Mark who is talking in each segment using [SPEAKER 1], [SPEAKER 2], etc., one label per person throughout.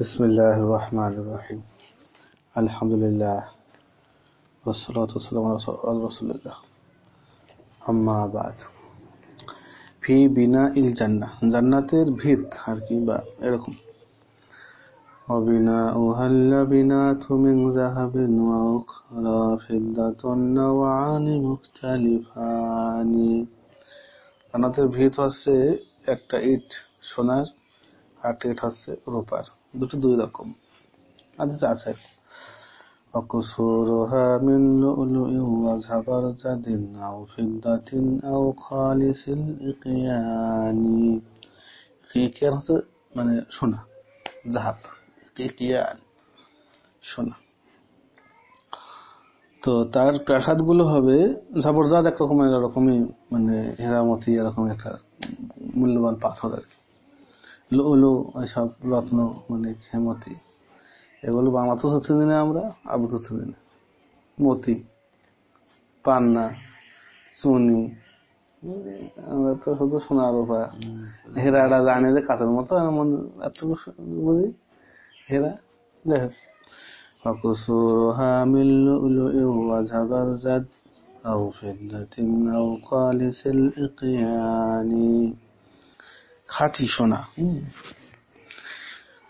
[SPEAKER 1] بسم الله الرحمن الرحيم الحمد لله والصلاة والسلام على رسول الله أما بعد ফি বিনা ইল জান্নাহ জান্নাতের ভিত আর কি বা এরকম وبناؤها اللبنات من ذهب وأخرى فضة نوعان مختلفان জান্নাতের ভিত হচ্ছে একটা ইট সোনার আর ইট হচ্ছে রূপার দুটো দুই রকম আদেশ আছে وقصورها من لؤلؤ وزبرجد أو فضة أو خالص الإقيان ইকিয়ান হচ্ছে মানে সোনা জাহাব ইকিয়ান সোনা তো তার প্রাসাদ গুলো হবে জাবরজাদ একরকমের এরকমই মানে হেরামতি এরকম একটা মূল্যবান পাথর আর কি লুলু এসব রত্ন মানে হেমতি এগুলো বাংলাতেও হচ্ছে দিনে আমরা আবুত হচ্ছে দিনে মতি পান্না চুনি আমরা তো শুধু সোনার উপা হেরাটা জানি যে কাঁচের মতো এমন এতটুকু বুঝি হেরা যাই হোক وقصورها من لؤلؤ وزبرجد أو فضة أو خالص الإقيان খাঁটি সোনা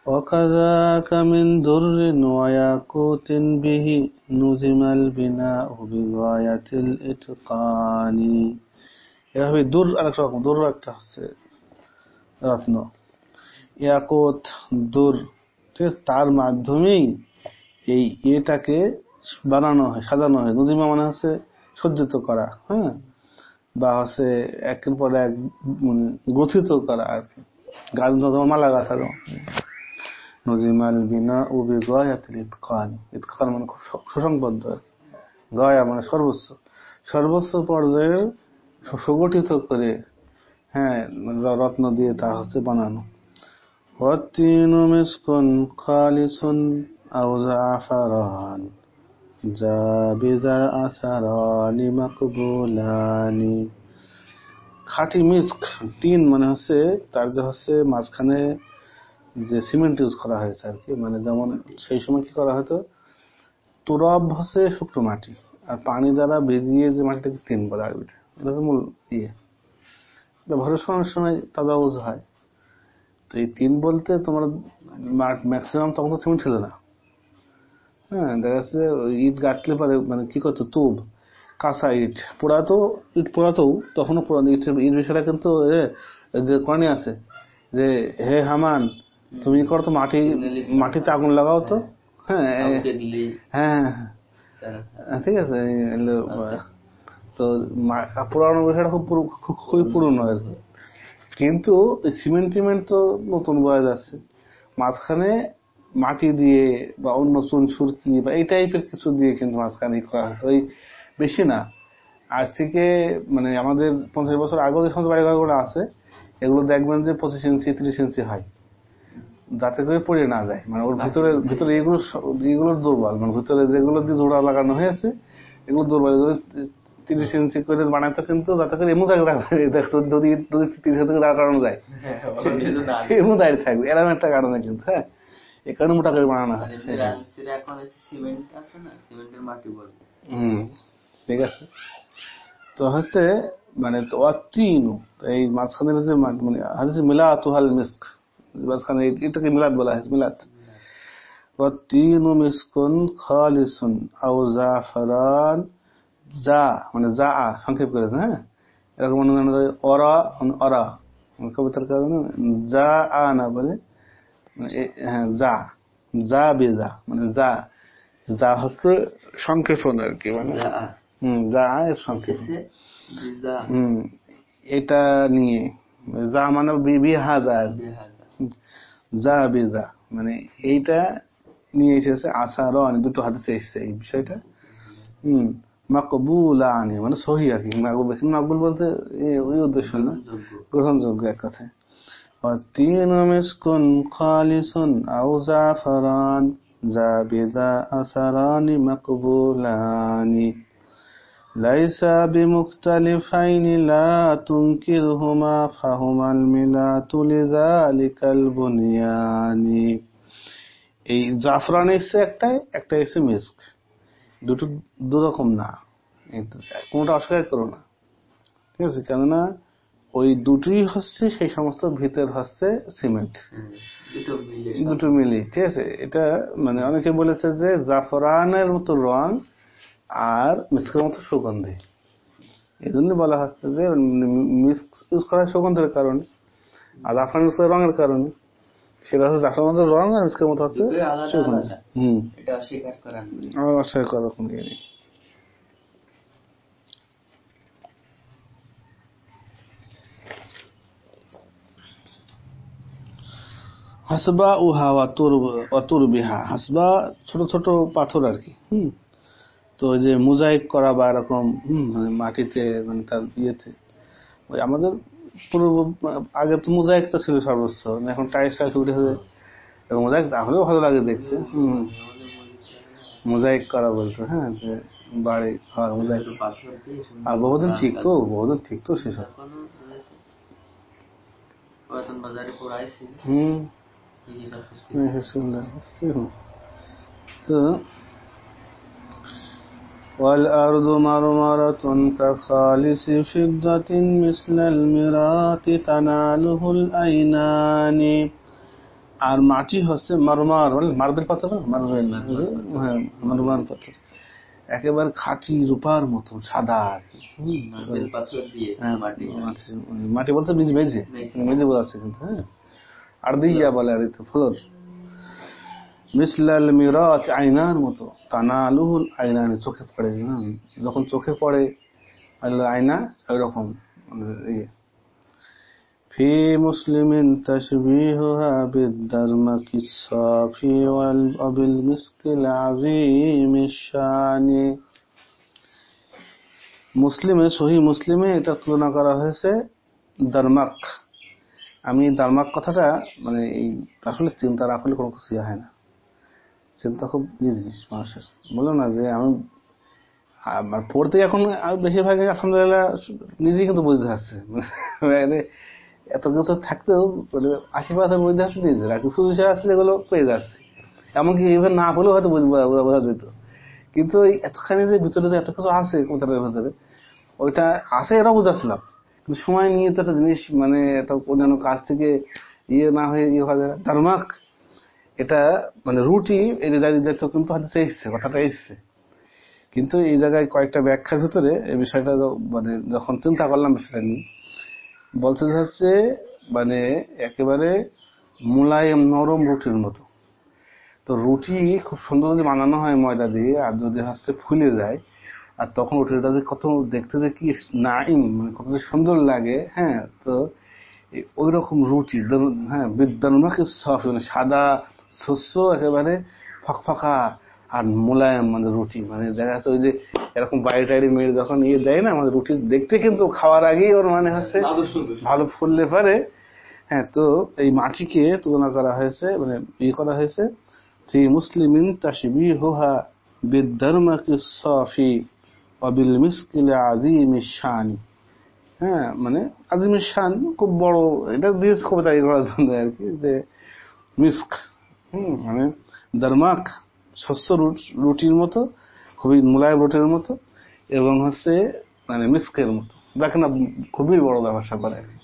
[SPEAKER 1] وكذاك من در وياقوت به نظم البناء بغاية الإتقان এভাবে দূর আরেকটা রকম দূর একটা হচ্ছে রত্ন ইয়াকুত দূর ঠিক আছে তার মাধ্যমেই এই ইয়েটাকে বানানো হয় সাজানো হয় নজিমা মানে হচ্ছে সজ্জিত করা হ্যাঁ বা হচ্ছে একের পর এক মানে গঠিত করা আর কি গাছ যেমন মালা গাথা নজিমাল বিনা ও বিগয়াতিল ইতকান ইতকান মানে খুব সুসংবদ্ধ গয়া মানে সর্বোচ্চ সর্বোচ্চ পর্যায়ের সুগঠিত করে হ্যাঁ রত্ন দিয়ে তা হচ্ছে বানানো والتين مسك خالص أو زعفران জাবিদার আসারানি মাকবুলানি। খাটি মিস্ক, তিন মানে হচ্ছে, তার যে হচ্ছে মাঝখানে যে সিমেন্ট ইউজ করা হয়েছে আর কি মানে যেমন সেই সময় কি করা হতো, তুরব হচ্ছে শুকনো মাটি, আর পানি দ্বারা ভিজিয়ে যে মাটিটাকে তিন বলে আরবিতে এটা হচ্ছে মূল ইয়ে। ব্যবহারের সময় সময় তাজাউজ হয়। তো এই তিন বলতে তোমার ম্যাক্সিমাম তখন তো সিমেন্ট ছিল না। হ্যাঁ দেখা যাচ্ছে ইট গাঁথলে পারে মানে কি করতো তুব কাঁচা ইট পোড়াতো ইট পোড়াতেও তখনও পুরানো ইট। ইট বিষয়টা কিন্তু যে কনে আছে যে হে হামান তুমি করো তো মাটি মাটিতে আগুন লাগাও তো? হ্যাঁ হ্যাঁ হ্যাঁ ঠিক আছে তো পুরানো বিষয়টা খুব খুবই পুরনো আর কি। কিন্তু সিমেন্ট টিমেন্ট তো নতুন বয়স আছে মাঝখানে মাটি দিয়ে বা অন্য চুন সুরকি বা এই টাইপের কিছু দিয়ে কিন্তু মাঝখানে করা হয়েছে। ওই বেশি না। আজ থেকে মানে আমাদের পঞ্চাশ বছর আগেও যে সমস্ত বাড়ি ঘরগুলো আছে এগুলো দেখবেন যে পঁচিশ ইঞ্চি ত্রিশ ইঞ্চি হয়। যাতে করে পড়ে না যায়। মানে ওর ভিতরে ভিতরে এগুলো এগুলোর দুর্বল। মানে ভিতরে যেগুলো দিয়ে জোড়া লাগানো হয়েছে এগুলো দুর্বল। তিরিশ ইঞ্চি করে বানাইতো কিন্তু যাতে করে এমন দেখো যদি যদি তিরিশ থেকে দাঁড় করানো যায়। এমন দাঁড়িয়ে থাকবে। এরকম একটা কারণে কিন্তু হ্যাঁ। এ কারণে মোটা করে বানানো হয় হম ঠিক আছে তো হচ্ছে মানে অতিনু এই মাঝখানের যে মানে হাদিসে মিলা তুহাল মিস্ক মাঝখানে এটাকে মিলাদ বলা হয়েছে মিলাদ অতিনু মিসকুন খালিসুন আও জাফরান যা মানে যা সংক্ষেপ করেছে হ্যাঁ এরকম মনে অরা অরা কবিতার কারণে যা আ না বলে হ্যাঁ যা। যা বেজা মানে যা। যা হচ্ছে সংক্ষেপণ আর কি মানে হম যা এর সংক্ষেপণ। হম এটা নিয়ে যা মানে বিহাজা যা বেজা মানে এইটা নিয়ে এসেছে আসার দুটো হাতে এসছে এই বিষয়টা। হম মাকবুল আনে মানে সহি আর কি মাকবুল বলতে ওই উদ্দেশ্য না? গ্রহণযোগ্য এক কথায়। والتين مسك خالص أو زعفران زابذا أثران مقبولان ليس بمختلفين لا تنكرهما فهما الملات لذلك البنيان এই জাফরান এসছে একটাই একটা এসছে মিস্ক দুটো দুরকম না কোনটা অস্বীকার করো না ঠিক আছে কেননা ওই দুটোই হচ্ছে সেই সমস্ত ভিতর হচ্ছে সিমেন্ট। দুটো মিলি ঠিক আছে? এটা মানে অনেকে বলেছে যে জাফরানের মতো রং আর মিস্কের মতো সুগন্ধি। এই জন্য বলা হচ্ছে যে মিস্ক ইউজ করা সুগন্ধের কারণে আর জাফরান ইউজ করা রঙের কারণে। সেটা হচ্ছে জাফরান মতো রং আর মিস্কের মতো হচ্ছে সুগন্ধি। হম। অস্বীকার করার কোনো ইয়ে নেই। হাসবা উহা অতুর বিহা হাসবা ছোট ছোট পাথর আর কি হম। তো ওই যে মোজাইক করা বা এরকম মানে মাটিতে মানে তার ইয়েতে। ওই আমাদের পুরো আগে তো মোজাইকটা ছিল সর্বোচ্চ এখন টাইস টাইস উঠেছে এবং মোজাইক তাহলেও ভালো লাগে দেখতে হম। মোজাইক করা বলতো হ্যাঁ যে বাড়ি ঘর মোজাইক। আর বহুদিন ঠিক তো বহুদিন ঠিক তো সেসব। হম। তো والأرض مرمرة كخالص فضة مثل المرات تناله الأينان আর মাটি হচ্ছে মারমার মার্বেল পাথর মার্বেল হ্যাঁ মারমার পাথর একেবারে খাঁটি রূপার মতো সাদা আর কি মাটি বলতে মেঝে মেঝে মেঝে বোঝাচ্ছে কিন্তু হ্যাঁ আর্দিয়া বলে আর ফুলর মিসলাল আয়নার মতো। তানালুহুল চোখে পড়ে যখন চোখে পড়ে ওইরকম। মানে ইয়ে। ফি মুসলিমিন তাশবিহুহা বিদ্দারমাকি সাফি ওয়াল আবিল মিসকিল আযীম মুসলিমে সহি মুসলিমে এটা তুলনা করা হয়েছে দারমাক। আমি দারমাক কথাটা মানে এই আসলে চিন্তা রাখলে কোনো কিছু হয় না। চিন্তা খুব জিনিস মানুষের। বললাম না যে আমি পড়তে এখন বেশিরভাগ আলহামদুলিল্লাহ নিজেই কিন্তু বুঝতে পারছে। মানে এত কিছু থাকতেও মানে আশি পার্সেন্ট বুঝতে পারছে নিজেরা কিছু বিষয় আছে যেগুলো পেয়ে যাচ্ছে। এমনকি ইভেন না বলেও হয়তো বোঝা যেত। কিন্তু এতখানি যে ভিতরে যে এত কিছু আছে কম্পিউটারের ভিতরে, ওইটা আছে এটাও বুঝাচ্ছিলাম। সময় নিয়ে তো একটা জিনিস মানে অন্যান্য কাজ থেকে ইয়ে না হয়ে ইয়ে হবে তারমাক এটা মানে রুটি, এই দায়িত্ব কিন্তু হয়তো এসছে, কথাটা এসছে। কিন্তু এই জায়গায় কয়েকটা ব্যাখ্যার ভিতরে এই বিষয়টা মানে যখন চিন্তা করলাম বিষয়টা নিয়ে, বলতে হচ্ছে মানে একেবারে মোলায়েম নরম রুটির মতো। তো রুটি খুব সুন্দর যদি বানানো হয় ময়দা দিয়ে, আর যদি হচ্ছে ফুলে যায় আর তখন রুটিটা যে কত দেখতে যে কি নাইম মানে কত যে সুন্দর লাগে হ্যাঁ তো ওই রকম রুটি হ্যাঁ বিদ্যানুমাকে সফট মানে সাদা শস্য একেবারে ফকফকা আর মোলায়েম মানে রুটি মানে দেখা যাচ্ছে ওই যে এরকম বাইরে টাইরে মেয়ে যখন ইয়ে দেয় না আমাদের রুটি দেখতে কিন্তু খাওয়ার আগেই ওর মানে হচ্ছে ভালো ফুললে পারে। হ্যাঁ তো এই মাটিকে তুলনা করা হয়েছে মানে ইয়ে করা হয়েছে সেই মুসলিমিন তাসিবি হোহা বিদ্যার্মাকে সফি। অবিল মিসকিলে আজিম শানি হ্যাঁ মানে আজিম শান খুব বড় এটা দিয়েছে কবিতা ইয়ে করার জন্য আর কি যে মিস্ক হম মানে দারমাক শস্য রুটির মতো খুবই মুলায়ম রুটির মতো এবং হচ্ছে মানে মিস্কের মতো যাকে না খুবই বড় ব্যবসা করে আর কি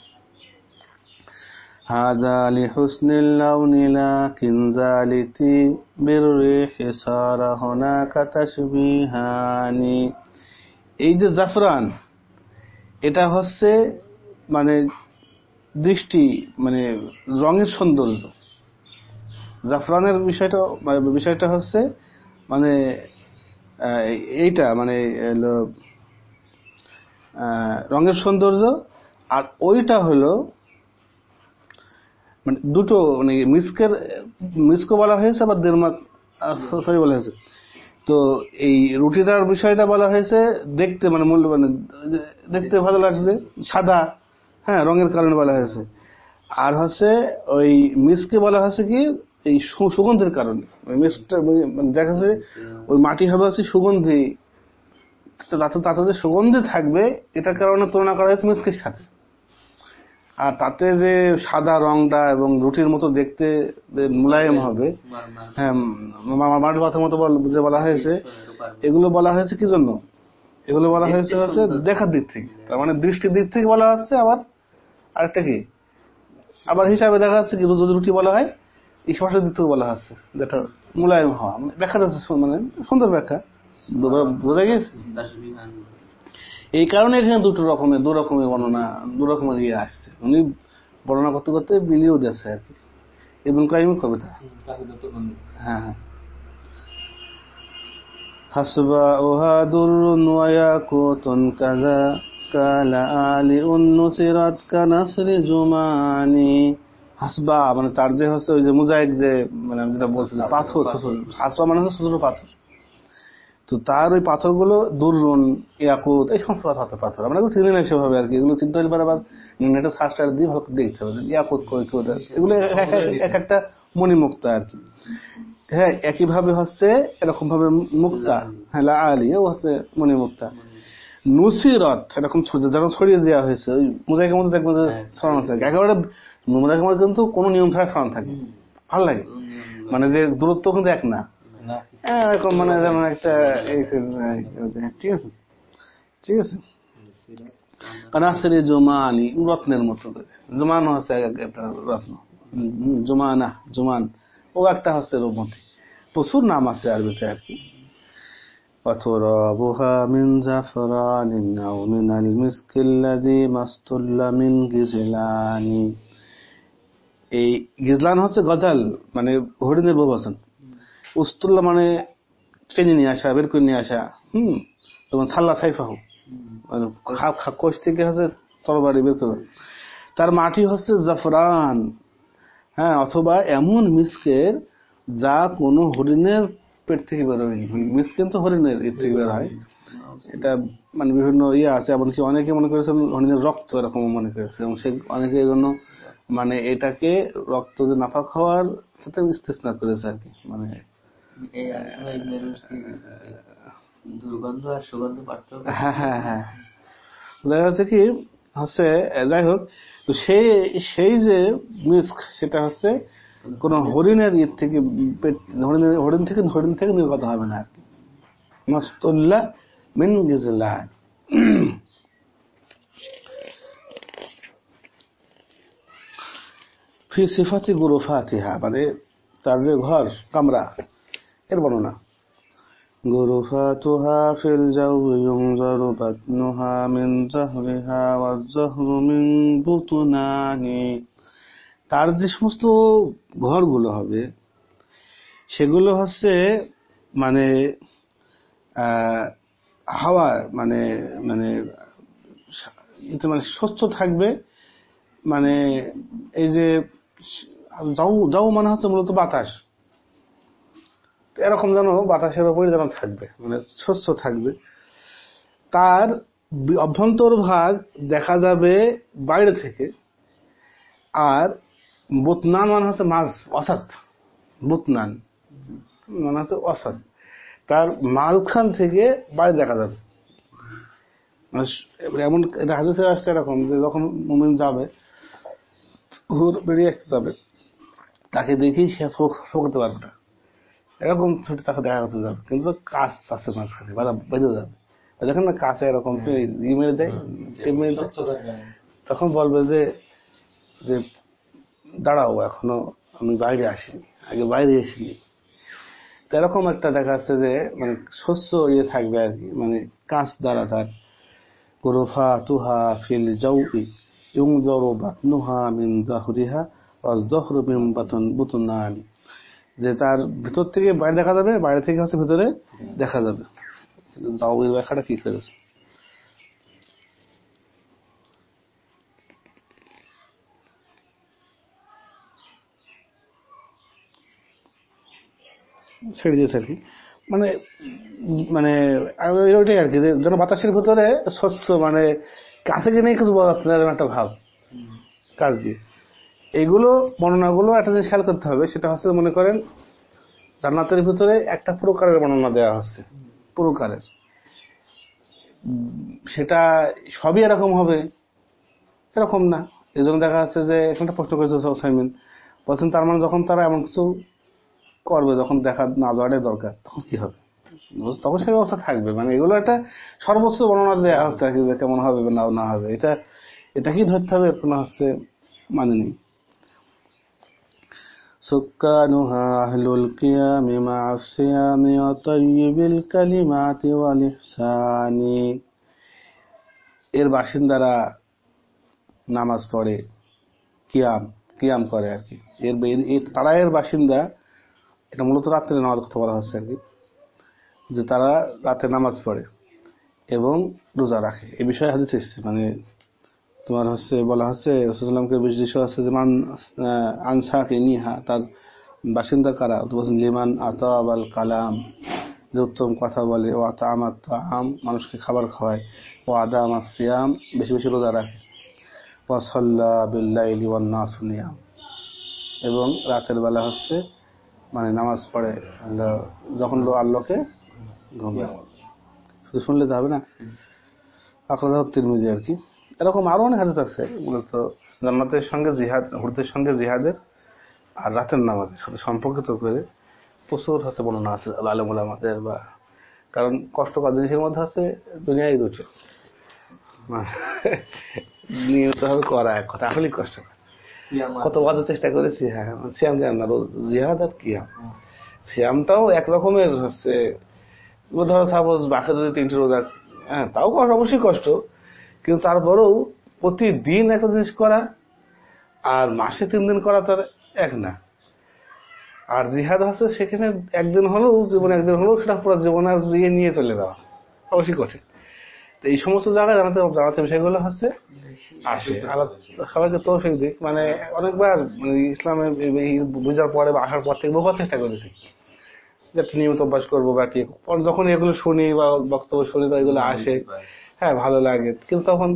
[SPEAKER 1] هذا لحسن اللون لكن ذالتي بالريح صار هناك تشبيهان এই যে জাফরান, এটা হচ্ছে মানে দৃষ্টি মানে রঙের সৌন্দর্য। জাফরানের বিষয়টা বিষয়টা হচ্ছে মানে এইটা মানে রঙের সৌন্দর্য, আর ওইটা হলো মানে দুটো মানে মিসকের, মিসকো বলা হয়েছে আবার দেড়মাক সরি বলা হয়েছে। তো এই রুটিটার বিষয়টা বলা হয়েছে, দেখতে মানে মূল্য মানে দেখতে ভালো লাগছে, সাদা হ্যাঁ রঙের কারণে বলা হয়েছে। আর হচ্ছে ওই মিসকে বলা হয়েছে কি, এই সুগন্ধের কারণে। মানে দেখা যাচ্ছে ওই মাটি হবে হচ্ছে সুগন্ধি। তাতে তাতে যে সুগন্ধি থাকবে, এটার কারণে তুলনা করা হয়েছে মিসকের সাথে। আর তাতে যে সাদা রংটা এবং রুটির মতো দেখতে মুলায়ম হবে হ্যাঁ মাটির কথা মতো যে বলা হয়েছে, এগুলো বলা হয়েছে কি জন্য? এগুলো বলা হয়েছে হচ্ছে দেখার দিক থেকে। তার মানে দৃষ্টির দিক থেকে বলা হচ্ছে আবার আরেকটা কি? আবার হিসাবে দেখা যাচ্ছে কি যদি রুটি বলা হয় স্পর্শের দিক থেকে বলা হচ্ছে যেটা মুলায়ম হওয়া। ব্যাখ্যা যাচ্ছে মানে সুন্দর ব্যাখ্যা। বোঝা- বোঝা গেছে? এই কারণে এখানে দুটো রকমের, দু রকমের বর্ণনা, দু রকমের ইয়ে আসছে। উনি বর্ণনা করতে করতে মিলিয়েও দিয়েছে আর কি। এবং কাইমের কবিতা। হ্যাঁ হ্যাঁ। হাসবা মানে তার যে হচ্ছে ওই যে মোজাইক যে মানে যেটা বলছিল পাথর হাসবা মানে হচ্ছে ছোট পাথর। তো তার ওই পাথরগুলো দুর্রুন ইয়াকুত এই সমস্ত পাথর পাথর আমরা এগুলো চিনি না সেভাবে আর কি। এগুলো চিন্তা হলে আবার নেটে সার্চ দিয়ে ভালো দেখতে হবে ইয়াকুত এগুলো এক- এক- এক- এক একটা মণিমুক্তা আর কি। হ্যাঁ একইভাবে হচ্ছে এরকম ভাবে মুক্তা হ্যাঁ লা আলী ও হচ্ছে মণিমুক্তা। নুসিরত এরকম যেরকম ছড়িয়ে দেওয়া হয়েছে ওই মোজাইকের মধ্যে দেখব যে ছড়ানো থাকে। একেবারে মোজাইকের মধ্যে কিন্তু কোনো নিয়ম ছাড়া ছড়ানো থাকে। ভালো লাগে। মানে যে দূরত্ব কিন্তু এক না। হ্যাঁ, এরকম মানে যেমন একটা এই- ঠিক আছে ঠিক আছে কানাসেরি জমানি রত্নের মতো করে জমান হচ্ছে এক- একটা রত্ন হুম, হুম, জমানা জমান ও একটা হচ্ছে রূপমতি প্রচুর নাম আছে আরবিতে আর কি وترابها من زعفران أو من المسك الذي ما استل من غزلان এই গিজলান হচ্ছে গজাল মানে হরিণের বহুবচন উস্তুল্লা মানে টেনে নিয়ে আসা, বের করে নিয়ে আসা, হুম? যেমন সাল্লা সাইফাহু। মানে কোষ থেকে হচ্ছে তরবারি বের করবে তার মাটি হচ্ছে জাফরান। হ্যাঁ অথবা এমন মিসকের যা কোনো হরিণের পেট থেকে বের হয়নি মিস কিন্তু হরিণের এর থেকে বের হয়। এটা মানে বিভিন্ন ইয়ে আছে, এমনকি অনেকে মনে করেছেন হরিণের রক্ত এরকম মনে করেছে। এবং সে অনেকে জন্য মানে এটাকে রক্ত যে নাফা খাওয়ার সাথে ইস্তেসনা করেছে আর কি। মানে
[SPEAKER 2] দুর্গন্ধ আর সুগন্ধ পার্থক্য
[SPEAKER 1] হ্যাঁ হ্যাঁ হ্যাঁ যাচ্ছে কি, হচ্ছে যাই হোক সেই যে মিস্ক, সেটা হচ্ছে কোন হরিণের ইয়ে থেকে হরিণ থেকে হরিণ থেকে নির্গত হবে না আর কি। মস্তুল্লাহ মিন ফি সিফাতি মানে তার যে ঘর, কামরা। এর বর্ণনা। গুরু ফিল জাউযি মিন মিন বুতুনানি। তার যে সমস্ত ঘরগুলো হবে, সেগুলো হচ্ছে মানে হাওয়া মানে মানে মানে স্বচ্ছ থাকবে। মানে এই যে যাও যাও মানে হচ্ছে মূলত বাতাস। এরকম যেন বাতাসের ওপরে যেন থাকবে মানে স্বচ্ছ থাকবে। তার অভ্যন্তর ভাগ দেখা যাবে বাইরে থেকে, আর বুতনান মানে হচ্ছে মাছ অসাদ বুতনান মানে হচ্ছে অসাদ তার মাঝখান থেকে বাইরে দেখা যাবে। মানে এমন এটা হাদিসে আসছে এরকম যে যখন মুমিন যাবে বেরিয়ে আসতে যাবে, তাকে দেখেই সে শোক- শোকাতে পারবে না। এরকম ছুটি তাকে দেখা করতে যাবে কিন্তু কাজ আছে মাঝখানে বাধা বেঁধে যাবে দেখেন না কাছে এরকম ই মেরে দেয় তখন বলবে যে যে দাঁড়াও এখনও আমি বাইরে আসিনি আগে বাইরে এসিনি তো এরকম একটা দেখা যাচ্ছে যে মানে শস্য ইয়ে থাকবে আর কি মানে কাঁচ দ্বারা তার। গুরুফা তুহা ফিল জাউই ইউংজরু বাতনুহা মিন জাহরিহা ওয়াজ জহরু মিন বাতন বুতুনান। যে তার ভিতর থেকে বাইরে দেখা যাবে, বাইরে থেকে হচ্ছে ভিতরে দেখা যাবে। জাউয়ের ব্যাখ্যাটা কি করেছে ছেড়ে দিয়েছে আর কি। মানে মানে ওইটাই আর কি যেন বাতাসের ভিতরে স্বচ্ছ মানে কাছে গিয়ে নেই কিছু না একটা ভাব। কাজ দিয়ে। এগুলো বর্ণনাগুলো একটা জিনিস খেয়াল করতে হবে, সেটা হচ্ছে মনে করেন জান্নাতের ভিতরে একটা প্রকারের বর্ণনা দেওয়া হচ্ছে, প্রকারের। সেটা সবই এরকম হবে, এরকম না। এই জন্য দেখা যাচ্ছে যে একটা প্রশ্ন করেছে বলছেন তার মানে যখন তারা এমন কিছু করবে, যখন দেখা না যাওয়াটাই দরকার, তখন কি হবে? তখন সেই অবস্থা থাকবে। মানে এগুলো একটা সর্বোচ্চ বর্ণনা দেওয়া হচ্ছে কেমন হবে নাও না হবে। এটা এটা কি ধরতে হবে? কোনো হচ্ছে মানে নেই। سكانها أهل القيام مع الصيام وطيب الكلمات والإحسان এর বাসিন্দারা নামাজ পড়ে কিয়াম কিয়াম করে আর কি এর এর- এর- তারা এর বাসিন্দা এটা মূলত রাত্রে নামাজ কথা বলা হচ্ছে আর কি যে তারা রাতে নামাজ পড়ে এবং রোজা রাখে এই বিষয়ে হাদিস এসেছে মানে তোমার হচ্ছে বলা হচ্ছে রসুলামকে বিশেষ আছে যে মান আনসাকে নিহা, তার বাসিন্দা কারা? বলছেন লিমান আতাবাল কালাম, যে উত্তম কথা বলে ও আতা আমার আম মানুষকে খাবার খাওয়ায়, ও আদা আমার সিয়াম, বেশি বেশি রোজা রাখে। ও সল্লা বিল্লাইলি ওয়ান্নাসুনিয়াম এবং রাতের বেলা হচ্ছে মানে নামাজ পড়ে যখন লো আল্লাহকে ঘুমায় শুধু শুনলে তো হবে না। আখরাজ তিরমিজি আর কি। এরকম আরও অনেক হাদিস আছে মূলত জান্নাতের সঙ্গে জিহাদ হুরদের সঙ্গে জিহাদের আর রাতের নামাজের সাথে সম্পর্কিত করে প্রচুর হচ্ছে বর্ণনা আছে আলমুল আমাদের বা কারণ কষ্টকর জিনিসের মধ্যে আছে দুনিয়ায় দুটো নিয়মিত ভাবে করা এক কথা আসলেই কষ্ট কত বাজার চেষ্টা করেছি হ্যাঁ সিয়াম জান না জিহাদ আর কিয়াম। সিয়ামটাও এক রকমের হচ্ছে ধরো সাপোজ বাকি যদি তিনটে রোজা হ্যাঁ তাও অবশ্যই কষ্ট। কিন্তু তারপরেও প্রতিদিন একটা জিনিস করা, আর মাসে তিন দিন করা তার এক না। আর জিহাদ হচ্ছে সেখানে একদিন হলেও, জীবনে একদিন হলেও সেটা পুরো জীবনে দিয়ে নিয়ে চলে যাওয়া, অবশ্যই কঠিন। তো এই সমস্ত জায়গায় জানাতে জানাতে বিষয়গুলো হচ্ছে আসে। আল্লাহ সবাইকে তৌফিক দিক। মানে অনেকবার মানে ইসলামের এই বুঝার পরে বা আসার পর থেকে বহুবার চেষ্টা করেছি যাতে নিয়মিত অভ্যাস করব বা ঠিক যখন এগুলো শুনি বা বক্তব্য শুনি তো এগুলো আসে। হ্যাঁ ভালো লাগে। কিন্তু তখন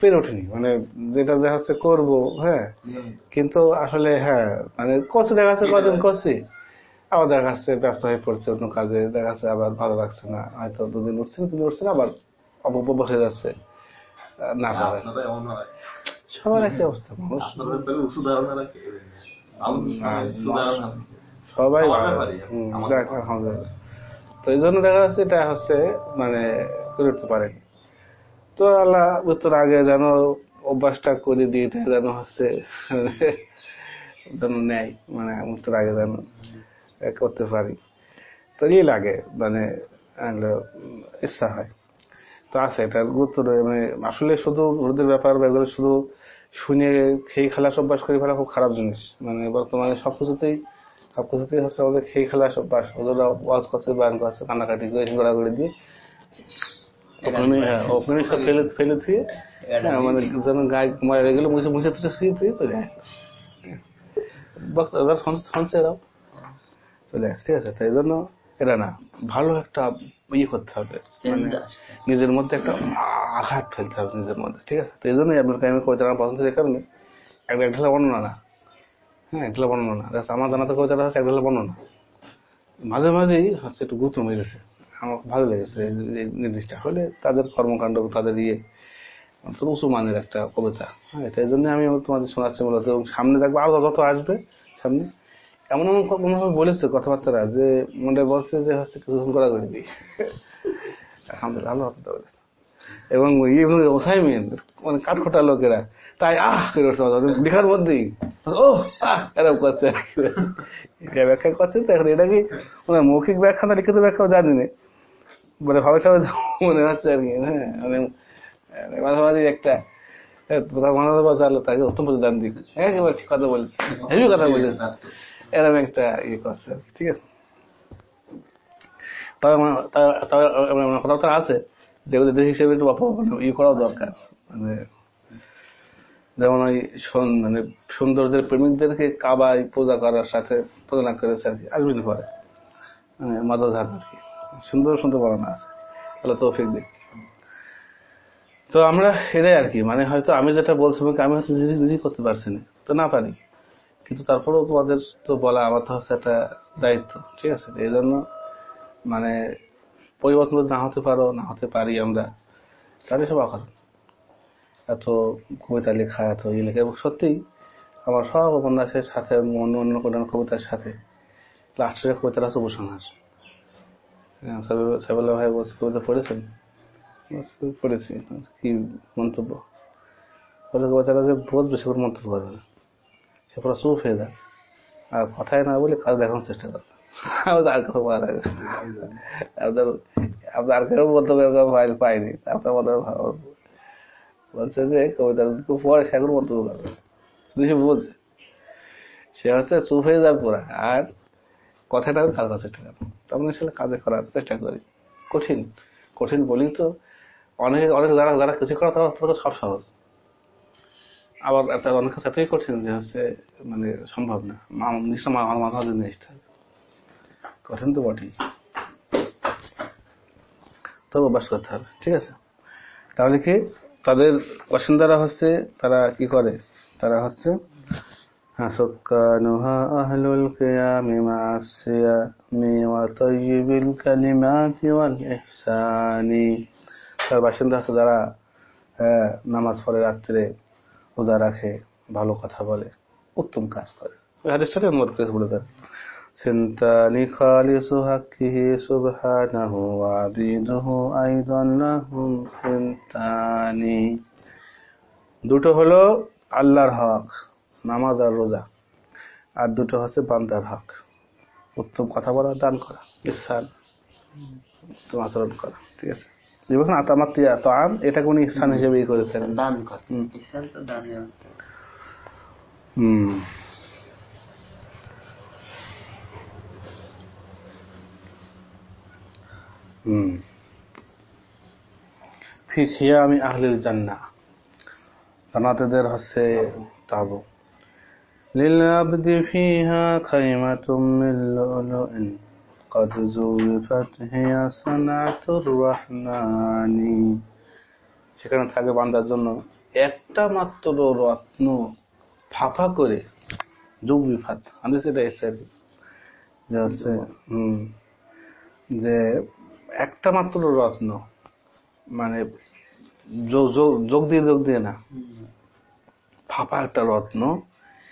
[SPEAKER 1] পেরে ওঠেনি মানে যেটা দেখা যাচ্ছে করব হ্যাঁ। কিন্তু আসলে হ্যাঁ মানে করছে দেখা যাচ্ছে কদিন করছি আবার দেখা যাচ্ছে ব্যস্ত হয়ে পড়ছে অন্য কাজে। দেখা যাচ্ছে আবার ভালো লাগছে না। হয়তো দুদিন উঠছে না তিনদিন উঠছে না আবার অপব্য হয়ে যাচ্ছে। না পারে
[SPEAKER 3] হয়।
[SPEAKER 1] সবার একই অবস্থা মানুষ।
[SPEAKER 3] কি?
[SPEAKER 1] সবাই। তো এই জন্য দেখা যাচ্ছে এটা হচ্ছে মানে করে উঠতে পারেনি। তো আল্লাহ মৃত্যুর আগে যেন অভ্যাসটা করে দিয়ে যেন হচ্ছে, যেন নেয় মানে মৃত্যুর আগে যেন করতে পারি। তো ইয়ে লাগে মানে ইচ্ছা হয়। তো আছে, এটার গুরুত্ব মানে আসলে শুধু ওদের ব্যাপার বা এগুলো শুধু শুনে খেয়ে খেলাস অভ্যাস করে ফেলা খুব খারাপ জিনিস। মানে বর্তমানে সবকিছুতেই সবকিছুতেই হচ্ছে আমাদের খেয়ে খেলাস অভ্যাস। ওদেররা ওয়াজ করছে, বায়ান করছে, কান্নাকাটি করে গোড়াগড়ি দিয়ে। ওখানে হ্যাঁ ওখানে সব ফেলে ফেলে দিয়ে হ্যাঁ, মানে যেন গায়ে মারা গেলে মুছে মুছে তুছে শুয়ে দিয়ে চলে এবার চলে আসছে ঠিক আছে তাই জন্য এটা না ভালো একটা ইয়ে করতে হবে। মানে নিজের মধ্যে একটা আঘাত ফেলতে হবে নিজের মধ্যে ঠিক আছে? তো এই জন্যই আপনার কাছে আমি কবিতা আমার পছন্দ কারণে। একটা একঢালা বর্ণনা না। হ্যাঁ একঢালা বর্ণনা না। দেখা যাচ্ছে আমার জানাতে কবিতাটা হচ্ছে একঢালা বর্ণনা। মাঝে মাঝেই হচ্ছে একটু গুরুত্ব মেরেছে আমার ভালো লেগেছে নির্দিষ্ট হলে তাদের কর্মকাণ্ড তাদের ইয়ে অন্তত উঁচু মানের একটা কবিতা। হ্যাঁ এটা এই জন্য আমি তোমাদের শোনাচ্ছি মূলত। এবং সামনে দেখব আরও যত আসবে সামনে। এমন এমন মনে বলেছে কথাবার্তারা যে মনে বলছে যে হচ্ছে কিছুক্ষণ করা করে দিই আলহামদুলিল্লাহ, আল্লাহ বলেছে। এবং ইয়ে মানে কাঠখোটা লোকেরা, তাই আহ করে লেখার মধ্যেই। ও আহ, এরকম করছে। ব্যাখ্যা করছে তো এখন এটা কি মৌখিক ব্যাখ্যা না লিখিত ব্যাখ্যাও জানি না। মানে ভাবে সবাই মনে হচ্ছে আর কি হ্যাঁ? মানে মানে মাঝে মাঝে একটা হ্যাঁ, কথা এরকম একটা ইয়ে আছে? যেগুলো দেশ হিসেবে মানে ইয়ে করাও দরকার। মানে যেমন ওই মানে সৌন্দর্যের প্রেমিকদেরকে কাবায় পূজা করার সাথে তুলনা করেছে আর কি আসবেন পরে। মানে মাদাধার আর কি। সুন্দর সুন্দর বর্ণনা আছে। তাহলে তৌফিক দিক। তো আমরা এটাই আর কি মানে হয়তো আমি যেটা বলছি আমি হয়তো নিজে নিজেই করতে পারছি না, তো না পারি। কিন্তু তারপরেও তোমাদের তো বলা আমার তো হচ্ছে একটা দায়িত্ব, ঠিক আছে? এই জন্য মানে পরিবর্তন না হতে পারো, না হতে পারি আমরা, তাহলে সব অকারণ। এত কবিতা লেখা, এত ইয়ে লেখা, এবং সত্যিই আমার সব উপন্যাসের সাথে অন্য অন্য কোনো কবিতার সাথে, লাস্টের কবিতাটা হচ্ছে উপসংহার। সাবিল্লাহ ভাই বলছে কবিতা পড়েছেন? পড়েছি, কি মন্তব্য? সে মন্তব্য করবে না সে পুরো চুপ হয়ে যায়। আর কথাই না বলে কাজ দেখানোর চেষ্টা করবে আর আপনার আর কেউ বলতে ফাইল পাইনি আপনার বলছে যে, কবিতা খুব পরে সে এখন মন্তব্য করবে। সে হচ্ছে চুপ হয়ে যাবে পুরা। আর কথাটা আমি কাজ চেষ্টা করব। তখন আসলে কাজে করার চেষ্টা করি। কঠিন কঠিন বলি তো অনেকে, অনেক যারা যারা কিছু করা তারা সব সহজ। আবার অনেক কাছে এতই কঠিন যে হচ্ছে মানে সম্ভব না। মা- আমার মাথা মাঝে নিয়ে আসতে হবে। কঠিন তো বটেই। তবে অভ্যাস করতে হবে, ঠিক আছে? তাহলে কি? তাদের বাসিন্দারা হচ্ছে তারা কি করে? তারা হচ্ছে سكانها أهل القيام مع الصيام وطيب الكلمات والإحسان তার বাসিন্দা আছে যারা হ্যাঁ, নামাজ পড়ে রাত্রে রোজা রাখে ভালো কথা বলে উত্তম কাজ করে ওই হাদিসটাকে অনুবাদ করেছে বলে তার سنتان خالص حقه سبحانه وعبيده أيضا لهم سنتان দুটো হলো আল্লাহর হক নামাজ আর রোজা। আর দুটো হচ্ছে বান্দার হক। উত্তম কথা বলা দান করা ইসান উত্তম আচরণ করা ঠিক আছে? যে বলছেন আতামাতিয়া তো আম এটাকে উনি ইসান হিসেবেই করেছেন।
[SPEAKER 2] দান কর।
[SPEAKER 1] হুম।
[SPEAKER 2] ইহসান তো দানের অর্থ।
[SPEAKER 1] হুম। হুম। ফি খিয়ামি আহলিল জান্নাহ। জান্নাতীদের হচ্ছে তাবু للعبد فيها خيمة من لؤلؤ قد زوفت هي صنعة الرحمن সেখানে থাকে বান্দার জন্য একটা মাত্র রত্ন ফাঁপা করে যোগ বিফাত আমাদের সেটা এসে যে হচ্ছে হম যে একটা মাত্র রত্ন মানে যোগ যোগ- যোগ দিয়ে যোগ দিয়ে না
[SPEAKER 2] হুম।
[SPEAKER 1] ফাঁপা একটা রত্ন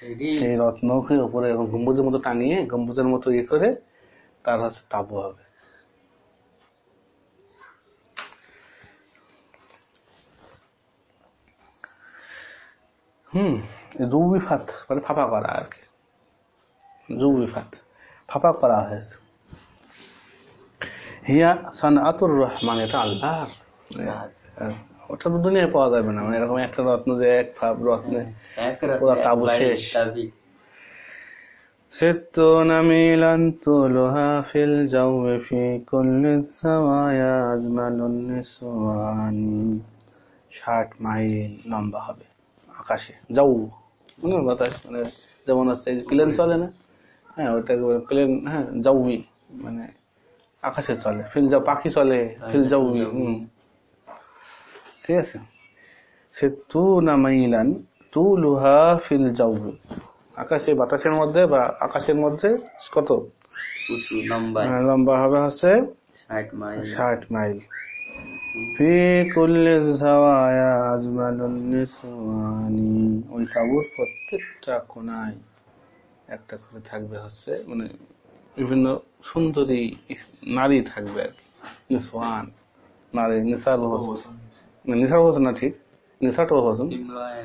[SPEAKER 1] সেই রত্নকে উপরে গম্বুজের মতো টানিয়ে গম্বুজের মতো ইয়ে করে তার হচ্ছে তাবু হবে। হুম জুবিফাত মানে ফাঁপা করা আর কি। জুবিফাত ফাঁপা করা হয়েছে। হিয়া সানাতুর রহমান, এটা আল্লাহর। ওটা তো দুনিয়ায় পাওয়া যাবে না মানে এরকম একটা রত্ন যে এক ফাপ রত্নে
[SPEAKER 2] এক রাতে
[SPEAKER 1] পুরা
[SPEAKER 2] এক
[SPEAKER 1] তাবু
[SPEAKER 2] বাড়ির
[SPEAKER 1] শেষ।
[SPEAKER 2] চাবি।
[SPEAKER 1] ستون ميلا طولها في الجو في كل الزوايا أجمل النسوان ষাট মাইল লম্বা হবে আকাশে যাও মানে বাতাস মানে যেমন হচ্ছে প্লেন চলে না হ্যাঁ ওটাকে প্লেন হ্যাঁ যাউই মানে আকাশে চলে ফিল যাও পাখি চলে ফিল যাউই হুম ঠিক আছে? সে তু না মাইলান তু লুহা ফিল যাউই আকাশে বাতাসের মধ্যে বা আকাশের মধ্যে কত?
[SPEAKER 2] লম্বা।
[SPEAKER 1] হবে হচ্ছে
[SPEAKER 2] ষাট মাইল।
[SPEAKER 1] ফি কুল্লি জাওয়ায়া আজমালুন নিসওয়ানি। ওই তাবুর প্রত্যেকটা কোনায় একটা করে থাকবে হচ্ছে মানে বিভিন্ন সুন্দরী নারী থাকবে আর কি। নিসওয়ান নারী নিসার হোসেন না, নিসার হোসেন না ঠিক নিসাটাও হোসেন
[SPEAKER 2] ইমরান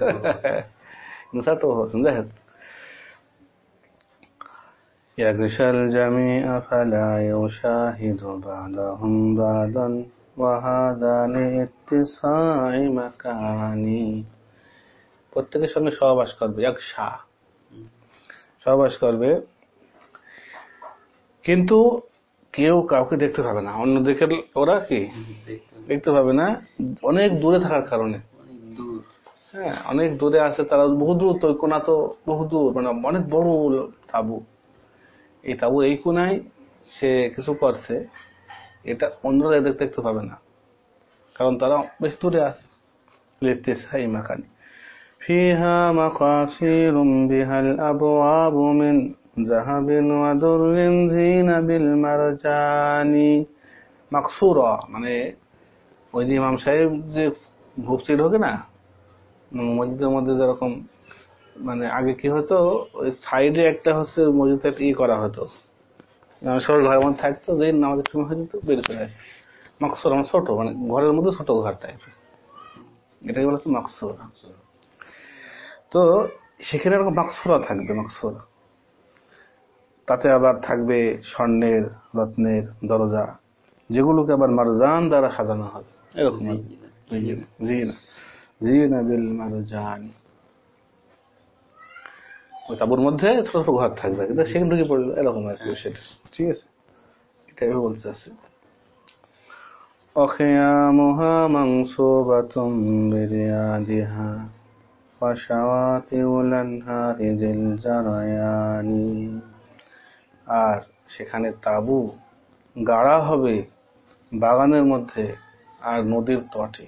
[SPEAKER 1] নিসাটাও হোসেন যাই হোক يغشى الجميع فلا يشاهد بعضهم بعضا وهذا لاتساع مكاني প্রত্যেকের সঙ্গে সহবাস করবে একসা সহবাস করবে কিন্তু কেউ কাউকে দেখতে পাবে না অন্য দিকে ওরা কি
[SPEAKER 2] দেখতে
[SPEAKER 1] দেখতে পাবে না অনেক দূরে থাকার কারণে
[SPEAKER 2] অনেক দূর
[SPEAKER 1] হ্যাঁ অনেক দূরে আছে তারা বহু দূর তো ওই কোনা তো বহু দূর মানে অনেক বড় তাবু এই তাবু এই কোনায় সে কিছু করছে এটা অন্যরা দেখতে দেখতে পাবে না কারণ তারা বেশ দূরে আছে লিখতে সাই মাকানি فيها مقاصير بها الأبواب من ذهب ودر زين بالمرجان মাকসুরা মানে ওই যে ইমাম সাহেব যে ভুপসি ঢোকে না উম, মসজিদের মধ্যে যেরকম মানে আগে কি হতো ওই সাইডে একটা হচ্ছে মসজিদে একটা ই করা হতো মানে সবাই ঘরের মধ্যে থাকতো যে নামাজের সময় হয়ে যেত বের করে আসে মাকসুর আমার ছোট মানে ঘরের মধ্যে ছোট ঘর টাইপের এটাকে বলা হচ্ছে মাকসুর তো সেখানে এরকম মাকসুরা থাকবে মাকসুরা তাতে আবার থাকবে স্বর্ণের রত্নের দরজা যেগুলোকে আবার মারজান দ্বারা সাজানো হবে। এরকম বিল মারজান। ওই তাবুর মধ্যে ছোট ছোট ঘর থাকবে কিন্তু সেখান থেকে পড়বে এরকম আর কি সেটা ঠিক আছে? এটাই বলতে চাচ্ছি। অখিয়ামুহা মাংসুবাতুম বিরিয়াদিহা ওয়াশাওয়াতিউল আনহারি জিল জারায়ানি। আর সেখানে তাবু গাড়া হবে বাগানের মধ্যে আর নদীর তটে।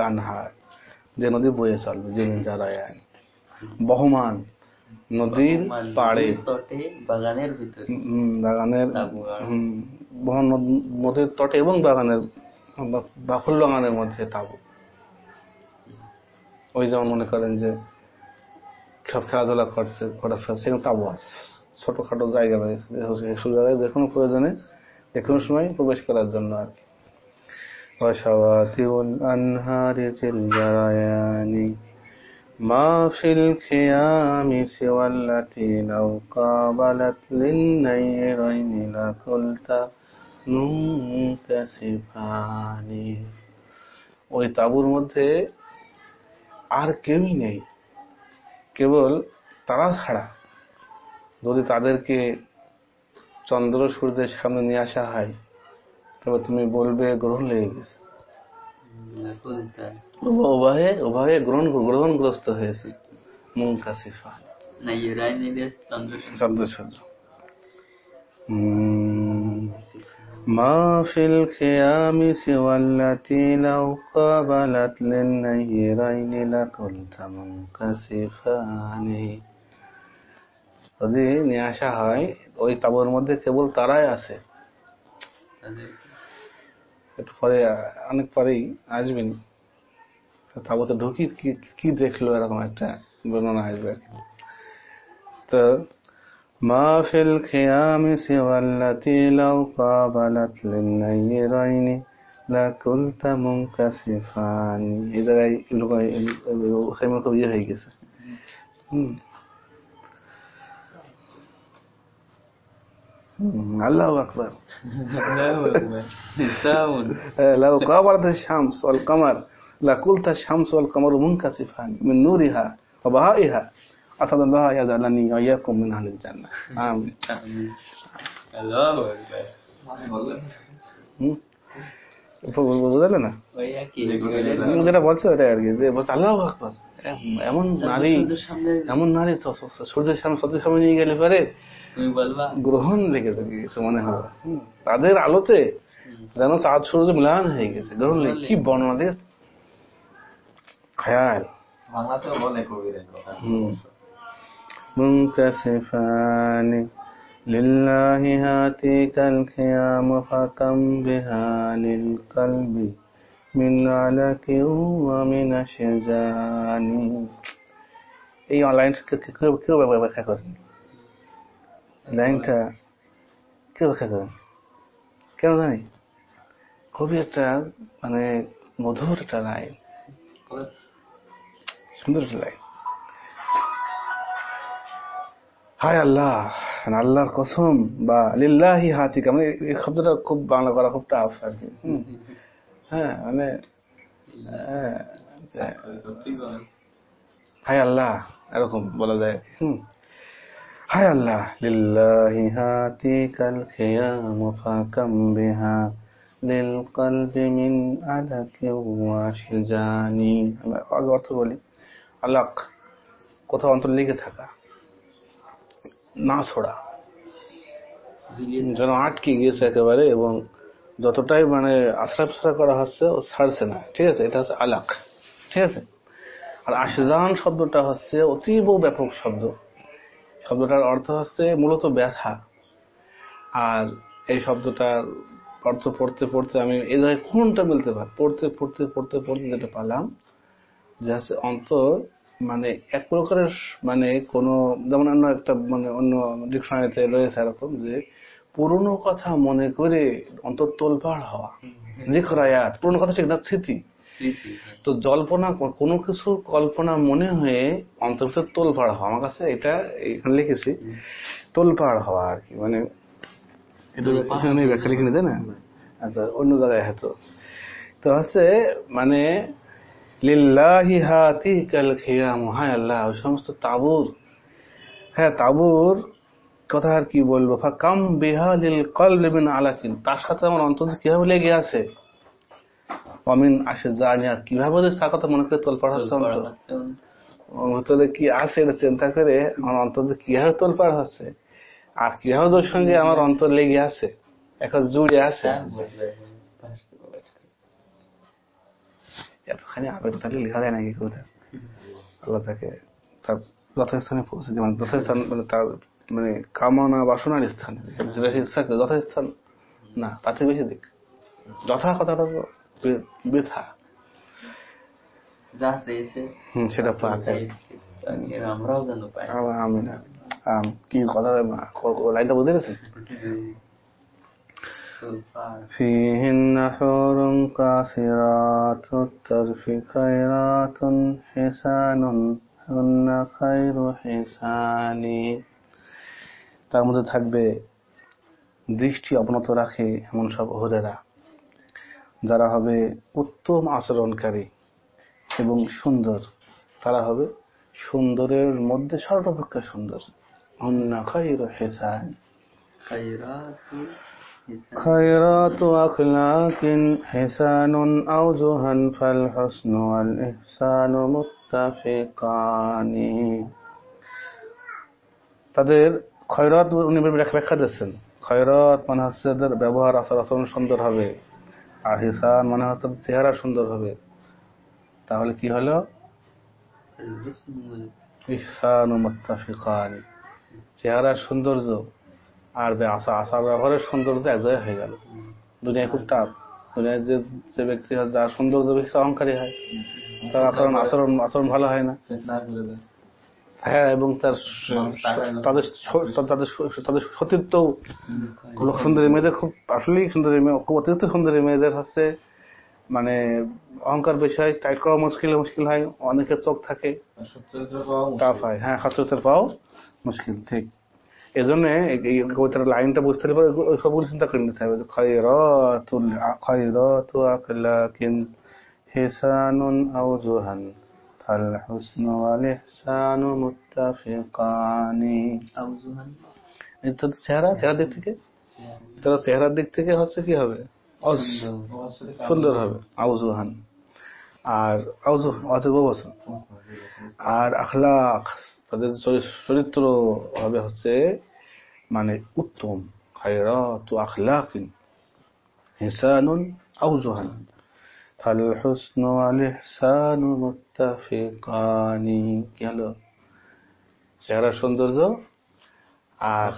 [SPEAKER 1] আনহার যে নদী বয়ে চলবে জারায়ানি বহমান নদীর পাড়ে।
[SPEAKER 2] বাগানের ভিতরে।
[SPEAKER 1] বাগানের নদীর তটে এবং বাগানের বা- বাগানের মধ্যে তাবু। ওই যেমন মনে করেন যে সব খেলাধুলা করছে ঘোরাফেরা সেখানে তাবু আছে ছোটখাটো জায়গা রয়েছে সেই জায়গায় যে কোনো প্রয়োজনে যে কোনো সময় প্রবেশ করার জন্য আর কি وشواطئ الأنهار الجريان ما في الخيام سوى التي لو قابلت للنيرين لقلت منكسفان ওই তাবুর মধ্যে আর কেউই নেই কেবল তারা ছাড়া। যদি তাদেরকে চন্দ্র সূর্যের সামনে নিয়ে আসা হয় তবে তুমি বলবে গ্রহণ লেগে গেছে।
[SPEAKER 2] লাকুলতা
[SPEAKER 1] উভয়ে উভয়ে গ্রহণ গ্রহণগ্রস্ত হয়েছে
[SPEAKER 2] ইলিয়াস চন্দ্র
[SPEAKER 1] শব্দ শব্দ ما في الخيام سوى التي لو قابلت للنيرين لقلت منكسفان যদি নিয়ে আসা হয় ওই তাবুর মধ্যে কেবল তারাই আছে
[SPEAKER 2] তাদের
[SPEAKER 1] একটু পরে অনেক পরেই আসবেন তাবুতে ঢুকি কি- কি দেখলো এরকম একটা বর্ণনা আসবে আর কি। তো ما في الخيام سوى التي لو قابلت للنيرين لكلت منكسفان. إذا اللغة سيما القضية هي كذا الله
[SPEAKER 2] أكبر.
[SPEAKER 1] لو قابلت الشمس والقمر لكلت الشمس والقمر منكسفان من نورها وبهائها. সূর্যের সামনে সামনে নিয়ে গেলে পরে গ্রহণ লেগে থাকে কিছু মনে হবে তাদের আলোতে যেন চাঁদ সূর্য মিলান হয়ে গেছে। গ্রহণ লেগে কি বর্ণনা দিয়ে খায়াল।
[SPEAKER 3] বাংলাতে বলে কবিদের কথা।
[SPEAKER 1] منكسفان لله هاتيك الخيام فكم بها للقلب من علك ومن شجان এই অনলাইন কেউ কেউ ব্যাখ্যা করেন লাইনটা কেউ ব্যাখ্যা করেন কেন জানি খুবই একটা মানে মধুর একটা লাইন সুন্দর একটা লাইন হায় আল্লাহ মানে আল্লাহর কসম বা লিল্লাহি হাতিকা মানে এই শব্দটা খুব বাংলা করা খুব টাফ আর কি হুম। হ্যাঁ মানে হ্যাঁ,
[SPEAKER 3] সত্যি বলেন
[SPEAKER 1] হায় আল্লাহ এরকম বলা যায় হুম হায় আল্লাহ লিল্লাহি হাতিকাল খিয়াম ফাকাম বিহা للقلب من علك وشجاني আমি আগে অর্থ বলি আলাক কোথাও অন্তর লেগে থাকা না ছোড়া। যেন আটকে গিয়েছে একেবারে এবং যতটাই মানে আশ্রয় প্রশ্রয় করা হচ্ছে ও ছাড়ছে না। ঠিক আছে? এটা হচ্ছে আলাক। ঠিক আছে? আর আশজান শব্দটা হচ্ছে অতীব ব্যাপক শব্দ। শব্দটার অর্থ হচ্ছে মূলত ব্যথা। আর এই শব্দটার অর্থ পড়তে পড়তে আমি এই জায়গায় কোনটা বলতে পার পড়তে পড়তে পড়তে পড়তে যেটা পালাম যে আছে অন্তর মানে এক প্রকারের মানে কোন যেমন অন্য একটা মানে অন্য ডিকশনারিতে রয়েছে এরকম যে পুরনো কথা মনে করে অন্তর তোলপাড় হওয়া যে খরায়াত পুরনো কথা ঠিক না স্মৃতি
[SPEAKER 2] হ্যাঁ।
[SPEAKER 1] তো জল্পনা কোনো কিছু কল্পনা মনে হয়ে অন্তর্ভুক্ত তোলপাড় হওয়া আমার কাছে এটা এখানে লিখেছি তোলপাড় হওয়া আর কি মানে এটা ব্যাখ্যা লিখে নিতে না? আচ্ছা অন্য জায়গায় হয়তো। তো হচ্ছে মানে লিল্লাহি হাতি কাল খিয়াম। হায় আল্লাহ ওই সমস্ত তাবুর। হ্যাঁ তাবুর কথা আর কি বলব? ফাকাম বিহালিল কলবিন আলাকিন। তার সাথে আমার অন্তর যে কীভাবে লেগে আছে? অমিন আসে জানি আর কীভাবে যে তার কথা মনে করে তোলপাড় হচ্ছে অন্তর কি আছে এটা চিন্তা করে আমার অন্তর যে কীভাবে তোলপাড় হচ্ছে? আর কীভাবে ওর সঙ্গে আমার অন্তর লেগে আছে? এখন জুড়ে আছে। এতখানি আবেগ তাহলে লেখা যায় নাকি কোথা? আল্লাহ তাকে তার যথাস্থানে পৌঁছে দিয়ে মানে যথাস্থান মানে তার মানে কামনা বাসনার স্থানে। যেটা সে ইচ্ছা করে যথাস্থান না তাতে বেশি দিক। যথা কথাটা তো বৃথা।
[SPEAKER 2] যা চেয়েছে
[SPEAKER 1] হুম সেটা
[SPEAKER 2] আমরাও যেন পাই।
[SPEAKER 1] আমি না কি কথা লাইনটা বুঝতে পেরেছেন। فيهن حور قاصرات الطرف خيرات حسان هن خير حسان তার মধ্যে থাকবে দৃষ্টি অবনত রাখে এমন সব হরেরা যারা হবে উত্তম আচরণকারী এবং সুন্দর তারা হবে সুন্দরের মধ্যে সর্বাপেক্ষা সুন্দর অন্য খাইর হেসান
[SPEAKER 2] খায়রাতু হিসান।
[SPEAKER 1] خيرات أخلاق حسان أوجها فالحسن والإحسان متفقان তাদের খয়রাত উনি ব্যাখ্যা ব্যাখ্যা দিচ্ছেন খয়রাত মানে হচ্ছে তাদের ব্যবহার আচার আচরণ সুন্দর হবে আর হিসান মানে হচ্ছে তাদের চেহারা সুন্দর হবে তাহলে কি হলো
[SPEAKER 2] الحسن وال-
[SPEAKER 1] ইহসান ও মুত্তাফিকান চেহারার সৌন্দর্য আর আচার আচার ব্যবহারের সৌন্দর্য এক জায়গায় হয়ে গেল। দুনিয়ায় খুব টাফ দুনিয়ায় যে যে ব্যক্তি হয় যার সৌন্দর্য বেশি অহংকারী হয় তার আচরণ আচরণ আচরণ ভালো হয় না। হ্যাঁ এবং তার। তাদের তাদের তাদের সতীর্থ সুন্দরী মেয়েদের খুব আসলেই সুন্দরী মেয়ে খুব অতিরিক্ত সুন্দরী মেয়েদের হচ্ছে মানে অহংকার বিষয় টাইট করা মুশকিল মুশকিল হয় অনেকের চোখ থাকে।
[SPEAKER 3] পাওয়া
[SPEAKER 1] টাফ হয় হ্যাঁ হাসরতের পাও মুশকিল ঠিক। এই জন্য এই কবিতার লাইনটা বুঝতে হলে পরে সবগুলো চিন্তা করে নিতে হবে যে খয়রাতুল খয়রাতু আখলাকিন হিসানুন আউজুহান ফাল হুসনু ওয়াল ইহসানু মুত্তাফিকানি।
[SPEAKER 2] আউজুহান
[SPEAKER 1] এটা তো চেহারা চেহারা দিক থেকে? তারা চেহারার দিক থেকে হচ্ছে কি হবে? সুন্দর হবে। আউজুহান আর আউজু অজেব আর আখলাক। তাদের চরিত্র হবে হচ্ছে মানে উত্তম খায়রাতু আখলাকিন হিসানুন আউজুহান কি হলো? চেহারা সৌন্দর্য আর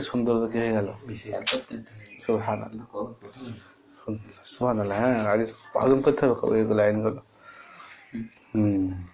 [SPEAKER 2] সৌন্দর্য।
[SPEAKER 1] কি হয়ে গেল?
[SPEAKER 2] একত্রিত হয়ে
[SPEAKER 1] হ্যাঁ আগে হজম করতে হবে এগুলো আইনগুলো? হুম।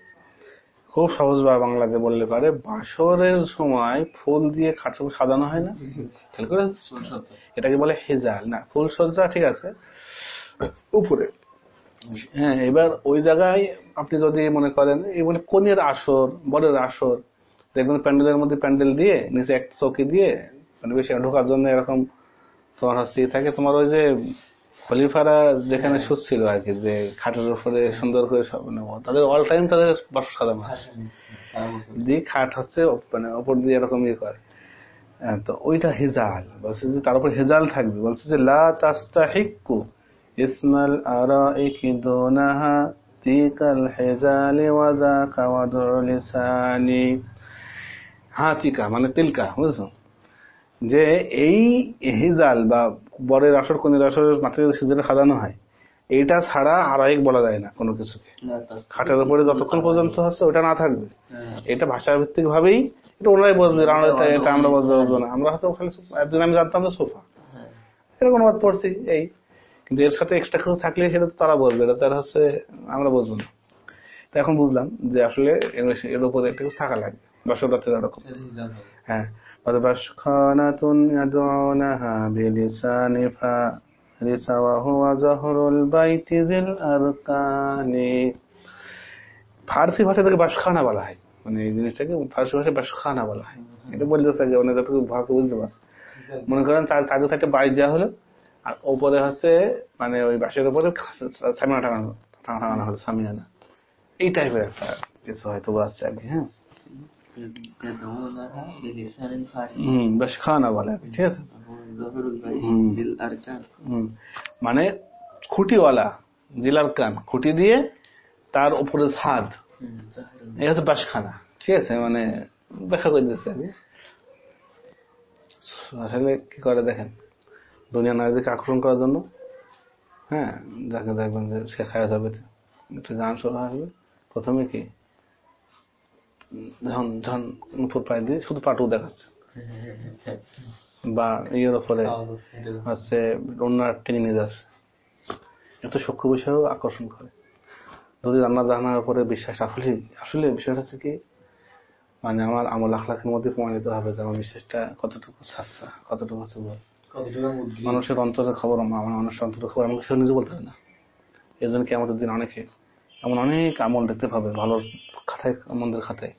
[SPEAKER 1] খুব সহজ বা বাংলাতে বললে পারে, বাসরের সময় ফুল দিয়ে উপর সাজানো হয় না? করে এটাকে বলে হেজাল। না, ফুল সজ্জা, ঠিক আছে। উপরে। হ্যাঁ এবার ওই জায়গায় আপনি যদি মনে করেন, এই বলে কনের আসর, বরের আসর, দেখবেন প্যান্ডেলের মধ্যে প্যান্ডেল দিয়ে, নিচে একটা চৌকি দিয়ে মানে বেশি ঢোকার জন্য এরকম তোমার হচ্ছে থাকে। তোমার ওই যে খলিফারা যেখানে শুচ্ছিল আর কি যে খাটের উপরে সুন্দর করে সব মানে তাদের অল টাইম তাদের বাসর সাজানো হয় দিয়ে খাট হচ্ছে মানে ওপর দিয়ে এরকম ইয়ে করে। হ্যাঁ, তো ওইটা হেজাল। বলছে যে তার উপর হেজাল থাকবে। বলছে যে লা ইসমাল তিকাল হেজালি লিসানি। হাতিকা মানে তিলকা বুঝছ? যে এই হিজাল বা বরের আসর কনের আসরের মাথায় সিজনে সাজানো হয়। এইটা ছাড়া আড়াইক বলা যায় না কোনো কিছুকে। খাটের উপরে যতক্ষণ পর্যন্ত হচ্ছে ওটা না থাকবে।
[SPEAKER 2] হ্যাঁ।
[SPEAKER 1] এটা ভাষা ভিত্তিক ভাবেই এটা ওরাই বসবে আমরা এটা- এটা আমরা বসবো না। আমরা হয়তো খালি একদিন আমি জানতাম যে সোফা।
[SPEAKER 2] হ্যাঁ।
[SPEAKER 1] এরকম অনুবাদ পড়ছি এই। কিন্তু এর সাথে এক্সট্রা কিছু থাকলে সেটা তো তারা বসবে এটা তারা হচ্ছে আমরা বসবো না। তো এখন বুঝলাম যে আসলে এর- উপরে একটা কিছু থাকা লাগবে। এরকম
[SPEAKER 2] এটা
[SPEAKER 1] হ্যাঁ। وبشخانة يدعونها بلسان فارس وهو زهر البيت ذي الأركان ফার্সি ভাষা থেকে বাসখানা বলা হয় মানে এই জিনিসটাকে ফার্সি ভাষায় বাসখানা বলা হয় এটা বলতে থাকে অনেক যতটুকু ভালো বুঝতে পারে মনে করেন তার তাদের একটা বাড়ি দেওয়া হলো আর ওপরে হচ্ছে মানে ওই বাসের উপরে সামিয়ানা টাঙানো টাঙানো হলো সামিয়ানা এই টাইপের একটা কিছু হয়তো আসছে আর কি হ্যাঁ মানে খুঁটিওয়ালা, জিলার কান, খুঁটি দিয়ে তার উপরে সাদ হচ্ছে বাসখানা ঠিক আছে? মানে ব্যাখ্যা করে দিচ্ছে আসলে কি করে দেখেন? দুনিয়া নারীদেরকে আকর্ষণ করার জন্য হ্যাঁ? যাকে দেখবেন যে সে খায়া যাবে একটু গান শোনা হবে। প্রথমে কি? ঝন ঝন উপর পায়ে দিয়ে শুধু পাটু দেখাচ্ছে। বা ইয়ের উপরে হচ্ছে অন্য টেনে নিয়ে যাচ্ছে এত সূক্ষ্ম বিষয়েও আকর্ষণ করে। যদি রান্না জানার উপরে বিশ্বাস আসলে আসলে বিষয়টা হচ্ছে কি মানে আমার আমল আখলাখের মধ্যে প্রমাণিত হবে যে আমার বিশ্বাসটা কতটুকু সাচ্চা কতটুকু হচ্ছে মানুষের অন্তরের খবর আমার মানুষের অন্তরের খবর আমাকে সে নিজে বলতে পারে না। এই জন্য কি আমাদের দিন অনেকে এমন অনেক আমল দেখতে পাবে ভালো খাতায় মন্দের খাতায়।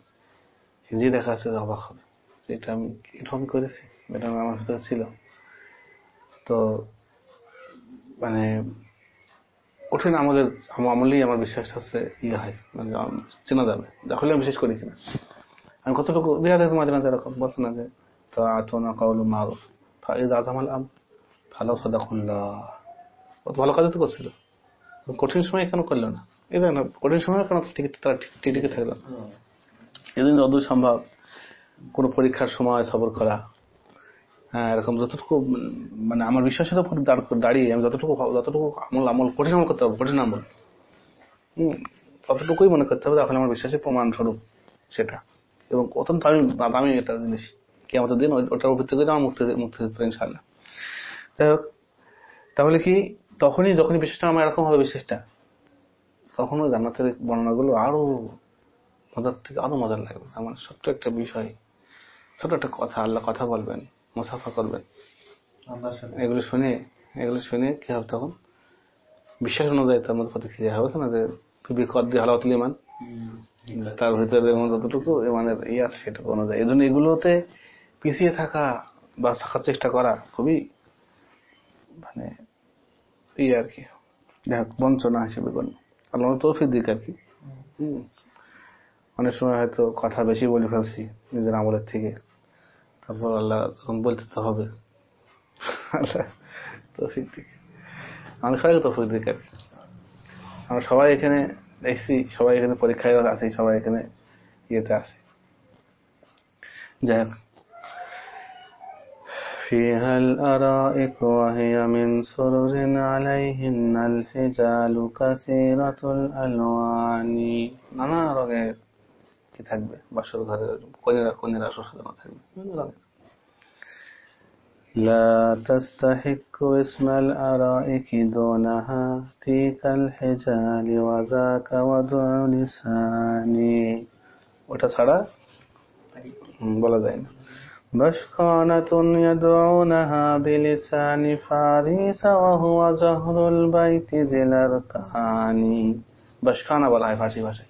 [SPEAKER 1] যে দেখা যে অবাক হবে। এটা আমি এটা করেছি? এটা আমার ভিতরে ছিল। তো মানে কঠিন আমাদের আম- আমলেই আমার বিশ্বাস হচ্ছে ইয়ে হয় মানে চেনা যাবে। আসলে আমি বিশ্বাস করি কিনা। আমি কতটুকু জিহাদের মাঝে মাঝে এরকম বলছে না যে তো আতনা কাউল মারুফ আজমাল আম ভালো সদাকুল্লাহ কত ভালো কাজ তো করছিল। কঠিন সময় কেন করল না? এই দেখেন না, কঠিন সময় কেন ঠিক তারা টিকে থাকল না? এদিন যতদূর সম্ভব কোনো পরীক্ষার সময় সবর করা। হ্যাঁ এরকম যতটুকু মানে আমার বিশ্বাসের উপর দাঁড়িয়ে আমি যতটুকু যতটুকু আমল আমল কঠিন আমল করতে পারব কঠিন আমল। ততটুকুই মনে করতে হবে, তাহলে আমার বিশ্বাসের প্রমাণ স্বরূপ সেটা। এবং অত্যন্ত দামি দামি একটা জিনিস। কি আমাদের দিন ওটার ভিত্তি করে আমার মুক্তি মুক্তি দিতে ইনশাল্লাহ যাই হোক, তাহলে কি তখনই, যখনই বিশ্বাসটা আমার এরকম হবে, বিশ্বাসটা তখন ওই জান্নাতের বর্ণনাগুলো আরও মজার থেকে আরও মজার লাগবে আমার ছোট্ট একটা বিষয় ছোট একটা কথা আল্লাহ কথা বলবেন মুসাফা করবেন। এগুলো শুনে এগুলো শুনে কি হবে তখন? বিশ্বাস অনুযায়ী তার মধ্যে প্রতিক্রিয়া হবে না? যে বিবি কদ্দি হালাওয়াতুল ইমান। তার ভিতরে যতটুকু ইমানের ইয়ে আছে সেটুকু অনুযায়ী। এই জন্য এগুলোতে পিছিয়ে থাকা বা থাকার চেষ্টা করা খুবই মানে ইয়ে আর কি। দেখ বঞ্চনা হিসেবে গণ্য। আল্লাহ তৌফিক দিক আর কি। হুম। অনেক সময় হয়তো কথা বেশি বলে ফেলছি নিজের আমলের থেকে তারপর আল্লাহ তখন বলতে তো হবে আল্লাহ তৌফিক দিক আমাদের সবাইকে তৌফিক দিক আর কি আমরা সবাই এখানে দেখছি সবাই এখানে পরীক্ষায় আছে সবাই এখানে ইয়েতে আছে যাই হোক فيها الأرائك وهي من سرر عليهن الحجال كثيرة الألوان নানা রঙের কি থাকবে বাসর ঘরে কনেরা কনেরা সাজানো থাকবে বিভিন্ন রঙের لا تستحق اسم الأرائك دونها تلك الحجال وذاك وضع لساني ওটা ছাড়া হুম, বলা যায় না بشخانة يدعونها بلسان فارس وهو زهر البيت ذي الأركان بشخانة বলা হয় ফার্সি ভাষায়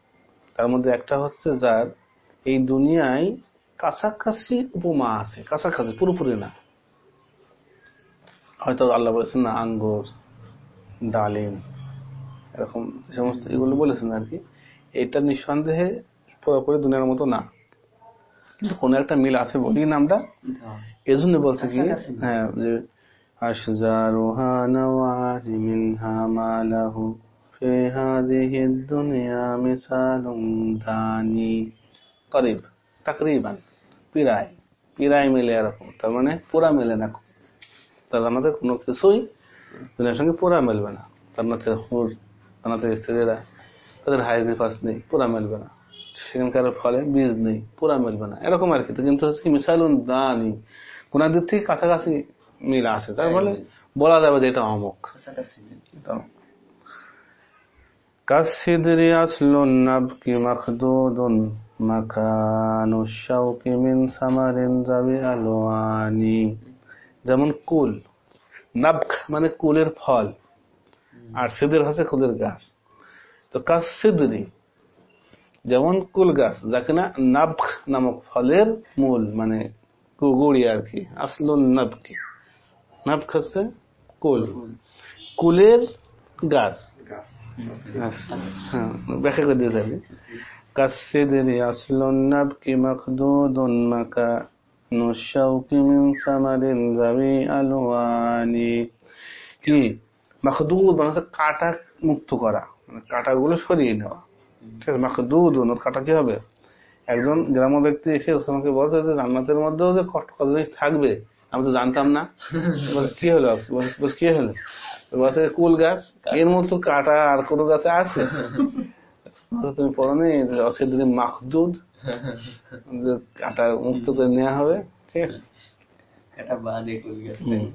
[SPEAKER 1] তার মধ্যে একটা হচ্ছে যার এই দুনিয়ায় কাছাকাছি উপমা আছে কাছাকাছি পুরোপুরি না। হয়তো আল্লাহ বলেছেন না আঙ্গুর ডালিম এরকম সমস্ত এগুলো বলেছেন আর কি। এটা নিঃসন্দেহে পুরোপুরি দুনিয়ার মতো না। কিন্তু কোন একটা মিল আছে বলি নামটা? এই জন্য বলছে কি হ্যাঁ আশজারুহা নওয়ারি মিনহা মালাহু في هذه الدنيا مثال داني قريب تقريبا প্রায় প্রায় মিলে এরকম তার মানে পুরা মেলে না তার আমাদের কোনো কিছুই দুনিয়ার সঙ্গে পুরা মেলবে না জান্নাতের হুর জান্নাতের স্ত্রীরা তাদের হাইজ নিফাস নেই পুরা মেলবে না সেখানকার ফলে বীজ নেই পুরা মেলবে না এরকম আর কি তো কিন্তু হচ্ছে কি মিসাইলুন দানি কোন দিক থেকে কাছাকাছি মিল আছে তার ফলে বলা যাবে যে এটা অমুক
[SPEAKER 2] কাছাকাছি মিল।
[SPEAKER 1] كالسدر أصل النبك مخدود مكان الشوك من ثمر ذوي ألوان যেমন কুল নাবক মানে কুলের ফল আর সিদের হচ্ছে কুলের গাছ তো কাজ সিদরি যেমন কুল গাছ যাকে না নাবক নামক ফলের মূল মানে গু- গুড়ি আর কি আসলুন নাবকি নাবক হচ্ছে কুল কুলের গাছ হ্যাঁ, মাখদুদুন মিন কাটা মুক্ত করা। মানে কাটাগুলো সরিয়ে নেওয়া। ঠিক আছে? মাখদুদ ওর কাটা কি হবে? একজন গ্রাম্য ব্যক্তি এসে ওসমানকে বলছে যে জান্নাতের মধ্যেও যে কত জিনিস থাকবে, আমি তো জানতাম না। কি হলো? কি হলো? বলছে কুল গাছ এর মতো কাটা আর কোনো গাছে আছে? তুমি পড়ো নি? অসিদিন মাখদুদ কাটা মুক্ত করে নেওয়া হবে। ঠিক আছে?
[SPEAKER 2] গেছে।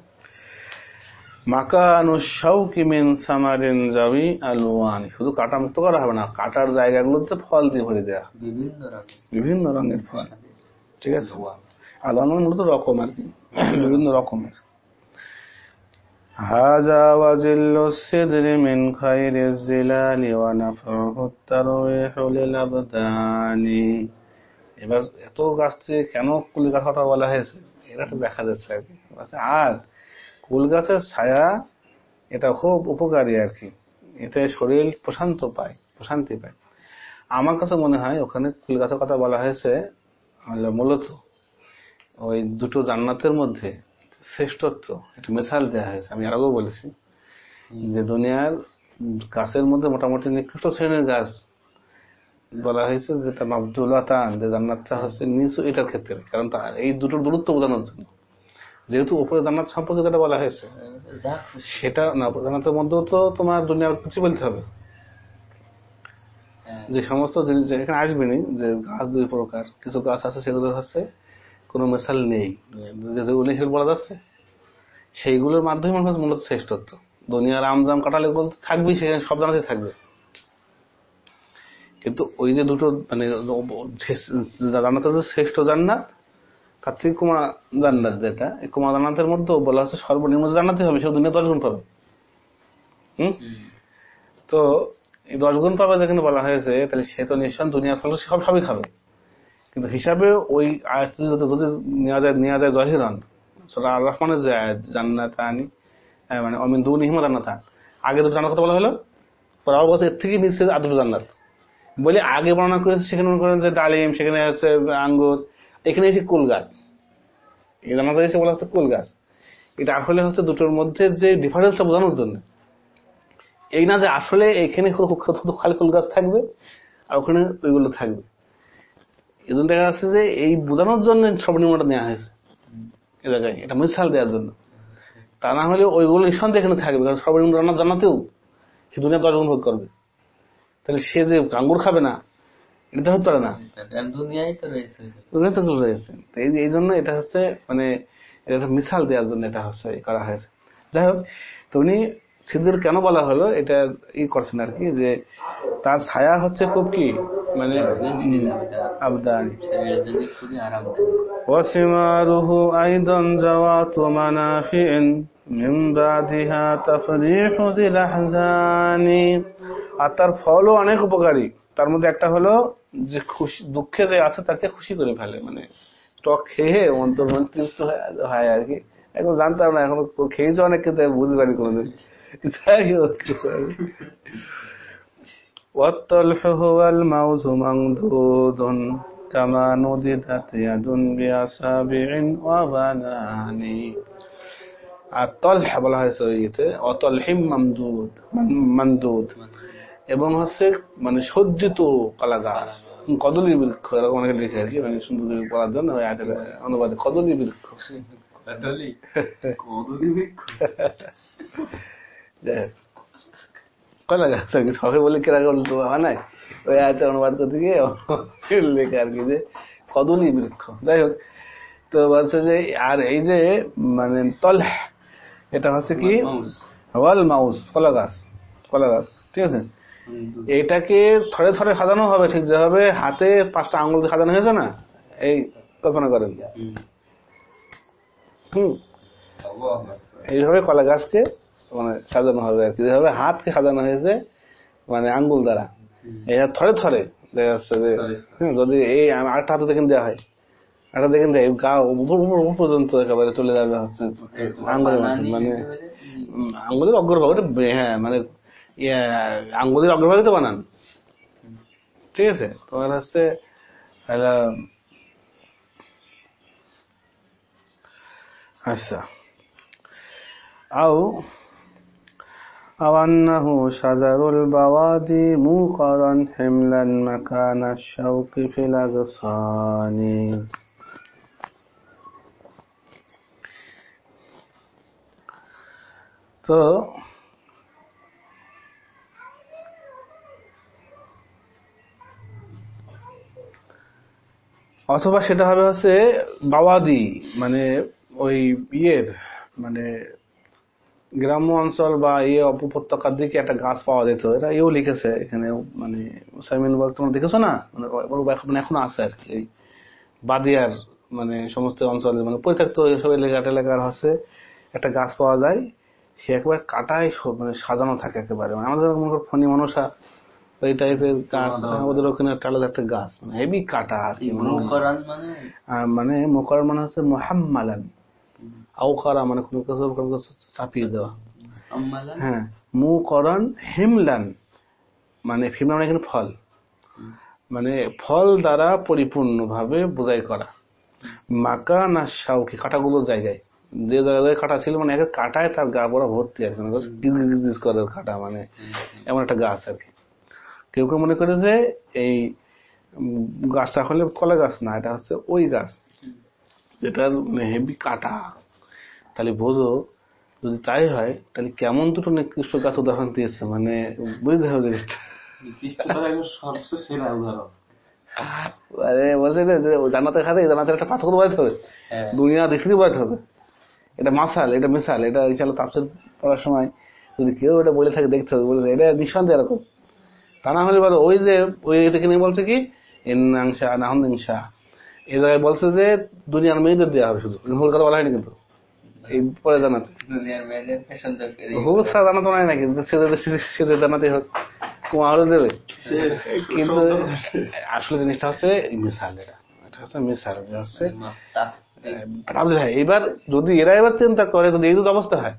[SPEAKER 1] মিন শুধু কাটা মুক্ত করা হবে না কাটার জায়গাগুলোতে ফল দিয়ে ভরে দেওয়া
[SPEAKER 2] বিভিন্ন রঙের
[SPEAKER 1] ফল। ঠিক আছে? আলোয়ান মানে মূলত রকম আর কি। বিভিন্ন রকমের। এবার এত গাছ থেকে কেন কুল কথা বলা হয়েছে? দেখা যাচ্ছে আর কি। আর কুল গাছের ছায়া, এটা খুব উপকারী আর কি। এতে শরীর প্রশান্ত পায়, প্রশান্তি পায়। আমার কাছে মনে হয় ওখানে কুল গাছের কথা বলা হয়েছে মূলত ওই দুটো জান্নাতের মধ্যে শ্রেষ্ঠত্ব। একটা মিসাল দেওয়া হয়েছে। আমি আর আগেও বলেছি যে দুনিয়ার গাছের মধ্যে মোটামুটি নিকৃষ্ট শ্রেণির গাছ বলা হয়েছে যেটা মাবদুল্লাহ তান যে জান্নাতটা হচ্ছে নিচু এটার ক্ষেত্রে। কারণ এই দুটোর দূরত্ব বোঝানোর জন্য। যেহেতু উপরে জান্নাত সম্পর্কে যেটা বলা হয়েছে সেটা না জান্নাতের মধ্যেও তো তোমার দুনিয়ার কিছু বলতে হবে।
[SPEAKER 2] হ্যাঁ,
[SPEAKER 1] যে সমস্ত জিনিস এখানে আসবেনি যে গাছ দুই প্রকার কিছু গাছ আছে সেগুলো হচ্ছে কোনো মেশাল নেই। যেগুলো বলা যাচ্ছে সেইগুলোর মাধ্যমে মানুষ মূলত শ্রেষ্ঠত্ব। দুনিয়ার আমজাম কাটালে এগুলো তো থাকবেই সেখানে সব জানাতে থাকবে। কিন্তু ওই যে দুটো মানে জান্নাতের যে শ্রেষ্ঠ জান্নাত তার থেকে কুমা জান্নাত যেটা এই কুমা জান্নাতের মধ্যে বলা হচ্ছে সর্বনিম্ন যে জান্নাতে হবে সে দুনিয়া দশ গুণ পাবে। হম? তো এই দশ গুণ পাবে যেখানে বলা হয়েছে তাহলে সে তো নিঃসন্দেহে দুনিয়ার ফল সব সবই খাবে। কিন্তু হিসাবে ওই আয়াত যদি নেওয়া যায় নেওয়া যায় জহিরন সেটা আর রহমানের যে আয়াত হ্যাঁ, মানে অমিন দু নিহিমা জান্নাত আগে দুটো জান্নাত কথা বলা হলো? পরে আবার বলছে এর থেকে নিচে আর দুটো জান্নাত। বলে আগে বর্ণনা করেছে সেখানে মনে করেন যে ডালিম সেখানে হচ্ছে আঙ্গুর এখানে এসে কুল গাছ। এই জান্নাতে এসে বলা হচ্ছে কুল গাছ। এটা আসলে হচ্ছে দুটোর মধ্যে যে ডিফারেন্সটা বোঝানোর জন্য। এই না যে আসলে এখানে খালি কুল গাছ থাকবে আর ওখানে ওইগুলো থাকবে। এই জন্য দেখা যাচ্ছে যে এই বোঝানোর জন্য সর্বনিম্নটা নেওয়া হয়েছে এ জায়গায় এটা মিসাল দেওয়ার জন্য। তা না হলে ওইগুলো নিঃসন্দেহে এখানে থাকবে কারণ সর্বনিম্ন রান্না জানাতেও সে দুনিয়া দশ গুণ ভোগ করবে। তাহলে সে যে আঙ্গুর খাবে না এটা হতে পারে না।
[SPEAKER 2] দুনিয়ায় তো রয়েছে।
[SPEAKER 1] এই জন্য এটা হচ্ছে মানে এটা মিসাল দেওয়ার জন্য এটা হচ্ছে করা হয়েছে। যাই হোক তো উনি সিদ্ধুর কেন বলা হলো এটা ই করছেন আর কি যে তার ছায়া হচ্ছে খুব কি? মানে আবদানি
[SPEAKER 2] শরীরের জন্য খুবই আরামদায়ক
[SPEAKER 1] وثماره أيضا ذوات منافع من بعدها تفريح ذي الأحزان আর তার ফলও অনেক উপকারী তার মধ্যে একটা হলো যে খুশি দুঃখে যে আছে তাকে খুশি করে ফেলে মানে টক খেয়ে অন্তর মন তৃপ্ত হয়- হয় আর কি এখন জানতাম না এখন খেয়েছে অনেক কিন্তু আমি বুঝতে পারি কোনোদিন যাই হোক والطلح هو الموز ممدود كما نضدت يد بأصابع وبنان আর তলহ বলা হয়েছে ওই ইয়েতে অতলহিম মামদুদ মান- মামদুদ এবং হচ্ছে মানে সজ্জিত কলা গাছ কদলি বৃক্ষ এরকম অনেকে লিখে আর কি মানে সুন্দর করে বলার জন্য ওই আয়াতের অনুবাদে কদলি বৃক্ষ
[SPEAKER 2] কদলি কদলি বৃক্ষ
[SPEAKER 1] যাই হোক। সবাই বলে কীরকম তো বানায়? ওই আয়তে অনুবাদ করতে গিয়ে লেখা আর কি যে কদলি বৃক্ষ। যাই হোক তো বলছে যে আর এই যে মানে তলহ এটা হচ্ছে কি? ওয়াল মাউস। কলা গাছ কলা গাছ ঠিক আছে? এটাকে থরে থরে সাজানো হবে ঠিক যেভাবে হাতে পাঁচটা আঙুল দিয়ে সাজানো হয়েছে না? এই কল্পনা করেন।
[SPEAKER 2] হুম।
[SPEAKER 1] হুম। এইভাবে কলা গাছকে মানে সাজানো হবে আর কি। যেভাবে হাতকে সাজানো হয়েছে মানে আঙ্গুল দ্বারা। এই থরে থরে দেখা যাচ্ছে যে যদি এই আটটা হাতে দেখেন দেওয়া হয়। আটটা দেখেন দেয় গা উপর উপর উপর পর্যন্ত একেবারে চলে যাবে হচ্ছে আঙ্গুলের মানে আঙ্গুলের অগ্রভাগ হ্যাঁ মানে আঙ্গুলের অগ্রভাগে তো বানান। ঠিক আছে? তোমার হচ্ছে আচ্ছা। أو أو أنه شجر البوادي موقرا حملا مكان الشوك في الأغصان তো অথবা সেটা হবে হচ্ছে বাওয়াদি মানে ওই ইয়ের মানে গ্রাম্য অঞ্চল বা ইয়ে উপত্যকার দিকে একটা গাছ পাওয়া যেত? এটা এও লিখেছে এখানে মানে সাইমিন বল তোমরা দেখেছ না? মানে ওর এখন আছে আর কি এই বাদিয়ার মানে সমস্ত অঞ্চলে মানে পরিত্যক্ত এসব এলাকা এলাকার হচ্ছে একটা গাছ পাওয়া যায়। সে একবার কাটায় মানে সাজানো থাকে একেবারে। মানে আমাদের মনে করো ফণি মনসা ওই টাইপের গাছ ওদের ওখানে একটা আলাদা একটা গাছ মানে হেভি কাটা আর কি মানে
[SPEAKER 2] মানে
[SPEAKER 1] আর মানে মোকার মানে হচ্ছে মোহাম্মালান। আউকারা মানে কোনো কিছু কোনো কিছু চাপিয়ে দেওয়া। হ্যাঁ মুকরণ হিমলান মানে হিমলান মানে এখানে ফল। মানে ফল দ্বারা পরিপূর্ণভাবে বোঝাই করা। মাকা না শাউকি কাটাগুলো জায়গায়। যে জায়গায় কাটা ছিল মানে কাটায় তার গা পড়া ভর্তি কি মানে গিজ করে কাটা মানে এমন একটা গাছ আর কি। কেউ কেউ মনে করে যে এই গাছটা হলে কলা গাছ না এটা হচ্ছে ওই গাছ। যেটার মানে হেভি কাটা। তাহলে বোঝো যদি তাই হয় তাহলে কেমন দুটো নিকৃষ্ট গাছ উদাহরণ দিয়েছে? মানে বুঝতে হবে জিনিসটা। আরে বলছে খাতে জান্নাতের একটা বাড়াতে হবে।
[SPEAKER 2] হ্যাঁ।
[SPEAKER 1] দুনিয়া দেখতে বাড়াতে হবে। এটা মাসাল এটা মিসাল এটা ইনশাল্লাহ তাফসির পড়ার সময় যদি কেউ এটা বলে থাকে দেখতে হবে। বলে এটা নিঃসন্দেহ এরকম। তা না হলে বলো ওই যে ওই এটাকে নিয়ে বলছে কি? ইনশা নাহন ইনশা। এই জায়গায় বলছে যে দুনিয়ার মেয়েদের দেওয়া হবে শুধু। ভুল কথা বলা হয়নি কিন্তু। এই পরে জানাতে।
[SPEAKER 2] দুনিয়ার মেয়েদের ফ্যাশন দরকার
[SPEAKER 1] হুবুত ছাড়া জানাতো নাই নাকি? সেদের জানাতে হোক কুয়া হলে দেবে। কিন্তু আসলে জিনিসটা হচ্ছে মিসাল এটা। এটা হচ্ছে মিসাল হচ্ছে তাহলে হ্যাঁ এবার যদি এরা এবার চিন্তা করে যদি এই যদি অবস্থা হয়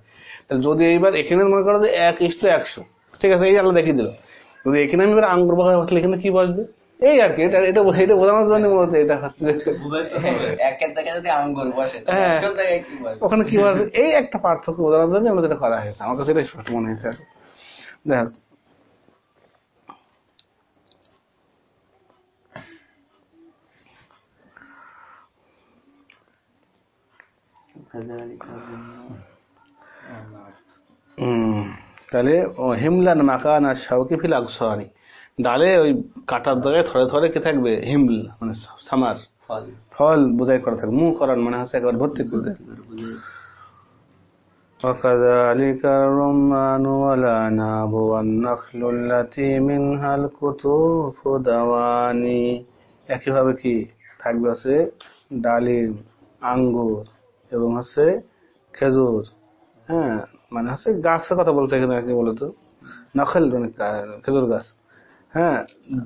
[SPEAKER 1] যদি এইবার এখানে মনে করো যে এক ইস্টু একশো ঠিক আছে এই আল্লাহ দেখিয়ে দিল। যদি এখানে আমি এবার আঙ্গুর বসলে এখানে কি বসবে? এই আর কি এটা এটা এটা বোঝানোর জন্য মূলত এটা হচ্ছে হ্যাঁ।
[SPEAKER 2] বসবে?
[SPEAKER 1] ওখানে কি বলবে এই একটা পার্থক্য বোঝানোর জন্য করা হয়েছে আমার কাছে এটা স্পষ্ট মনে হয়েছে। যাই হোক তাহলে ও হিমলান মাকান আর শাউকি ফিল আকসানি ডালে ওই কাটার জায়গায় থরে থরে কি থাকবে হিমল মানে সামার
[SPEAKER 2] ফল
[SPEAKER 1] ফল বোঝাই করা থাকবে মুখ করার মানে হচ্ছে একেবারে ভর্তি করে দেয়। وكذلك الرمان والعناب والنخل التي منها القطوف دواني একইভাবে কি থাকবে হচ্ছে ডালিম আঙ্গুর এবং হচ্ছে খেজুর হ্যাঁ মানে হচ্ছে গাছের কথা বলছে এখানে আর কি বলতো নখল মানে কা- খেজুর গাছ হ্যাঁ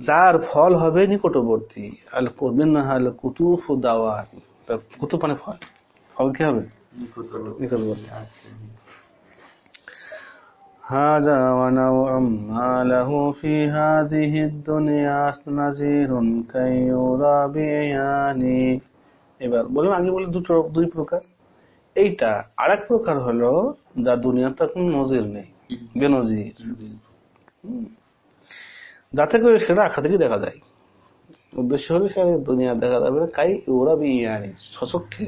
[SPEAKER 1] যার ফল হবে নিকটবর্তী আল মিনহাল কুতুফ দাওয়ান তার কুতুফ মানে ফল ফল কি হবে নিকটবর্তী
[SPEAKER 2] আচ্ছা
[SPEAKER 1] هذا ونوع ما له في هذه الدنيا نذير كي يرى بعياني এবার বললাম আগে বলে দুটো দুই প্রকার এইটা আরেক প্রকার হলো যা দুনিয়াতে কোনো নজির নেই বেনজির হুম। যাতে করে সেটা আখা থেকে দেখা যায় উদ্দেশ্য হলো সে দুনিয়া দেখা যাবে না কাই ওরা বিয়ানি সচক্ষে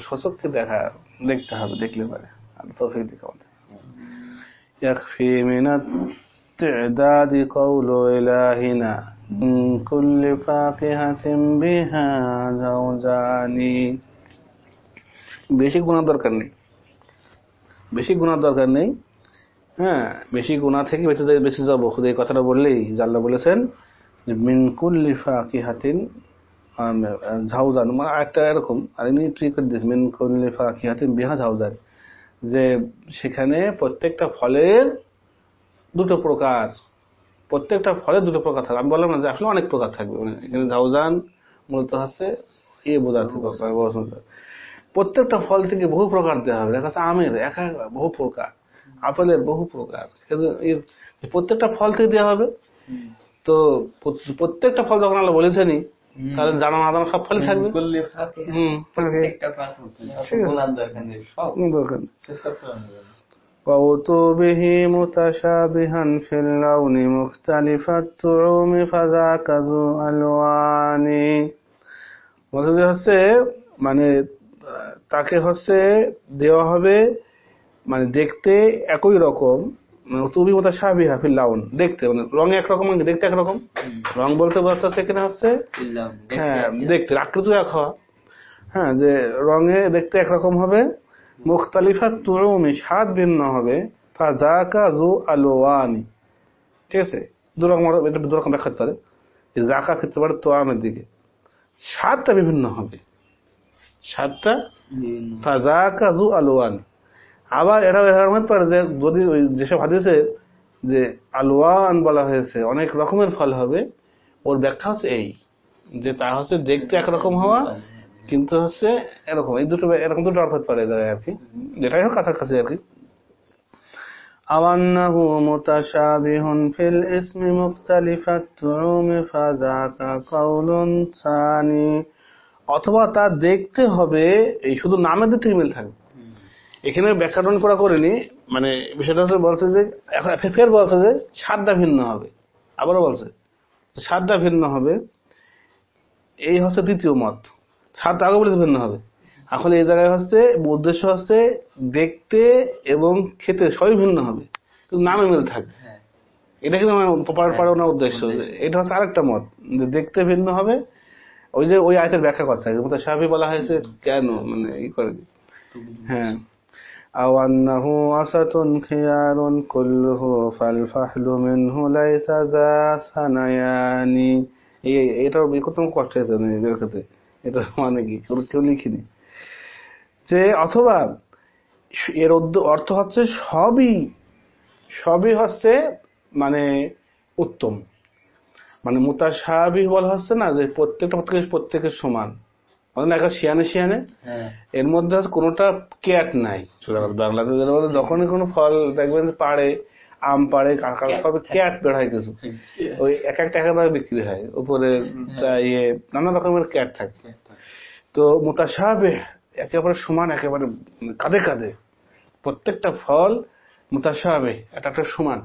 [SPEAKER 1] সচক্ষে দেখা দেখতে হবে দেখলে পারে আর তৌফিক দিকে আমাদের يكفي من التعداد قول إلهنا من كل فاكهة بها زوجان বেশি গুণার দরকার নেই বেশি গুণার দরকার নেই হ্যাঁ বেশি গুণা থেকে বেঁচে বেঁচে যাব। খুদ এই কথাটা বললেই জাল্লা বলেছেন যে মিনকুল্লি ফাকিহাতিন আম, ঝাউজান মানে একটা এরকম আর এমনি ট্রি করে দিয়েছে মিনকুল্লি ফাকিহাতিন বিহা ঝাউজান। যে সেখানে প্রত্যেকটা ফলের দুটো প্রকার প্রত্যেকটা ফলের দুটো প্রকার থাকবে আমি বললাম না যে আসলে অনেক প্রকার থাকবে মানে এখানে ঝাউজান মূলত হচ্ছে ইয়ে বোঝাতে প্রত্যেকটা ফল থেকে বহু প্রকার দেওয়া হবে। দেখা যাচ্ছে আমের একা বহু প্রকার। আপেলের বহু প্রকার খেজুর- এর প্রত্যেকটা ফল থেকে দেওয়া হবে তো প্রত- প্রত্যেকটা ফল যখন আল্লাহ বলেছেনই তাহলে জানা না জানা সব ফলই থাকবে
[SPEAKER 2] করলে ফাঁকে
[SPEAKER 1] হুম
[SPEAKER 2] প্রত্যেকটা ফাঁক
[SPEAKER 1] ঠিক আছে।
[SPEAKER 2] গোলার দরকার নেই সব
[SPEAKER 1] কোনো দরকার নেই
[SPEAKER 2] চেষ্টা করে নেবেন
[SPEAKER 1] وأتوا به متشابها في اللون مختلف الطعوم فذاك ذو ألوان বলছে যে হচ্ছে মানে আহ, তাকে হচ্ছে দেওয়া হবে মানে দেখতে একই রকম মানে তুমি মতো দেখতে মানে রং একরকম মানে দেখতে একরকম? রং বলতে বোঝাচ্ছে সেখানে হচ্ছে? হ্যাঁ দেখতে আকৃতি এক হওয়া হ্যাঁ যে রঙে দেখতে একরকম হবে। মুখতালিফা তুরুমি স্বাদ ভিন্ন হবে। ফাজাকা জু আলোয়ানি। ঠিক আছে? দুরকম এটা দুরকম ব্যাখ্যা পারে। জাকা ফিরতে পারে তোয়ামের দিকে। স্বাদটা বিভিন্ন হবে। স্বাদটা ফাজাকা জু আলোয়ান। আবার এটা এটার পারে যে যদি ওই যেসব হাদিসে যে আলওয়ান বলা হয়েছে, অনেক রকমের ফল হবে, ওর ব্যাখ্যা হচ্ছে এই, যে তা হচ্ছে দেখতে একরকম হওয়া, কিন্তু হচ্ছে এরকম। এই দুটো এরকম দুটো অর্থ পারে দেয় আর কি। যেটাই হোক কাছাকাছি আর কি। আওয়ান্নাহু মুতাশাবিহুন ফিল ইসমি মুখতালিফাত তুরুমি ফাযাকা কাউলুন সানি। অথবা তা দেখতে হবে, এই শুধু নামের দিক থেকে মিল থাকবে। এখানে ব্যাকরণ করা করেনি মানে বিষয়টা হচ্ছে বলছে যে এখন ফের বলছে যে স্বাদটা ভিন্ন হবে আবারও বলছে স্বাদটা ভিন্ন হবে এই হচ্ছে দ্বিতীয় মত স্বাদ আগে বলেছে ভিন্ন হবে এখন এই জায়গায় হচ্ছে উদ্দেশ্য হচ্ছে দেখতে এবং খেতে সবই ভিন্ন হবে কিন্তু নামে মিল থাকবে
[SPEAKER 2] হ্যাঁ।
[SPEAKER 1] এটা কিন্তু আমার পার পারানোর উদ্দেশ্য এটা হচ্ছে আরেকটা মত যে দেখতে ভিন্ন হবে ওই যে ওই আয়তের ব্যাখ্যা করছে মতো সাহাবি বলা হয়েছে কেন মানে ই করে হ্যাঁ। أو أنه وسط خيار كله فالفحل منه ليس ذا ثنيان এই এটার কত কষ্ট হয়েছে মানে বের করতে এটা মানে কি কেউ কেউ লিখিনি যে অথবা এর অর্ধ- অর্থ হচ্ছে সবই সবই হচ্ছে মানে উত্তম মানে মোতাসাবি বলা হচ্ছে না যে প্রত্যেকটা প্রত্যেকের প্রত্যেকের সমান মানে শিয়ানে শিয়ানে
[SPEAKER 2] হ্যাঁ।
[SPEAKER 1] এর মধ্যে হচ্ছে কোনোটা ক্যাট নাই। বাংলাদেশের মধ্যে যখনই কোনো ফল দেখবেন পাড়ে আম পাড়ে কাঁকাল সবে ক্যাট বের হয়। কিছু ওই এক একটা এক এক বিক্রি হয়। উপরে ইয়ে নানা রকমের ক্যাট থাকে। তো মোতাসাবে একেবারে সমান একেবারে কাঁধে কাঁধে প্রত্যেকটা ফল মোতাসাবে এটা একটা সমান।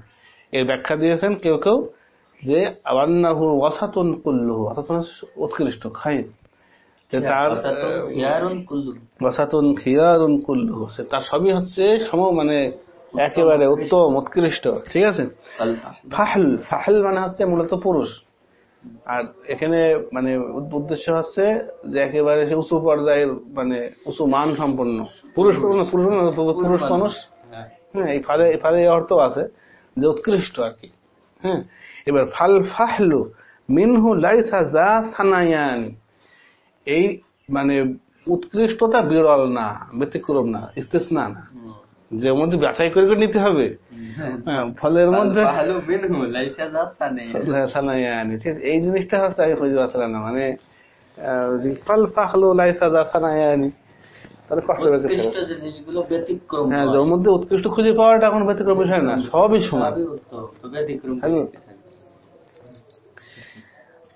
[SPEAKER 1] এর ব্যাখ্যা দিয়েছেন কেউ কেউ যে আবান্নাহু ওয়াসাতুন কুল্লুহু ওয়াসাতুন উৎকৃষ্ট খাই যে তার ওয়াসাতুন খিয়ারুন কুল্লুহু সে তার সবই হচ্ছে সম মানে একেবারে উত্তম উৎকৃষ্ট ঠিক আছে? ফাহল ফাহল মানে হচ্ছে মূলত পুরুষ। আর এখানে মানে উদ্দেশ্য হচ্ছে যে একেবারে সে উঁচু পর্যায়ের মানে উঁচু মান সম্পন্ন। পুরুষ পুরুষ। পুরুষ পুরুষ মানুষ।
[SPEAKER 2] হ্যাঁ।
[SPEAKER 1] হ্যাঁ এই ফালে এই ফালে অর্থ আছে যে উৎকৃষ্ট আর কি। হ্যাঁ এবার ফাল ফাহলু মিনহু লাইসা যা সানায়ান। এই মানে উৎকৃষ্টতা বিরল না ব্যতিক্রম না ইস্তেসনা না। যে মধ্যে বাছাই করে নিতে হবে। হ্যাঁ, ফলের মধ্যে আছে? এই জিনিসটা হচ্ছে আমি খুঁজে পাচ্ছিলাম না। মানে লাইসা তাহলে কষ্ট
[SPEAKER 2] ব্যতিক্রম
[SPEAKER 1] হ্যাঁ
[SPEAKER 2] হয়।
[SPEAKER 1] মধ্যে উৎকৃষ্ট খুঁজে পাওয়াটা এখন ব্যতিক্রম বিষয় না সবই সমান।
[SPEAKER 2] তো ব্যতিক্রম।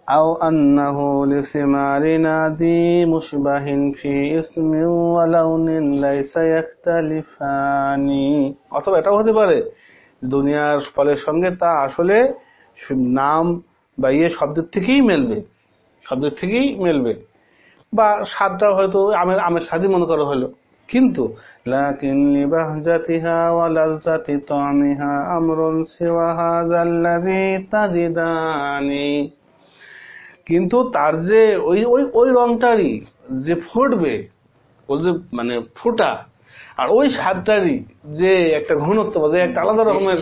[SPEAKER 1] أو أنه لثمار نادي مشبه في اسم ولون ليس يختلفان অথবা এটাও হতে পারে দুনিয়ার ফলের সঙ্গে তা আসলে স- নাম বা ইয়ে শব্দের থেকেই মেলবে শব্দের থেকেই মেলবে বা স্বাদটা হয়তো আমের আমের স্বাদই মনে করা হলো কিন্তু লাকিন লিবাহজাতিহা ওয়া লাযযাতি তামিহা আমরুন সিওয়া হাযাল্লাযী তাজিদানি কিন্তু তার যে ওই ওই ওই রংটারই যে ফুটবে ও যে মানে ফোটা আর ওই স্বাদটারই যে একটা ঘনত্ব বা যে একটা আলাদা রকমের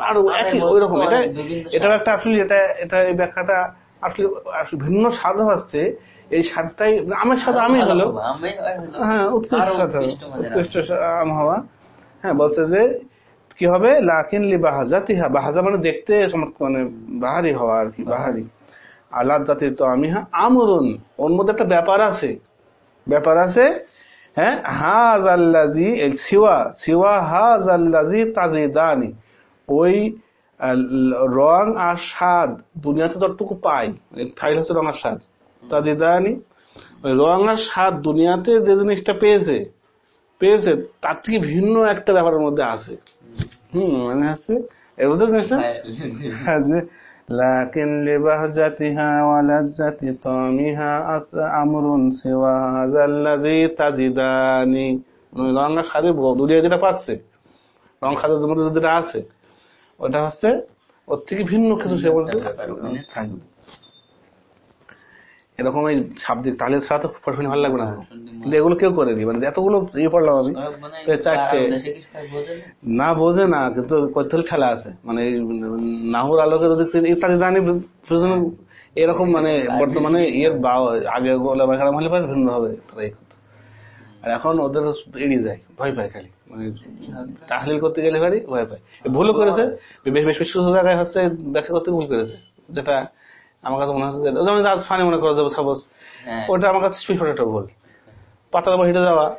[SPEAKER 2] আরও
[SPEAKER 1] একই ওই রকম এটা
[SPEAKER 2] বিভিন্ন
[SPEAKER 1] এটা একটা আসলে এটা এটা এই ব্যাখ্যাটা আসলে আসলে ভিন্ন স্বাদ হচ্ছে এই স্বাদটাই আমের স্বাদ আমি হলো
[SPEAKER 2] আমি।
[SPEAKER 1] হ্যাঁ উৎকৃষ্ট স্বাদ
[SPEAKER 2] উৎকৃষ্ট আম।
[SPEAKER 1] উৎকৃষ্ট হওয়া। হ্যাঁ বলছে যে কি হবে? লাকিন লি বাহাজাতিহা বাহাজা মানে দেখতে মানে বাহারি হওয়া আর কি বাহারি। আলাদ জাতির তো আমি হ্যাঁ আমরুন। ওর মধ্যে একটা ব্যাপার আছে। ব্যাপার আছে হ্যাঁ হাজ আল্লাদি সিওয়া সিওয়া হাজ আল্লাদি তাজিদানি। ওই রং আর স্বাদ দুনিয়াতে যতটুকু পাই ফাইল হচ্ছে রং আর স্বাদ। তাজিদানি ওই রং আর স্বাদ দুনিয়াতে যে জিনিসটা পেয়েছে পেয়েছে তার থেকে ভিন্ন একটা ব্যাপারের মধ্যে আছে। হুম মানে হচ্ছে এর মধ্যে জিনিসটা
[SPEAKER 2] হ্যাঁ।
[SPEAKER 1] لبهجتها ولذة طعمها أمر سوى هذا الذي আমরুন সিওয়া হাযাল্লাযী তাজিদানি মানে রং আর স্বাদে ব- দুনিয়া যেটা পাচ্ছে রং খাদের মধ্যে যেটা আছে ওটা হচ্ছে ওর থেকে ভিন্ন কিছু সে বলতে এরকম এই শাব্দিক তাহলে ছাড়া তো পড়াশোনা ভালো লাগবে না। কিন্তু এগুলো কেউ করেনি। মানে এতগুলো ইয়ে পড়লাম আমি
[SPEAKER 2] মানে
[SPEAKER 1] চারটে।
[SPEAKER 2] না?
[SPEAKER 1] বোঝে না কিন্তু কৈথল খেলা আছে। মানে নাহুর আলোকের দেখছি ইত্যাদি জানি এরকম মানে বর্তমানে ইয়ের আগে গোলা বাখারা হলে পারে ভিন্ন হবে তারা এই আর এখন ওদের এড়িয়ে যায় ভয় পায় খালি। মানে তাহলিল করতে গেলে ভয় পায়। ভুলও করেছে বেশ বেশ বেশ কিছু জায়গায় হচ্ছে ব্যাখ্যা করতে ভুল করেছে। যেটা আমার কাছে মনে হচ্ছে যেমন আজ ফানি মনে করা যাবে সাপোজ
[SPEAKER 2] হ্যাঁ।
[SPEAKER 1] ওটা আমার কাছে একটা ভুল। পাতার উপর হেঁটে যাওয়া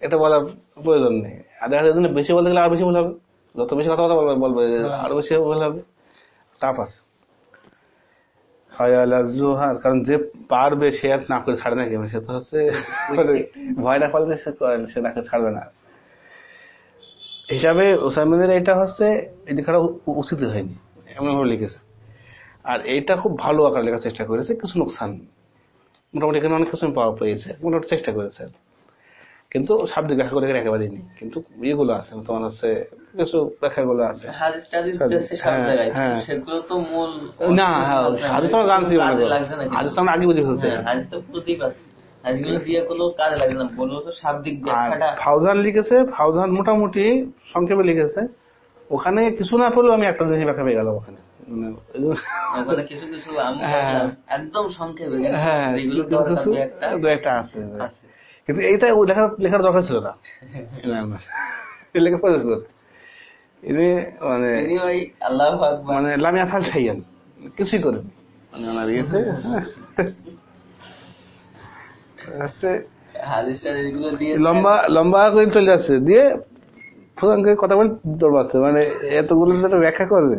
[SPEAKER 1] এটা বলার প্রয়োজন নেই। আর দেখা যায় বেশি বলতে গেলে আর বেশি ভুল হবে। যত বেশি কথা বলবে বলবে আরও বেশি ভুল হবে। আছে। জোহার কারণ যে পারবে সে আর না করে ছাড়বে না কেমন সে তো হচ্ছে ভয় না পারলে সে সে না করে ছাড়বে না। হিসাবে ওসাইমিনের এটা হচ্ছে এটা উ- উচিত হয়নি। এমন ভাবে লিখেছে। আর এইটা খুব ভালো আকার লেখার চেষ্টা করেছে কিছু নোকসান মোটামুটি এখানে অনেক কিছু পাওয়া পেয়েছে মোটামুটি চেষ্টা করেছে। কিন্তু শাব্দিক ব্যাখ্যা করে এখানে একেবারেই নেই। কিন্তু ইয়েগুলো আছে তোমার হচ্ছে কিছু ব্যাখ্যাগুলো আছে। হ্যাঁ, হ্যাঁ। না হ্যাঁ, হাদিস তো আমরা জানছি। হাদিস তো আমরা আগে বুঝে ফেলছি। ফাউজান লিখেছে ফাউজান মোটামুটি সংক্ষেপে লিখেছে। ওখানে কিছু না পেলেও আমি একটা জিনিস ব্যাখ্যা পেয়ে গেলাম ওখানে। মানে
[SPEAKER 2] কিছু কিছু আমি। বললাম, একদম সংক্ষেপে কিন্তু
[SPEAKER 1] দু একটা আছে। এইটা লেখা লেখার দরকার ছিল না। লেখা প্রয়োজন ইনি মানে
[SPEAKER 2] আল্লাহ
[SPEAKER 1] মানে লামিয়া ফাল ছাইয়ান কিছুই করেন। মানে ওনার ইয়েতে হচ্ছে
[SPEAKER 2] হাদিস টাদিসগুলো দিয়ে
[SPEAKER 1] লম্বা লম্বা করে চলে যাচ্ছে দিয়ে কথা বলে দৌড়াচ্ছে মানে এতগুলো ব্যাখ্যা করবে।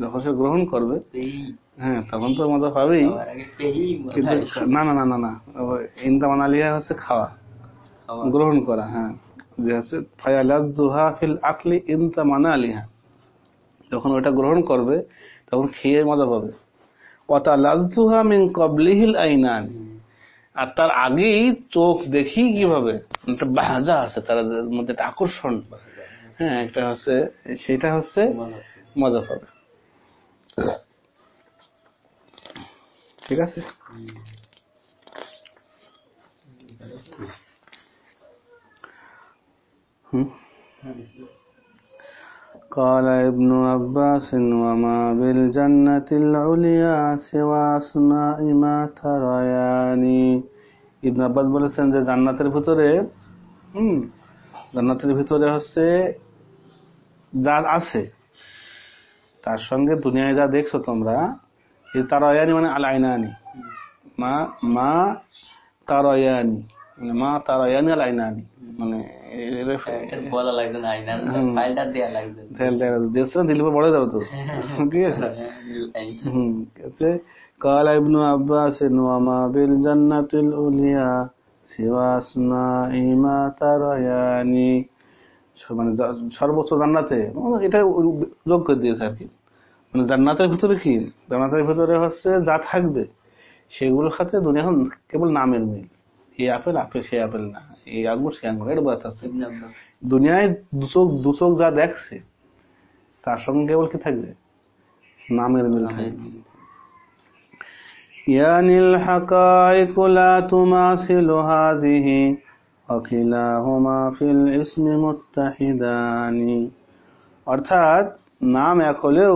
[SPEAKER 1] যখন সে গ্রহণ করবে হ্যাঁ তখন তো মজা পাবেই। কিন্তু না না না না ইন্দামান আলিয়া হচ্ছে খাওয়া। গ্রহণ করা হ্যাঁ। যে হচ্ছে ফায়ালাজুহা ফিল আকলি ইনতামানা আলিহা যখন ওটা গ্রহণ করবে তখন খেয়ে মজা পাবে। ওয়াতা লাজুহা মিন কবলিহিল আইনান। আর তার আগেই চোখ দেখি কীভাবে? একটা বাজা আছে তার মধ্যে একটা আকর্ষণ। হ্যাঁ। একটা হচ্ছে সেটা হচ্ছে
[SPEAKER 2] মজা আছে।
[SPEAKER 1] মজা পাবে ঠিক আছে হুম قال ابن عباس وما بالجنة العليا سوى أسماء ما ترياني ইবন আব্বাস বলেছেন যে জান্নাতের ভিতরে হুম জান্নাতের ভিতরে হচ্ছে যা আছে তার সঙ্গে দুনিয়ায় যা দেখছো তোমরা এই তারয়ানি মানে আল আইনানি মা মা তারয়ানি মানে মা তারয়ানি আল আইনানি মানে এর-
[SPEAKER 2] হ্যাঁ, এটা বলা লাগবে না আইনার
[SPEAKER 1] হুম।
[SPEAKER 2] ফাইলটা দেয়া লাগবে
[SPEAKER 1] ধ্যান দেয় দেখছো না দিলে পরে বড় যাবে তো ঠিক আছে
[SPEAKER 2] হ্যাঁ,
[SPEAKER 1] হুম, আছে قال ابن عباس وما بالجنة الأولياء سوى أسماء ما ترياني মানে যা- সর্বোচ্চ জান্নাতে মানে এটা যোগ করে দিয়েছে আর কি মানে জান্নাতের ভিতরে কি জান্নাতের ভিতরে হচ্ছে যা থাকবে সেগুলোর সাথে দুনিয়া এখন কেবল নামের মিল এই আপেল আপেল সে আপেল না এই আঙ্গুর সে আঙ্গুর এটা বোঝাচ্ছে
[SPEAKER 2] ইবনে আব্বাস।
[SPEAKER 1] দুনিয়ায় দুচোখ দুচোখ যা দেখছে তার সঙ্গে কেবল কি থাকবে নামের মিল থাকবে يعني الحقائق لا تماثل هذه وكلاهما في الاسم متحدان অর্থাৎ নাম এক হলেও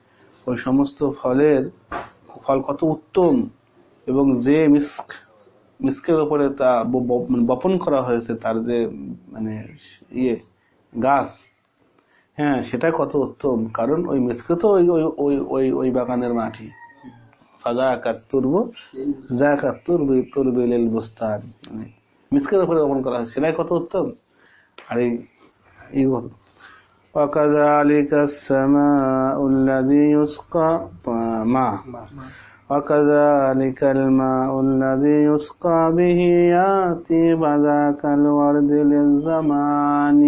[SPEAKER 1] ওই সমস্ত ফলের ফল কত উত্তম এবং যে মিস্ক, মিস্কের উপরে তা মানে বপন করা হয়েছে তার যে মানে ইয়ে গাছ হ্যাঁ সেটা কত উত্তম। কারণ ওই মিসকে তো ওই ওই ওই ওই বাগানের মাটি। মানে মিসকের উপরে রোপণ করা হয় সেটাই কত উত্তম। আর এই এই কত وكذلك السماء الذي يسقى ماء وكذلك الماء الذي يسقى به ياتي بذاك الورد للزمان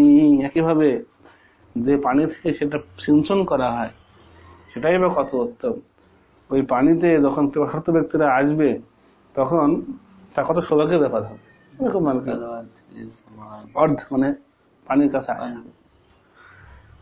[SPEAKER 1] একইভাবে যে পানি থেকে সেটা সিঞ্চন করা হয় সেটাই বা কত উত্তম ওই পানিতে যখন অসুস্থ ব্যক্তিরা আসবে তখন তা কত সৌভাগ্যের ব্যাপার হবে এরকম আর কি অর্ধ মানে পানির কাছে আসে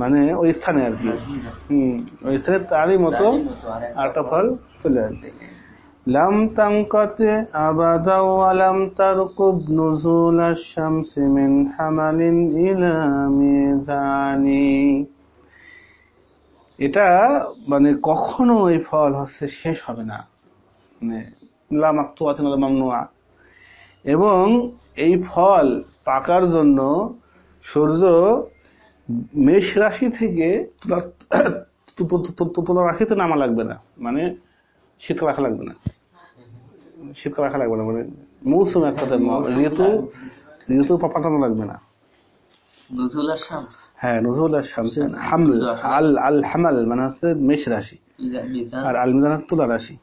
[SPEAKER 1] মানে ওই স্থানে আর কি। হম ওই স্থানে তারই মতো আটা ফল চলে আসবে লাম তাঙ্কতে আবাদাও আলাম তার কুব নজুল শামসি মিন হামালিন ইলা মিজানি। এটা মানে কখনো ওই ফল হচ্ছে শেষ হবে না। মানে লাম আক্তুয়াতিন নোয়া এবং এই ফল পাকার জন্য সূর্য মেষ রাশি থেকে তুলা রাশিতে নামা লাগবে না। মানে শীতকাল রাখা লাগবে না। শীতকাল রাখা লাগবে না। মানে মৌসুম এক কথা ঋতু ঋতু পাল্টানো লাগবে না। হ্যাঁ নজরুল শামসি হামল আল আল হামাল মানে হচ্ছে মেষ রাশি। আর আল মিজান তুলা রাশি।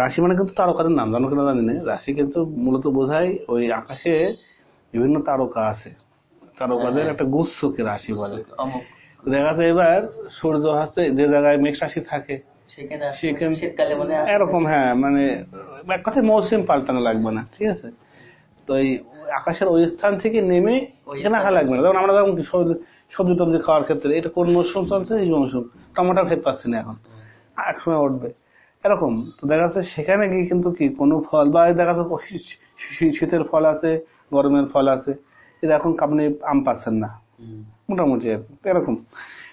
[SPEAKER 1] রাশি মানে কিন্তু তারকাদের নাম জানো কিনা জানি না। রাশি কিন্তু মূলত বোঝায় ওই আকাশে বিভিন্ন তারকা আছে। তারকাদের একটা গুচ্ছকে রাশি বলে দেখা যাচ্ছে এবার সূর্য হচ্ছে যে জায়গায় মেঘ রাশি থাকে। এরকম হ্যাঁ মানে এক কথায় মৌসুম পাল্টানো লাগবে না ঠিক আছে? তো এই আকাশের ওই স্থান থেকে নেমে এখানে লাগবে না। যেমন আমরা সবজি- টবজি খাওয়ার ক্ষেত্রে এটা কোন মৌসুম চলছে এই মৌসুম। টমেটো খেতে পাচ্ছি না এখন। এক সময় উঠবে। এরকম। তো দেখা যাচ্ছে সেখানে গিয়ে কিন্তু কি কোনো ফল বা দেখা যাচ্ছে শীতের ফল আছে গরমের ফল আছে। এখন আপনি আম পাচ্ছেন না। মোটামুটি এরকম। এরকম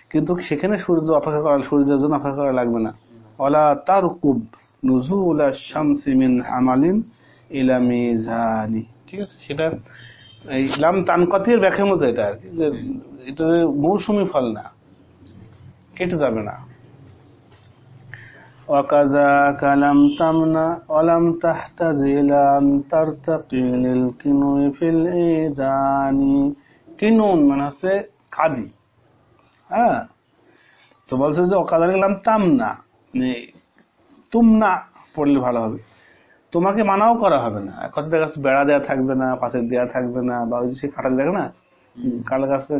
[SPEAKER 1] কিন্তু সেখানে সূর্য অপেক্ষা করা সূর্যের জন্য অপেক্ষা করা লাগবে না। ওলা তার কুব নজুল শামসি মিন আমালিন ইলা মিজানি। ঠিক আছে? সেটা ইসলাম তানকতির ব্যাখ্যার মতো এটা আর কি। যে এটা মৌসুমি ফল না কেটে যাবে না। وكذاك لم تمنع ولم تحتج إلى أن ترتقي للكنو في الإيدان কিনুন মানে হচ্ছে কাদি হ্যাঁ তো বলছে যে অকাদার গেলাম তাম না মানে তুম না পড়লে ভালো হবে তোমাকে মানাও করা হবে না এখন দেখা যাচ্ছে বেড়া দেওয়া থাকবে না পাশের দেওয়া থাকবে না বা ওই যে সে কাটা দেখে না কালো গাছে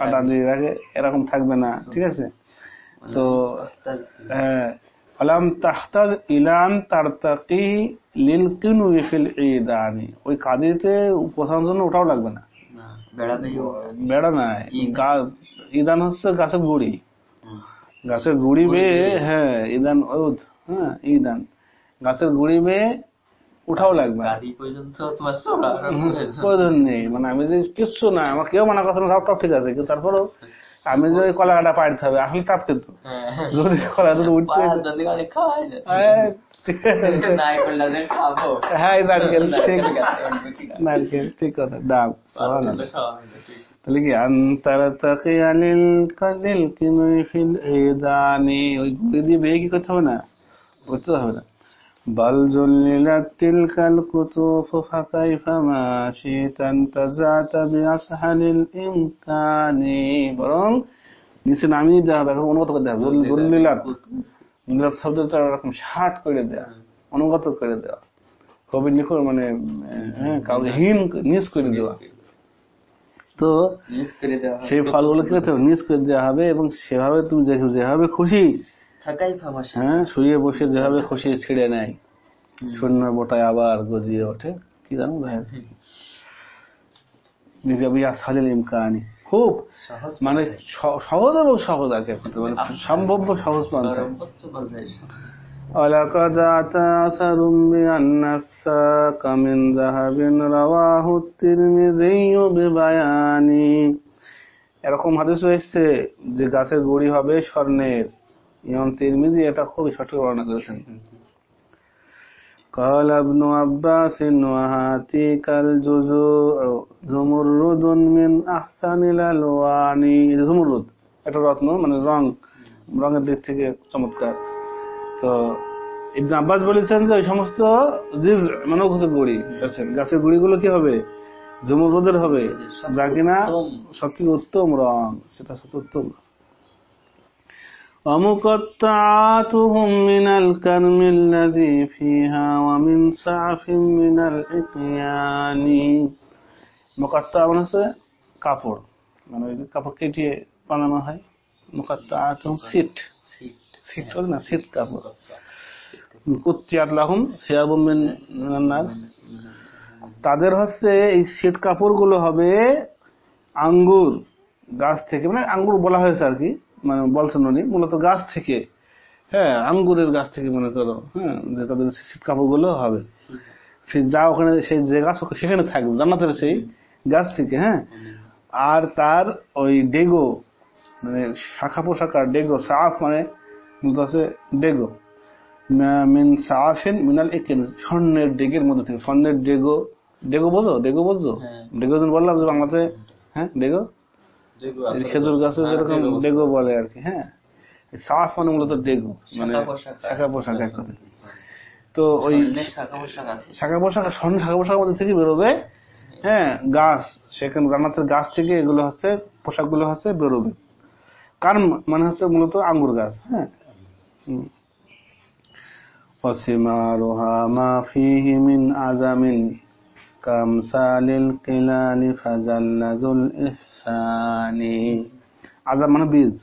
[SPEAKER 1] কাটা দিয়ে রাখে এরকম থাকবে না ঠিক আছে তো হ্যাঁ ফলাম তাহতাজ ইলান তারতাকি লিল কিনু ফিল ইদানি ওই কাদিতে পোষানোর জন্য ওটাও লাগবে না।
[SPEAKER 2] না বেড়াতেই
[SPEAKER 1] বেড়া নাই গা- ইদান হচ্ছে গাছের গুড়ি।
[SPEAKER 2] হুম।
[SPEAKER 1] গাছের গুড়ি বেয়ে হ্যাঁ ইদান ওদ হ্যাঁ ইদান। গাছের গুড়ি বেয়ে ওঠাও লাগবে না।
[SPEAKER 2] গাড়ি পর্যন্ত তোমার চড়া
[SPEAKER 1] হুম, প্রয়োজন নেই। মানে আমি যে কিচ্ছু না আমার কেউ মানা কথা না সব সব ঠিক আছে কিন্তু তারপরেও আমি যে ওই কলা কাটা পাড়তে হবে আসলে টাপ কিন্তু।
[SPEAKER 2] হ্যাঁ।
[SPEAKER 1] যদি কলা যদি উঠতে হ্যাঁ, হ্যাঁ নারকেল ঠিক। নারকেল কথা। তাহলে কি কালিল কিনুই ফিল ওই দিয়ে বেয়ে কি করতে হবে না? করতে হবে না। বল জল্লিলাত তিলকাল কুতুফ ফাকাইফা মা শিতান তাজাতা বিআসহালিল ইমকানি বরং নিচে নামিয়ে দেওয়া হবে এখন অনুগত জল্লিলাত জল্লিলাত শব্দটা এরকম শার্ট করে দেওয়া অনুগত করে দেওয়া কবি নিখোর মানে হ্যাঁ কাউকে হীন নিচ করে দেওয়া। তো
[SPEAKER 2] করে দেওয়া।
[SPEAKER 1] সেই ফলগুলো কি নিচ করে দেওয়া হবে এবং সেভাবে তুমি যেভাবে খুশি হ্যাঁ শুয়ে বসে যেভাবে খুশি ছিঁড়ে নেয় শূন্য বোটায় আবার গজিয়ে ওঠে কি জানো ভাই বিবি আসহালিল ইমকানি খুব
[SPEAKER 2] সহজ
[SPEAKER 1] মানে স- সহজ এবং সহজ আগে মানে সম্ভাব্য সহজ পন্থা
[SPEAKER 2] সর্বোচ্চ পর্যায়ে
[SPEAKER 1] ولقد أتى أثر بأن الساق من ذهب رواه الترمذي ببيان এরকম হাদিস এসছে যে গাছের গুড়ি হবে স্বর্ণের ইমাম তিরমিজি এটা খুবই সঠিক বর্ণনা করেছেন قال ابن عباس وهاتيك الجزوع زمرد من أحسن الألوان এই যে জমরুদ একটা রত্ন মানে রং রঙের দিক থেকে চমৎকার তো ইবনে আব্বাস বলেছেন যে ওই সমস্ত জিজ মানে হচ্ছে গুড়ি গাছের গাছের গুড়িগুলো কি হবে জমরুদের হবে যা কিনা সবথেকে উত্তম রং সেটা সবচেয়ে উত্তম ومقطعاتهم من الكرم الذي فيها ومن سعف من الإقيان মুকাত্তা মানে হচ্ছে কাপড় মানে ওই যে কাপড় কেটে বানানো হয় মুকাত্তাআতুম সিট সিট বলে না সিট কাপড় কুত্তিয়াত লাহুম সিয়াবুম মিন মিনান নার। তাদের হচ্ছে এই সিট কাপড়গুলো হবে আঙ্গুর গাছ থেকে মানে আঙ্গুর বলা হয়েছে আর কি মানে বলছেন উনি মূলত গাছ থেকে হ্যাঁ আঙ্গুরের গাছ থেকে মনে করো হ্যাঁ যে তাদের শীত কাপড়গুলো হবে। ফির যা ওখানে সেই যে গাছ সেখানে থাকবে জান্নাতের সেই গাছ থেকে হ্যাঁ। আর তার ওই ডেগো মানে শাখা পোশাকার ডেগো সাফ মানে মূলত আছে ডেগো। মিন সাফিন মিনাল একেন স্বর্ণের ডেগের মধ্যে থেকে স্বর্ণের ডেগো ডেগো বোঝো? ডেগো বোঝো?
[SPEAKER 2] হ্যাঁ।
[SPEAKER 1] ডেগো বললাম যে বাংলাতে হ্যাঁ ডেগো? খেজুর গাছে যেরকম ডেগু বলে আর কি হ্যাঁ? সাফ মানে মূলত ডেগু মানে
[SPEAKER 2] শাখা পোশাক
[SPEAKER 1] এক কথা তো ওই
[SPEAKER 2] শাখা পোশাক
[SPEAKER 1] স্বর্ণ শাখা পোশাকের মধ্যে থেকে বেরোবে হ্যাঁ গাছ। সেখানে জান্নাতের গাছ থেকে এগুলো হচ্ছে পোশাকগুলো হচ্ছে বেরোবে। কার মানে হচ্ছে মূলত আঙ্গুর গাছ হ্যাঁ? অসীমা রোহা মা আজামিন কামসালিল আজাব মানে বীজ।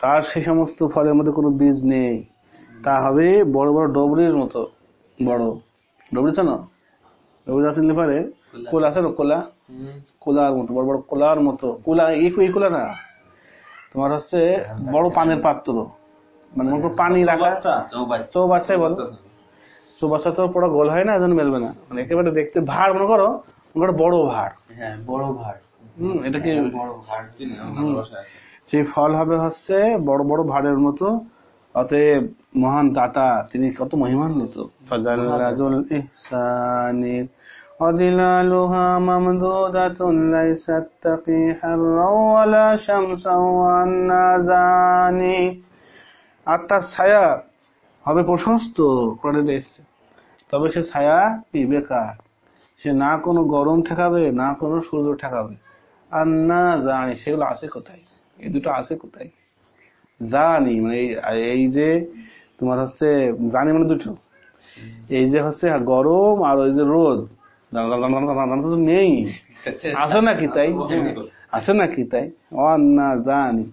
[SPEAKER 1] তার সে সমস্ত ফলের মধ্যে কোনো বীজ নেই। তা হবে বড় বড় ডবরির মতো। বড়। ডবরি না ডবরি আছে কোলা। আছে কোলা? মতো বড় বড় কোলার মতো। কোলা এই কোলা না তোমার হচ্ছে বড় পানের পাত্র। মানে পানি রাখা। চৌবাচ্চায় বলতো চৌবাচ্চা তো পুরো গোল হয় না এজন্য মেলবে না মানে একেবারে দেখতে ভাড় মনে করো মনে করো বড় ভাড়
[SPEAKER 2] হ্যাঁ বড় ভাড়
[SPEAKER 1] হম এটা কি
[SPEAKER 2] বড় ভাড়
[SPEAKER 3] চিনি আমার ভালোবাসা আছে।
[SPEAKER 1] সেই ফল হবে হচ্ছে বড় বড় ভাড়ের মতো অতএব মহান দাতা তিনি কত মহিমান্বিত ফাজাল্লাজুল ইহসানির وظلالها ممدودة ليست تقي حرا ولا شمسا والنازاني আর তার ছায়া হবে প্রশস্ত কোরআনে এসছে তবে সে ছায়া কি বেকার? সে না কোনো গরম ঠেকাবে না কোনো সূর্য ঠেকাবে। আর না জানি সেগুলো আছে কোথায়? এই দুটো আছে কোথায়? জানি মানে এই- যে তোমার হচ্ছে জানি মানে দুটো। এই যে হচ্ছে গরম আর ওই যে রোদ। তো নেই। আছে নাকি তাই? আছে নাকি তাই? অন্না জানি।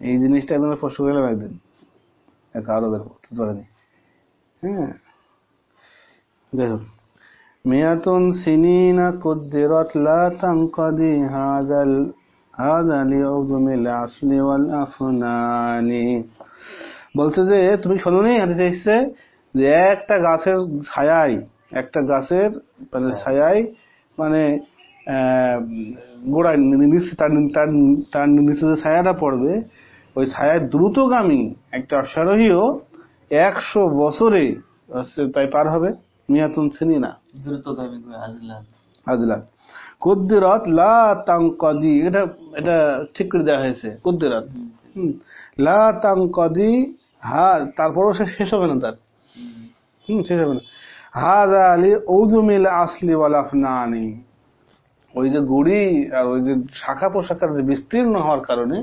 [SPEAKER 1] এই জিনিসটা একদম পশু গেলাম একদিন। এক আরবের বলতে পারেনি হ্যাঁ। যাই হোক। মিয়াতুন সিনিনা কুদ্দিরাত লা তানকাদি হাযাল হাযা লিউযমিল আসলি ওয়াল আফনানি বলছে যে তুমি শোনোনি হাদিসে এসেছে যে একটা গাছের ছায়াই একটা গাছের মানে ছায়াই মানে আহ, গোড়ায় নি- নিচে তার নিচে যে ছায়াটা পড়বে ওই ছায়ায় দ্রুতগামী একটা অশ্বারোহীও একশো বছরে তাই পার হবে। মিয়াতুন ছিনি না।
[SPEAKER 2] দ্রুতগামী
[SPEAKER 1] আজলাম কুদ্দিরাত লা তাংকাদি এটা এটা ঠিক করে দেওয়া হয়েছে কুদ্দিরাত। হুম। লা তাংকাদি হা তারপরও সে শেষ হবে না তার। হুম। শেষ হবে না। হাদা আলী ঔজুমিল আসলি ওয়াল আফনানি। ওই যে গুড়ি আর ওই যে শাখা পোশাকার যে বিস্তীর্ণ হওয়ার কারণে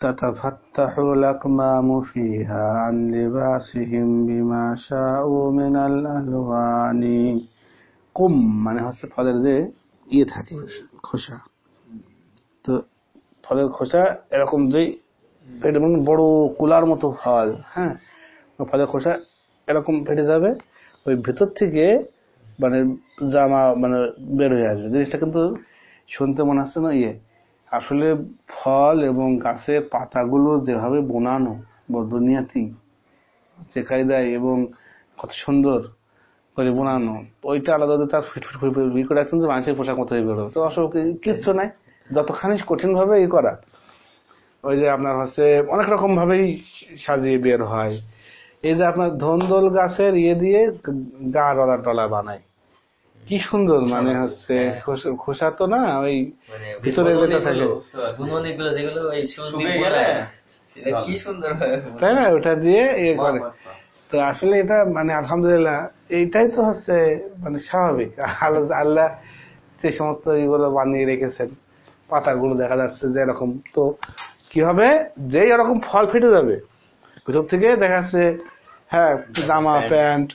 [SPEAKER 1] تتفتح الأكمام فيها عن لباسهم بما شاءوا من الألوان কুম মানে হচ্ছে ফলের যে ইয়ে থাকে খোসা তো ফলের খোসা এরকম যে পেটে মানে বড় কুলার মতো ফল হ্যাঁ ওই ফলের খোসা এরকম ফেটে যাবে ওই ভেতর থেকে মানে জামা মানে বের হয়ে আসবে জিনিসটা কিন্তু শুনতে মনে হচ্ছে না ইয়ে আসলে ফল এবং গাছের পাতাগুলো যেভাবে বোনানো দুনিয়াতি যে কায়দায় এবং কত সুন্দর করে বোনানো, ওইটা আলাদা তার ফিট ফিট ফিট ফিট করে একদম যে মানুষের পোশাক মতো হয়ে বেরোবে তো অসুখ কিচ্ছু নাই। যতখানি কঠিন ভাবে ই করা, ওই যে আপনার হচ্ছে অনেক রকম ভাবেই সাজিয়ে বের হয়। এই যে আপনার ধন্দল গাছের ইয়ে দিয়ে গা রলা টলা বানায়। কি সুন্দর মানে হচ্ছে খোসা- খোসা তো না ওই
[SPEAKER 2] মানে
[SPEAKER 1] ভিতরে যেটা থাকে।
[SPEAKER 2] যেগুলো কি সুন্দর
[SPEAKER 1] তাই না? ওটা দিয়ে ইয়ে করে। তো আসলে এটা মানে আলহামদুলিল্লাহ এইটাই তো হচ্ছে মানে স্বাভাবিক। আল্লাহ যে সমস্ত ইগুলো বানিয়ে রেখেছেন পাতাগুলো দেখা যাচ্ছে যে এরকম। তো কি হবে যেই এরকম ফল ফেটে যাবে ভিতর থেকে দেখা যাচ্ছে হ্যাঁ জামা প্যান্ট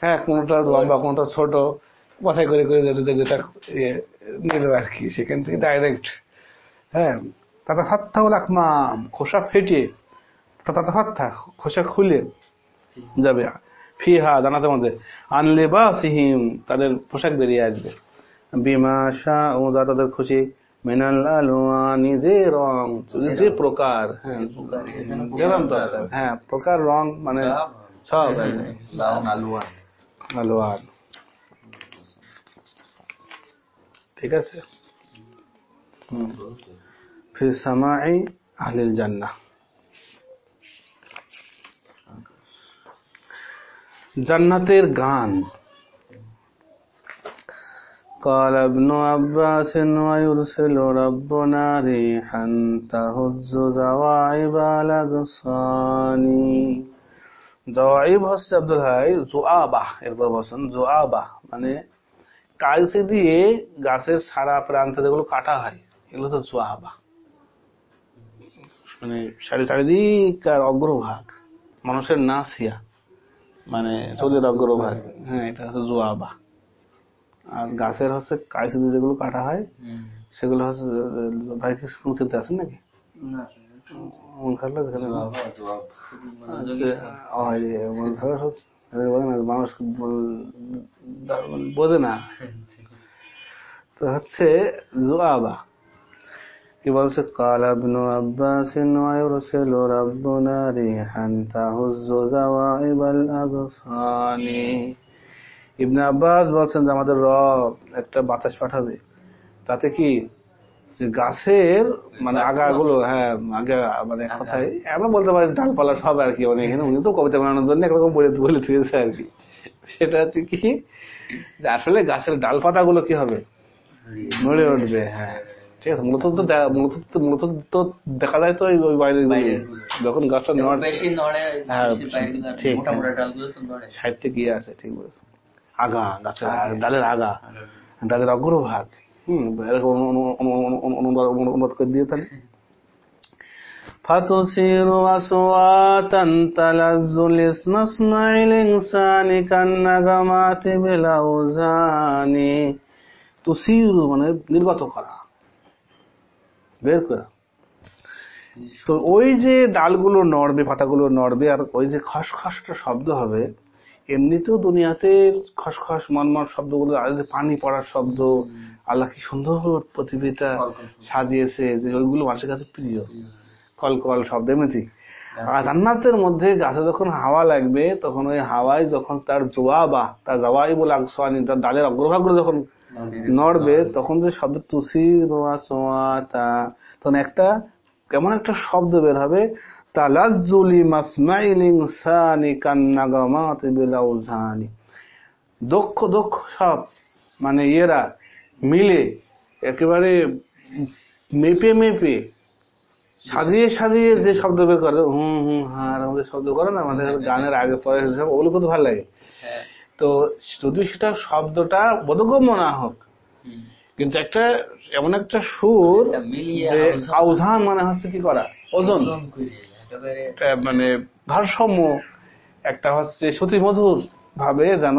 [SPEAKER 1] হ্যাঁ কোনটা লম্বা কোনটা ছোট বাছাই করে করে যেটা যেটা ইয়ে নিল আর কি সেখান থেকে ডাইরেক্ট হ্যাঁ তাতে হাত্তা হল আকমাম খোসা ফেটে তাতে হাত্তা খোসা খুলে যাবে ফিহা জানাতে মধ্যে আনলে বা সিহিম তাদের পোশাক বেরিয়ে আসবে বিমা শাহ ও যা তাদের খুশি মিনাল আলওয়ানি যে রং যে প্রকার হ্যাঁ হ্যাঁ প্রকার রং মানে সব
[SPEAKER 3] লাউন আলুয়ান
[SPEAKER 1] ঠিক আছে হুম ফি সামাই আহলিল জান্নাহ জান্নাতের গান قال ابن عباس ويرسل ربنا ريحا تهز زواعب الأغصان জওয়াইব হচ্ছে আব্দুল হাই জোয়াবাহ এরপর বলছেন জোয়াবাহ মানে কালসে দিয়ে গাছের সারা প্রান্ত যেগুলো কাটা হয় এগুলো তো জোয়াবাহ মানে সারি চারিদিকার অগ্রভাগ। মানুষের নাসিয়া। মানে চোখের অগ্রভাগ। হ্যাঁ এটা হচ্ছে জোয়াবাহ আর গাছের হচ্ছে কালসে দিয়ে যেগুলো কাটা হয় সেগুলো হচ্ছে ভাই কি শুনতে আছেন নাকি?
[SPEAKER 2] না,
[SPEAKER 1] মন খারাপ লাগছে মানুষ বোঝে না। তো হচ্ছে জুয়াবা কি বলছে? কালাবন আব্বাসিন ওয়ায়ুরসিলু আব্বাস বলছেন যে, আমাদের রব একটা বাতাস পাঠাবে। তাতে কি গাছের মানে আগাগুলো হ্যাঁ আগা মানে কথায় আমরা বলতে পারি ডালপালা সব আর কি মানে এখানে উনি তো কবিতা বানানোর জন্য একরকম বলে বলে থুয়েছে আর কি। সেটা হচ্ছে কি যে আসলে গাছের ডালপাতা গুলো কি হবে? নড়ে উঠবে হ্যাঁ। ঠিক আছে মূলত তো মূলত মূলত তো দেখা যায় তো ওই- গুলো।
[SPEAKER 2] গুলো।
[SPEAKER 1] যখন গাছটা নড়ে হ্যাঁ,
[SPEAKER 2] বাইরে গুলো
[SPEAKER 1] ঠিক, হ্যাঁ। সাহিত্যে গিয়ে আছে ঠিক বলেছে। আগা গাছের ডালের আগা ডালের অগ্রভাগ। হম এরকম অনু- অনু- অনু- অনু- অনু- অনুবাদ অনু- অনুবাদ করে দিয়ে তাহলে فتصير أصواتا تلذ الاسم اسمع الإنسان كالنغمات بالأوزان তুসির মানে নির্গত করা বের করা তো ওই যে ডালগুলো নড়বে পাতাগুলো নড়বে আর ওই যে খসখসটা শব্দ হবে এমনিতেও দুনিয়াতে খসখস মনমন শব্দগুলো আর পানি পড়ার শব্দ আল্লাহ কি সুন্দর পৃথিবীটা সাজিয়েছে যে ওইগুলো মানুষের কাছে প্রিয়। কলকল শব্দ এমনিতেই। আর জান্নাতের মধ্যে গাছে যখন হাওয়া লাগবে তখন ওই হাওয়ায় যখন তার জোয়া বা তার জওয়াই বলে আকসানি তার ডালের অগ্রভাগগুলো যখন নড়বে তখন যে শব্দ তুসি রোয়া সোয়া তা তখন একটা কেমন একটা শব্দ বের হবে তালাজ্জুলি মাসমাইল কান্নাগামাত বিলাউজানি। দক্ষ দক্ষ সব মানে ইয়েরা মিলে একেবারে মেপে মেপে সাজিয়ে সাজিয়ে যে শব্দ বের করে হুম হুম হ্যাঁ আমাদের শব্দ করে না আমাদের গানের আগে পরে সব ওগুলো কত ভালো লাগে।
[SPEAKER 2] হ্যাঁ।
[SPEAKER 1] তো যদি সেটা শব্দটা বোধগম্য না হোক কিন্তু একটা এমন একটা সুর আউধান মানে হচ্ছে কি করা? ওজন। মানে ভারসাম্য একটা হচ্ছে শ্রুতি মধুর ভাবে যেন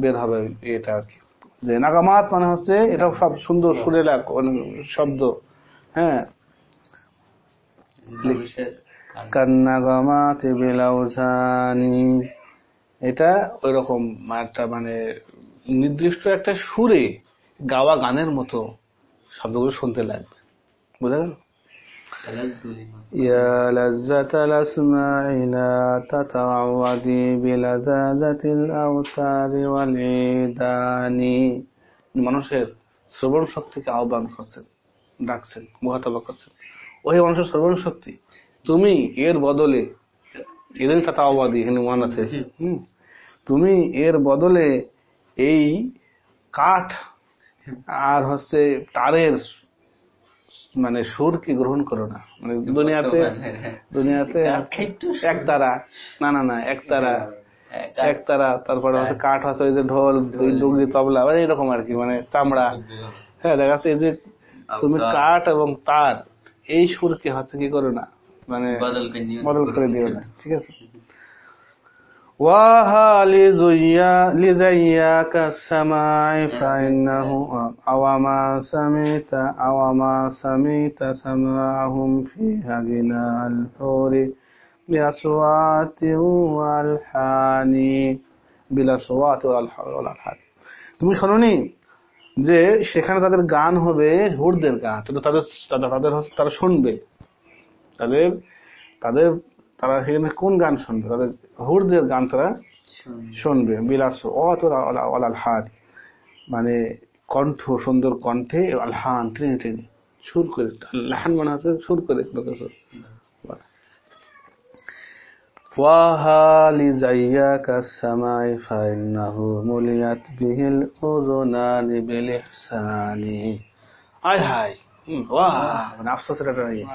[SPEAKER 1] বের হবে এটা আর কি। যে নাগামাত মানে হচ্ছে এটাও সব সুন্দর এক- মানে শব্দ হ্যাঁ। কান্নাগামাত বিলাউজানি এটা ওই রকম একটা মানে নির্দিষ্ট একটা সুরে গাওয়া গানের মতো শব্দগুলো শুনতে লাগবে। বোঝা গেল। يا لذة الأسماع لا تتعودي بلذاذة الأوتار والعيدان মানুষের শ্রবণ শক্তিকে আহ্বান করছেন ডাকছেন মোহাতাবা করছেন ওই মানুষের শ্রবণ শক্তি তুমি এর বদলে এদের কথা আহ্বাদি এখানে মন আছে হুম তুমি এর বদলে এই কাঠ আর হচ্ছে তারের মানে সুরকে গ্রহণ করো না? মানে দুনিয়াতে দুনিয়াতে এক তারা। না না না এক তারা। এক তারা তারপরে হচ্ছে কাঠ আছে ওই যে ঢোল ডুগরি তবলা মানে এরকম আর কি মানে চামড়া। হ্যাঁ দেখা যাচ্ছে এই যে তুমি কাঠ এবং তার এই সুরকে হচ্ছে কি করো না? মানে
[SPEAKER 2] বদল করে।
[SPEAKER 1] দিও না। ঠিক আছে? وها لزيا- لزياك السماع فإنه أو ما سميت أو ما سميت سماعهم فيها غناء الحور بأصوات والحان بالأصوات والح- والألحان তুমি শোনোনি যে সেখানে তাদের গান হবে হুরদের গান তাদের তাদের তাদের- তাদের হচ্ছে- তারা শুনবে তাদের তাদের তারা সেখানে কোন গান শুনবে তাদের হুরদের গান তারা
[SPEAKER 2] শুন।
[SPEAKER 1] শুনবে বিলাস অত আলহান মানে কণ্ঠ সুন্দর কণ্ঠে আলহান টেনে টেনে সুর করে লাহান মানে হচ্ছে সুর করে কোনো কিছু বলা। وَهَا لِزَيَّاكَ السَّمَاءِ فَإِنَّهُ مُلِيَتْ بِهِ الْأُذُنَانِ بِالْإِحْسَانِ আয় হায় হুম, ওয়াহ মানে আফসোসের একটা ইয়ে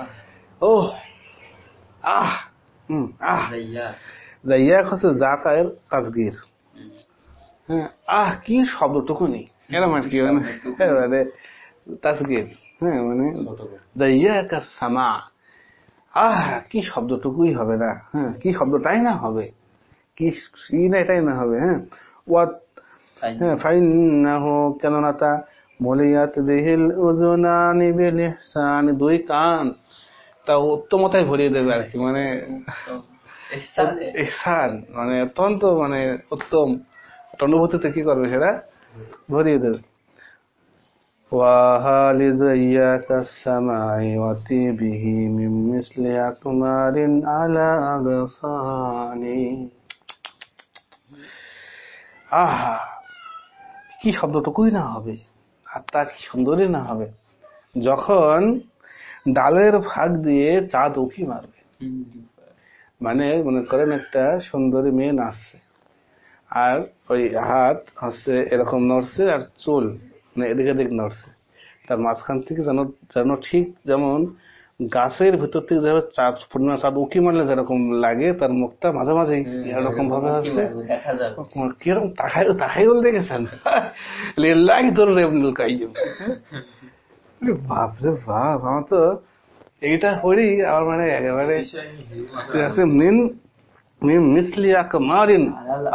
[SPEAKER 1] জাইয়াক হচ্ছে জাকায়ের তাজগির। হ্যাঁ আহ কি শব্দটুকু নেই। এরকম আর কি মানে? হ্যাঁ, মানে তাজগির। হ্যাঁ মানে জাইয়াক সামা। আহ কি শব্দটুকুই হবে না। হ্যাঁ কি শব্দটাই না হবে। কি না এটাই না হবে হ্যাঁ। ওয়াত হ্যাঁ ফাইন্নাহু কেননা তা মলিয়াত বিহিল উজুনানি বিল ইহসানি। দুই কান তা উত্তমতায় ভরিয়ে দেবে আর কি মানে
[SPEAKER 2] ইহসানে
[SPEAKER 1] ইহসান মানে অত্যন্ত মানে উত্তম একটা অনুভূতিতে কি করবে সেটা ভরিয়ে দেবে وهال زياك السماء وطيبه من مثل أقمار على أغصاني আহা কি শব্দটুকুই না হবে আর তা কি সুন্দরই না হবে যখন ডালের ফাঁক দিয়ে চাঁদ উকি মারবে। মানে মনে করেন একটা সুন্দরী মেয়ে নাচছে। আর ওই হাত হচ্ছে এরকম নড়ছে আর চুল মানে এদিকে এদিক নড়ছে। তার মাঝখান থেকে যেন যেন ঠিক যেমন গাছের ভিতর থেকে যেভাবে চাঁদ পূর্ণিমা চাঁদ উকি মারলে যেরকম লাগে তার মুখটা মাঝে মাঝে এরকম ভাবে হচ্ছে
[SPEAKER 2] যাবে।
[SPEAKER 1] কীরকম তাকাই তাকাই বল দেখেছেন লিল্লাহি তোর রেবনুল বাপ রে বাপ আমার তো এইটা পড়ি আমার মানে একেবারে মিন মিন মিসলি আকমারিন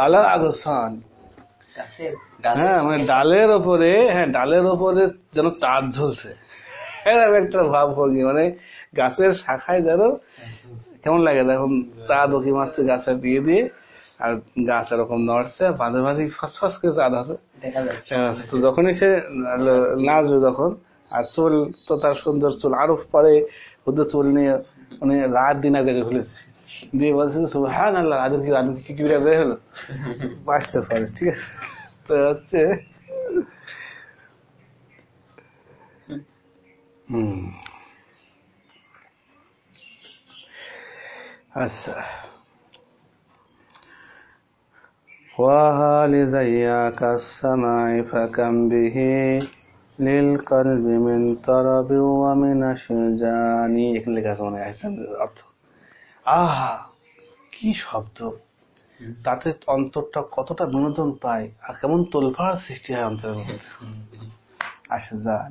[SPEAKER 1] আলা আগসান। হ্যাঁ মানে ডালের ওপরে হ্যাঁ ডালের ওপরে যেন চাঁদ ঝুলছে। এরকম একটা ভাব ভঙ্গি মানে গাছের শাখায় যেন কেমন লাগে দেখুন চাঁদ ওকি মারছে গাছের দিয়ে দিয়ে আর গাছ এরকম নড়ছে মাঝে মাঝে ফাঁস ফাঁস করে চাঁদ আছে আচ্ছা, তো যখনই সে নাচবে তখন আর চুল তো তার সুন্দর চুল আরো পরে ওদের চুল নিয়ে মানে রাত দিন এক জায়গায় ফেলেছে দিয়ে বলছে হ্যাঁ আল্লাহ রাতের কি রাতের কি কি বিরাজ হলো বাঁচতে পারে ঠিক আছে তো হচ্ছে হুম আচ্ছা وهل زياك السماء فكم به للقلب من طرب ومن أشجان এখানে লেখা আছে মানে আহসানের অর্থ আহা কি শব্দ তাতে অন্তরটা কতটা বিনোদন পায় আর কেমন তোলফাড় সৃষ্টি হয় অন্তরের মধ্যে আশজান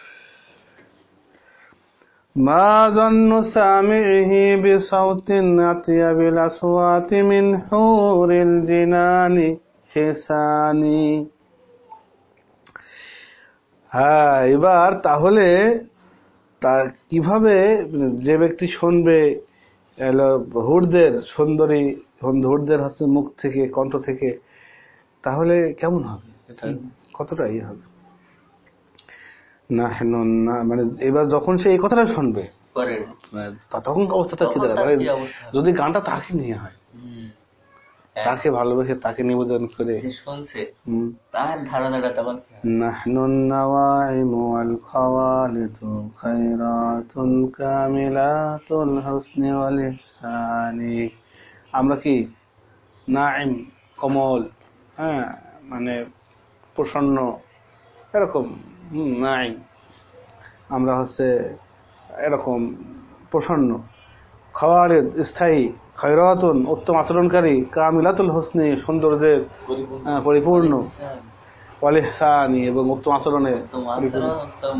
[SPEAKER 1] ما ظن سامعه بصوت أطيب الأصوات من حور الجنان حساني হ্যাঁ এবার তাহলে তা কিভাবে যে ব্যক্তি শুনবে এলো হুড়দের সুন্দরী হুড়দের হচ্ছে মুখ থেকে কণ্ঠ থেকে তাহলে কেমন হবে এটা কতটা ইয়ে হবে না হেন না মানে এবার যখন সে এই কথাটা শুনবে মানে তখন অবস্থাটা কি দাঁড়াবে মানে যদি গানটা তাকে নিয়ে হয় তাকে ভালোবেসে তাকে নিবেদন করে।
[SPEAKER 2] শুনছে তার ধারণাটা
[SPEAKER 1] আমরা কি? নাইম কমল হ্যাঁ মানে প্রসন্ন এরকম। হুম, নাইম আমরা হচ্ছে এরকম প্রসন্ন খাওয়ারের স্থায়ী খৈরাতুন উত্তম আচরণকারী কামিলাতুল হোসনি সৌন্দর্যের হ্যাঁ, পরিপূর্ণ ওয়ালিহসানি এবং উত্তম আচরণে
[SPEAKER 2] উত্তম আচরণ, উত্তম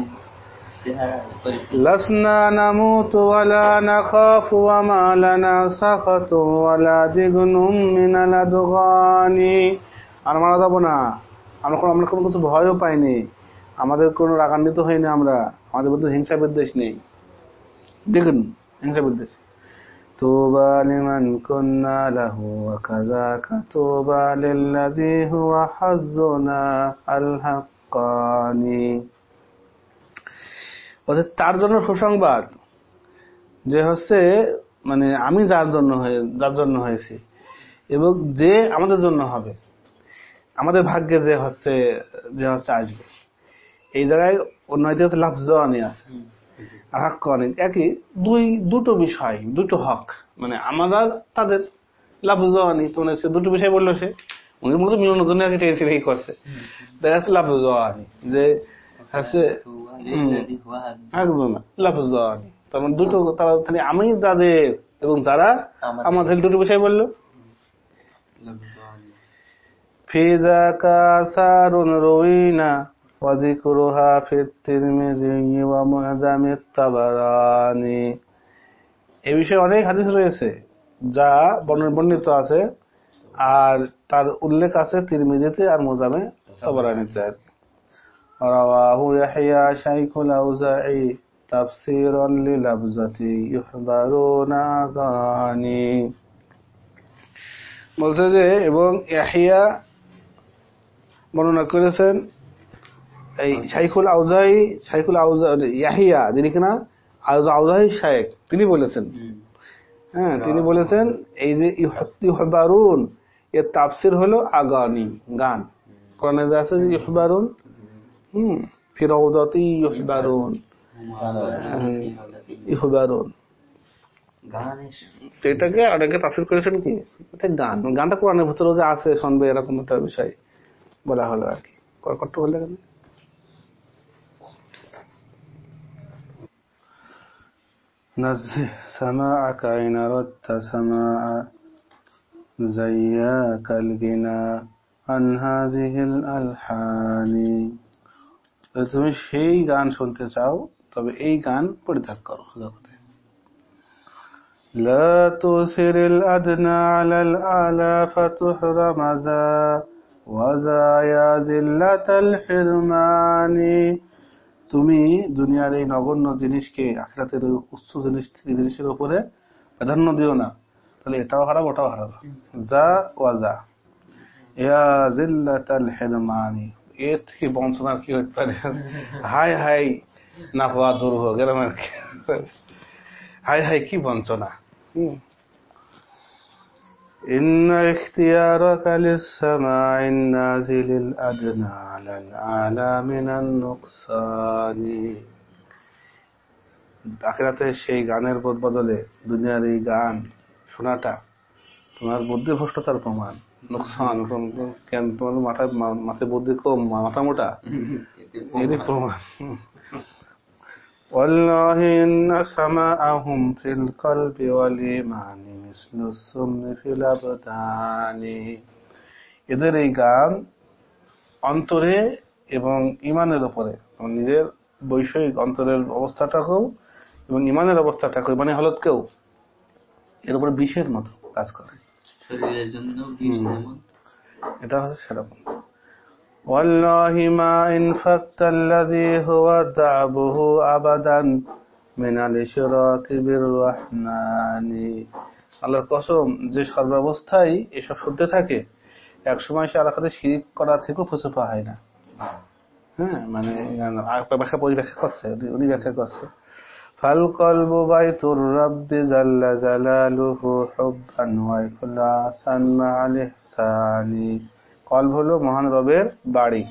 [SPEAKER 2] চেহারা, পরিপূর্ণ।
[SPEAKER 1] لسنا نموت ولا نخاف وما لنا سخط ولا دغن من الادغان আর মারা যাবো না আমরা কোনো আমরা কোনো কিছু ভয়ও পাইনি আমাদের কোনো রাগান্বিত হয়নি আমরা আমাদের মধ্যে হিংসা বিদ্বেষ নেই দেখুন হিংসা বিদ্বেষ طوبى لمن كنا له وكذاك طوبى للذي هو حظنا الحقاني অর্থাৎ তার জন্য সুসংবাদ যে হচ্ছে মানে আমি যার জন্য হয়ে যার জন্য হয়েছি এবং যে আমাদের জন্য হবে আমাদের ভাগ্যে যে হচ্ছে যে হচ্ছে আসবে এই জায়গায় অন্য আছে। একই দুই দুটো বিষয় দুটো হক। মানে আমাদের তাদের লাফজানি মানে সে দুটো বিষয় বলল সে উনি মূলত মিলনের জন্য আগে করছে। দেখা যাচ্ছে যে তার মানে দুটো তারা আমি যাদের এবং যারা
[SPEAKER 2] আমাদের।
[SPEAKER 1] দুটো বিষয় বলল। ফিজা কাসারুন রুইনা وذكرها في الترمذي ومعظم الطبراني এই বিষয়ে অনেক হাদিস রয়েছে যা বর্ণ- বর্ণিত আছে আর তার উল্লেখ আছে তিরমিজিতে আর মোজামে তবরানিতে আর কি। رواه يحيى شيخ الأوزاعي تفسيرا للفظة يحبرون أغاني বলছে যে এবং ইয়াহিয়া বর্ণনা করেছেন এই শাইখুল আউজাই শাইখুল আউজা ইয়াহিয়া যিনি কিনা আউজা- আউজাহি শায়েক তিনি বলেছেন। হ্যাঁ তিনি বলেছেন এই যে ইহ- ইহবারুন এর তাফসির হলো আগানি গান। কোরআনে আছে যে ইহবারুন হুম ফিরৌদতি ইহবারুন। ইহবারুন। এটাকে অনেকে তাফসির করেছেন কি? এটা গান। গানটা কোরআনের ভিতরে যে আছে শুনবে এরকম একটা বিষয় বলা হলো আর কি। কষ্ট বললে نزه سماعك إن أردت سماع زياك الغنى عن هذه الألحان যদি তুমি সেই গান শুনতে চাও তবে এই গান পরিত্যাগ করো জগতে لا تؤثر الأدنى على الأعلى فتحرم ذا وذا يا ذلة الحرمان তুমি দুনিয়ার এই নগণ্য জিনিসকে আখরাতের উচ্চ জিনিস জিনিসের উপরে প্রাধান্য দিও না। তাহলে এটাও হারাবো, ওটাও হারাবো। যা ওয়া যা। থেকে বঞ্চনার কি হাই কি। হাই হাই কি বঞ্চনা। إن اختيارك للسماع النازل الأدنى على الأعلى من النقصان আখিরাতে সেই গানের বদ- বদলে দুনিয়ার এই গান শোনাটা তোমার বুদ্ধি ভ্রষ্টতার প্রমাণ নোকসান কেন তোমার মাথায় মা- মাথায় বুদ্ধি কম মাথা মোটা এরই প্রমাণ হুম। والله إن سماءهم في القلب والإيمان مثل السم في الأبدان এদের এই গান অন্তরে এবং ইমানের উপরে এবং নিজের বৈষয়িক অন্তরের অবস্থাটাকেও এবং ইমানের অবস্থাটাকেও মানে হলতকেও এর উপরে বিষের মতো কাজ করে
[SPEAKER 2] শরীরের জন্য বিষ
[SPEAKER 1] হুম।
[SPEAKER 2] যেমন
[SPEAKER 1] এটা হচ্ছে সেরকম والله ما إن فك الذي هو دعبه أبدا من الإشراك بالرحمن আল্লাহর কসম যে সর্বাবস্থায় এসব শুনতে থাকে এক সময় সে আল্লাহ কাছে শিরিক করা থেকেও ফুসে পাওয়া হয় না হ্যাঁ মানে আরেকটা ব্যাখ্যা পরিব্যাখ্যা করছে উনি- উনি ব্যাখ্যা করছে ফাল কলবু বাইতুর রাব্বি জাল্লা জালালুহু হুব্বান ওয়া ইখলাসান মা'আল ইহসানি কলব হলো মহান রবের বাড়ি।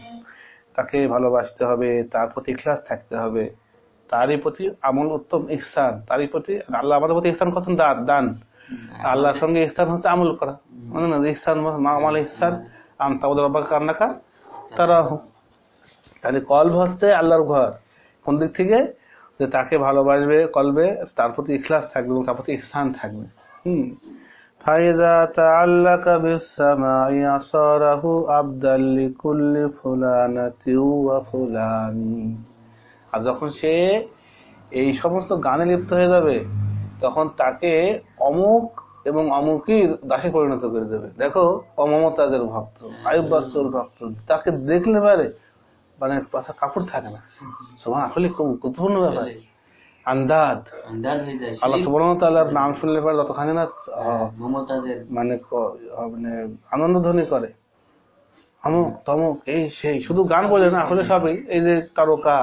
[SPEAKER 1] তাকে ভালোবাসতে হবে তার প্রতি ইখলাস থাকতে হবে। তারই প্রতি আমল উত্তম ইহসান তারই প্রতি আল্লাহ আমাদের প্রতি ইহসান করছেন দান। দান। আল্লাহর সঙ্গে ইহসান হচ্ছে আমল করা। মানে না ইহসান আমাল ইহসান আম তাবুদ রব্বাকা কান্নাকা তারাহু। তাহলে কলব হচ্ছে আল্লাহর ঘর। কোন দিক থেকে? যে তাকে ভালোবাসবে কলবে তার প্রতি ইখলাস থাকবে এবং তার প্রতি ইহসান থাকবে। হুম। তাআল্লাকা বিস-সামা'i আসারাহু আবদাল লিকুল্লি ফুলানাতি ওয়া ফুলানি আর যখন সে এই সমস্ত গানে লিপ্ত হয়ে যাবে, তখন তাকে অমুক এবং অমুকির দাসে পরিণত করে দেবে। দেখো অমমতাজের ভক্ত, আয়ুব বাস্তুর ভক্ত, তাকে দেখলে পারে মানে কাপড় থাকে না। সমান আসলে খুব গুরুত্বপূর্ণ ব্যাপার। আন্দাদ
[SPEAKER 2] আন্দাজ
[SPEAKER 1] আল্লাহ
[SPEAKER 2] শিরিক,
[SPEAKER 1] সুবহানাহু নাম শুনলে পরে যতখানি না মানে মানে আনন্দ ধ্বনি করে। অমুক তমুক এই সেই শুধু গান বলে না আসলে সবই। এই যে তারকা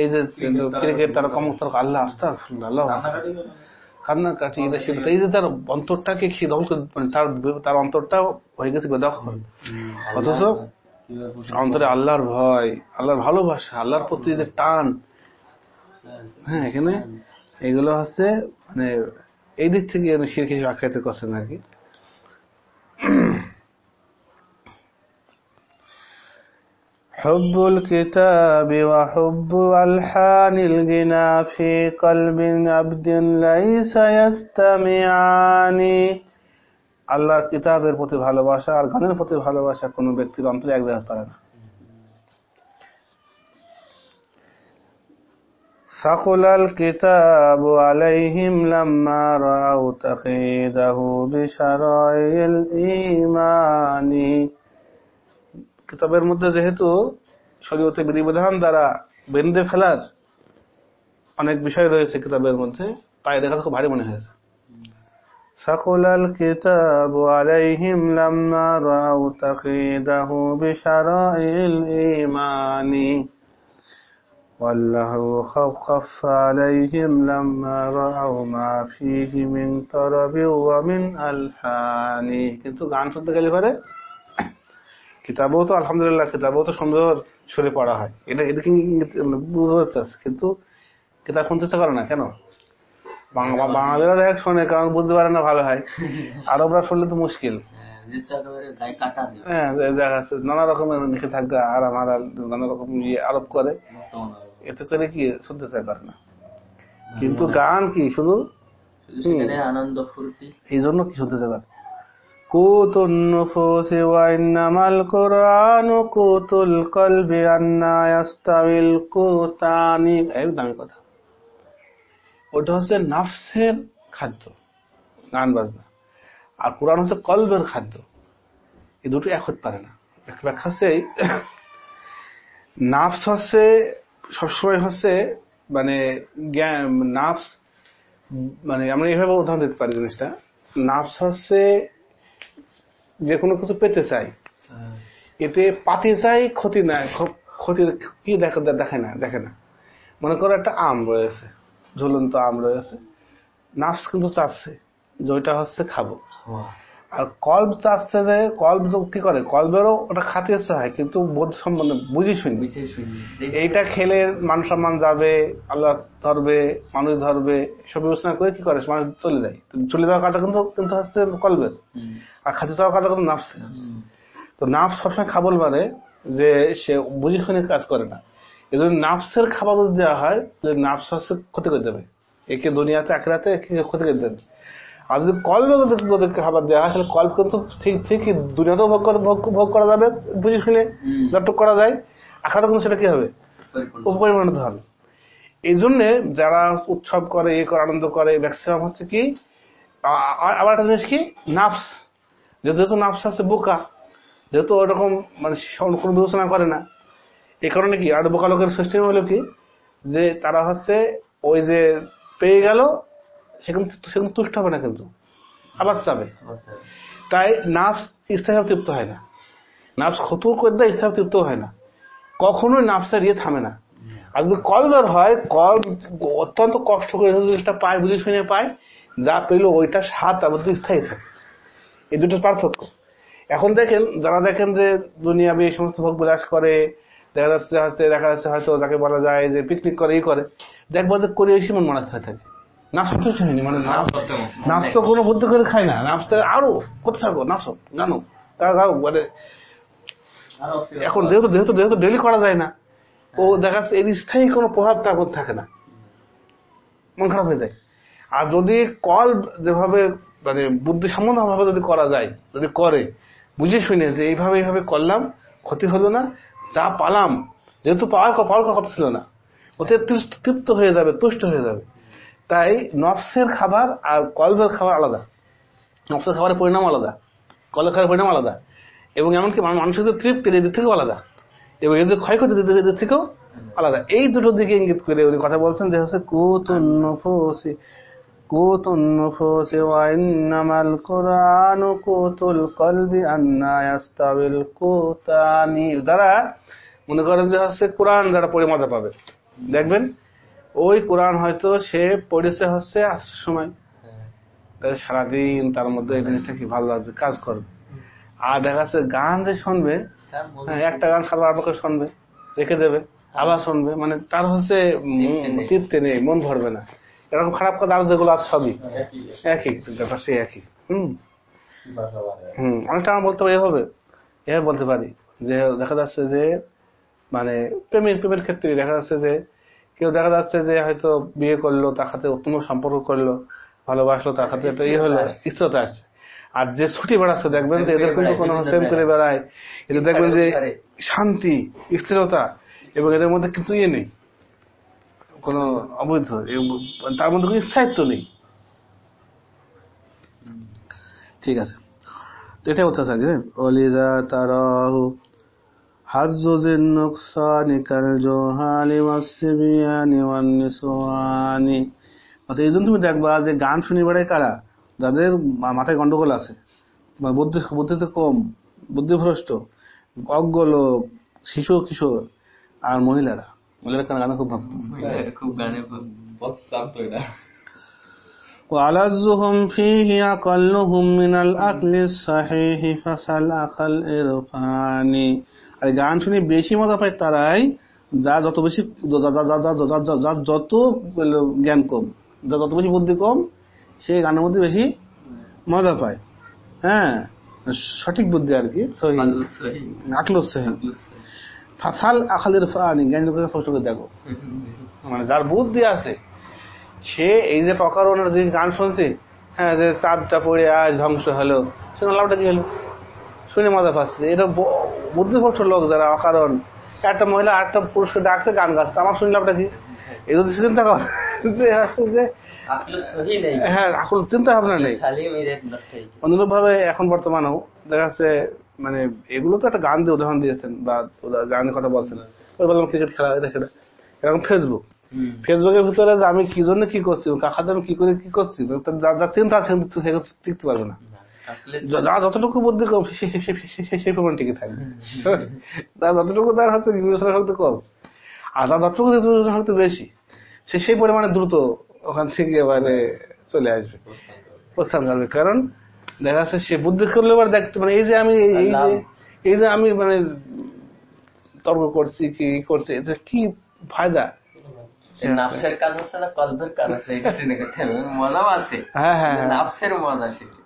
[SPEAKER 1] এই যে ক্রিকেট তারকা অমুক তারকা আল্লাহ আস্তা আল্লাহ
[SPEAKER 3] কান্নাকাটি।
[SPEAKER 1] এটা সেটা এই যে তার অন্তরটাকে কি দখল মানে তার তার অন্তরটা হয়ে গেছে বেদখল অথচ অন্তরে আল্লাহর ভয় আল্লাহর ভালোবাসা আল্লাহর প্রতি যে টান হ্যাঁ এখানে এগুলো হচ্ছে মানে এই দিক থেকে শিরক হিসেবে আখ্যায়িত করছেন আর কি حب الكتاب وحب ألحان الغنى في قلب عبد ليس يستمعان আল্লাহর কিতাবের প্রতি ভালোবাসা আর গানের প্রতি ভালোবাসা কোনো ব্যক্তির অন্তরে এক জায়গায় পারে না ثقل الكتاب عليهم لما رأوا تقييده بشرائع الإيمان কিতাবের মধ্যে যেহেতু শরীয়তে বিধিবিধান দ্বারা বেঁধে ফেলার অনেক বিষয় রয়েছে কিতাবের মধ্যে তাই দেখা খুব ভারী মনে হয়েছে ثقل الكتاب عليهم لما رأوا تقييده بشرائع الإيمان واللهو خف عليهم لما رأوا ما فيه من طرب ومن ألحان কিন্তু গান শুনতে গেলে পরে কিতাবও তো আলহামদুলিল্লাহ কিতাবও তো সুন্দর সুরে পড়া হয় এটা এদিকে বুঝতে চাচ্ছে কিন্তু কিতাব শুনতে ইচ্ছা করে না কেন বাংলা- বাঙালিরা দেখ শোনে কারণ বুঝতে পারে না ভালো হয় আরবরা শুনলে তো মুশকিল
[SPEAKER 2] যেটা একেবারে গায়ে কাটা দিবে
[SPEAKER 1] হ্যাঁ দেখা যাচ্ছে নানা রকমের লিখে থাকা আরাম আরাল নানা রকম ইয়ে আরোপ করে
[SPEAKER 2] বর্তমান আরো।
[SPEAKER 1] এতে করে কি শুনতে চায় করে না কিন্তু গান কি শুধু?
[SPEAKER 2] আনন্দ ফুর্তি।
[SPEAKER 1] এই জন্য কি শুনতে চায় এই দামি কথা। ওটা হচ্ছে নাফসের খাদ্য গান বাজনা। আর কোরআন হচ্ছে কলবের খাদ্য। এই দুটো এক হতে পারে না। এক ব্যাখ্যা হচ্ছে নাফস হচ্ছে সবসময় হচ্ছে মানে নাফস মানে আমরা এইভাবে উদাহরণ দিতে পারি জিনিসটা। নাফস হচ্ছে যে কোনো কিছু পেতে চাই। এতে পাতে চাই ক্ষতি না ক্ষতি কি দেখা দেখে না দেখে না। মনে করো একটা আম রয়েছে ঝুলন্ত আম রয়েছে। নাফস কিন্তু চাচ্ছে যে ওইটা হচ্ছে খাব। আর কল্ব চাচ্ছে যে কল্ব তো কি করে? কল্বেরও ওটা খাতে হয় কিন্তু বোধ সম্বন্ধে বুঝি শুনবি
[SPEAKER 2] শুনি।
[SPEAKER 1] এইটা খেলে মান সম্মান যাবে আল্লাহ ধরবে মানুষ ধরবে সব বিবেচনা করে কি করে? মানুষ চলে যায়। চলে যাওয়া কাটা কিন্তু কিন্তু হচ্ছে কলবের
[SPEAKER 2] হুম,
[SPEAKER 1] আর খাতে যাওয়া কাটা কিন্তু
[SPEAKER 2] হুম,
[SPEAKER 1] তো নাফস সবসময় খাবল মানে যে সে বুঝে শুনে কাজ করে না। এই জন্য নাফসের খাবার যদি দেওয়া হয় তাহলে নাফস হচ্ছে ক্ষতি করে দেবে। একে দুনিয়াতে আখেরাতে একে ক্ষতি করে দেবে। আর যদি কল্পে যদি ওদেরকে খাবার দেওয়া হয় তাহলে কিন্তু ঠিক ঠিকই দুনিয়াতেও ভোগ ভোগ- ভোগ করা যাবে বুঝে শুনে। যতটুকু করা যায়। আখাটা কিন্তু সেটা কি হবে। উপপরিমাণিত হবে। এই জন্য যারা উৎসব করে এ করে আনন্দ করে ম্যাক্সিমাম হচ্ছে কি আবার একটা জিনিস কি? নাফস। যেহেতু নাফস আছে বোকা যেহেতু ওরকম মানে কোনো বিবেচনা করে না। এই কারণে কি? আর বোকা লোকের সিস্টেম হলো কি? যে তারা হচ্ছে ওই যে পেয়ে গেল সেখানে সেখানে তুষ্ট হবে না কিন্তু। আবার চাবে তাই নাফস স্থায়ী তৃপ্ত হয় না। নাফস খতুর করে দেয় স্থায়ী তৃপ্ত হয় না। কখনোই নাফসের ইয়ে থামে না। আর যদি কল বের হয় কল অত্যন্ত কষ্ট করে জিনিসটা পায় বুঝে শুনে পায় যা পেল ওইটা স্বাদ মধ্যে স্থায়ী থাকে। এই দুটোর পার্থক্য। এখন দেখেন যারা দেখেন যে দুনিয়াবি এই সমস্ত ভোগ বিলাস করে দেখা যাচ্ছে হয়তো দেখা যাচ্ছে হয়তো যাকে বলা যায় যে পিকনিক করে এই করে দেখব যে করে এসে মন মানাতে হয়ে থাকে। মানে তো কোনো বুদ্ধি করে খায় না। আরও কোথায় থাকো নাচো গানো গাও মানে এখন যেহেতু যেহেতু যেহেতু ডেলি করা যায় না ও দেখা যাচ্ছে এর স্থায়ী কোনো প্রভাব তার মধ্যে থাকে না। মন খারাপ হয়ে যায়। আর যদি কল যেভাবে মানে বুদ্ধি সম্বন্ধ ভাবে যদি করা যায় যদি করে বুঝে শুনে যে এইভাবে এইভাবে করলাম ক্ষতি হলো না যা পালাম যেহেতু পাওয়ার ক- পাওয়ার কথা ছিল না ওতে তৃপ্ত হয়ে যাবে তুষ্ট হয়ে যাবে। তাই নফসের খাবার আর কলবের খাবার আলাদা। নফসের খাবারের পরিণাম আলাদা কলের খাবারের পরিণাম আলাদা। এবং এমনকি মানুষের যে তৃপ্তি, এদের থেকেও আলাদা। এবং এদের ক্ষয়ক্ষতি, এদের- থেকেও আলাদা। এই দুটো দিকে ইঙ্গিত করে উনি কথা বলছেন যে হচ্ছে কুতুন্নফসি কুতুন্নফসি যারা মনে করেন যে হচ্ছে, কোরআন যারা পড়ে মজা পাবে। দেখবেন ওই কোরআন হয়তো সে পড়েছে হচ্ছে আসার সময়। সারাদিন তার মধ্যে এই জিনিসটা কি ভালো লাগছে? কাজ করবে আর দেখা যাচ্ছে গান যে শুনবে
[SPEAKER 2] মধ্যে
[SPEAKER 1] হ্যাঁ, একটা গান সারা করে শুনবে রেখে দেবে আবার শুনবে মানে তার হচ্ছে
[SPEAKER 2] তৃপ্তি নেই।
[SPEAKER 1] মন ভরবে না। এরকম খারাপ কথা আর যেগুলো আছে সবই।
[SPEAKER 3] একই।
[SPEAKER 1] একই ব্যাপার সেই একই। হম। হম অনেকটা আমরা বলতে পারি এভাবে এভাবে বলতে পারি। যে দেখা যাচ্ছে যে মানে প্রেমের প্রেমের ক্ষেত্রে দেখা যাচ্ছে যে কেউ দেখা যাচ্ছে যে হয়তো বিয়ে করল তার সাথে উত্তম সম্পর্ক করল ভালোবাসলো তার সাথে একটা ইয়ে হলো স্থিরতা আসছে। আর যে ছুটি বেড়াচ্ছে দেখবেন যে এদের কিন্তু কোনো প্রেম করে বেড়ায়। এদের দেখবেন যে শান্তি স্থিরতা এবং এদের মধ্যে কিন্তু ইয়ে নেই। কোনো অবৈধ তার মধ্যে কোনো স্থায়িত্ব নেই। ঠিক আছে। তো এটাই বলতে চাই অলিজা তারাহু। হাজুজিন নুকসানি কাল জোহালি ওয়াসিবিয়ানি ওয়ান্নিসওয়ানি আচ্ছা এই জন্য তুমি দেখবা যে গান শুনি বেড়ায় কারা যাদের মা- মাথায় গন্ডগোল আছে বা বুদ্ধি বুদ্ধিতে কম বুদ্ধিভ্রষ্ট অজ্ঞ লোক শিশু কিশোর আর মহিলারা মহিলারা কেন গানে খুব ভক্ত
[SPEAKER 2] মহিলারা খুব গানে
[SPEAKER 3] বসতাম তো এটা
[SPEAKER 1] وألذهم فيه أقلهم من الأكل الصحيح فسل أقل إرفاني আর গান শুনে বেশি মজা পায় তারাই যা যত বেশি যা- যত জ্ঞান কম যা যত বেশি বুদ্ধি কম সে গানের মধ্যে বেশি মজা পায়। হ্যাঁ সঠিক বুদ্ধি আর কি ফাসাল আখালের ফানি জ্ঞান লোকের স্পষ্ট করে দেখো। মানে যার বুদ্ধি আছে সে এই যে প্রকারণের যে গান শুনছে হ্যাঁ যে চাঁদটা পড়ে আজ ধ্বংস হলো শুনে লাভটা কি হলো? শুনে মজা পাচ্ছে এটা বুদ্ধিভ্রষ্ট লোক যারা অকারণ একটা মহিলা আটটা পুরুষকে ডাকছে গান গাচ্ছে আমার শুনে লাভটা কি এই যদি চিন্তা কর যে
[SPEAKER 2] আকলু
[SPEAKER 1] হ্যাঁ চিন্তা ভাবনা নেই
[SPEAKER 2] হয়ে।
[SPEAKER 1] অনুরূপ ভাবে এখন বর্তমানেও দেখা যাচ্ছে মানে এগুলো তো একটা গান দিয়ে উদাহরণ দিয়েছেন বা গানের কথা বলছেন ওই বললাম ক্রিকেট খেলা সেটা এরকম ফেসবুক ফেসবুকের ভিতরে যে আমি কি জন্য কি করছি কার সাথে আমি কি করে কি করছি তার চিন্তা সে টিকতে পারবে না যার যতটুকু বুদ্ধি কম সেই প্রমাণ টিকে থাকবে। তার যতটুকু তার হচ্ছে বিবেচনা শক্তি কম। আর তার যতটুকু বিবেচনা শক্তি বেশি সে সেই পরিমাণে দ্রুত ওখান থেকে মানে চলে আসবে। প্রস্থান করবে। কারণ দেখা যাচ্ছে সে বুদ্ধি করলে এবার দেখতে মানে এই যে আমি এই- যে এই যে আমি মানে তর্ক করছি কি করছি এতে কি ফায়দা?
[SPEAKER 2] নাফসের কাজ হচ্ছে না কলবের কাজ আছে এটা মজাও আছে।
[SPEAKER 1] হ্যাঁ হ্যাঁ হ্যাঁ।
[SPEAKER 2] নাফসের মজা সেটা।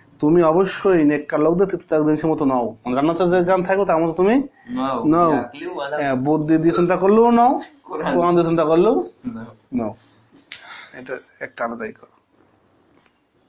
[SPEAKER 1] তুমি অবশ্যই নেককার লোকদের তৃপ্তিদায়ক সে মতো নাও। মানে জান্নাতের যে গান থাকবে তার মতো তুমি
[SPEAKER 2] নাও।
[SPEAKER 1] হ্যাঁ, বুদ্ধি দিয়ে চিন্তা করলেও নাও। কোরআন। দিয়ে চিন্তা করলেও
[SPEAKER 2] নাও।
[SPEAKER 1] নাও। এটা একটা আলাদাই করো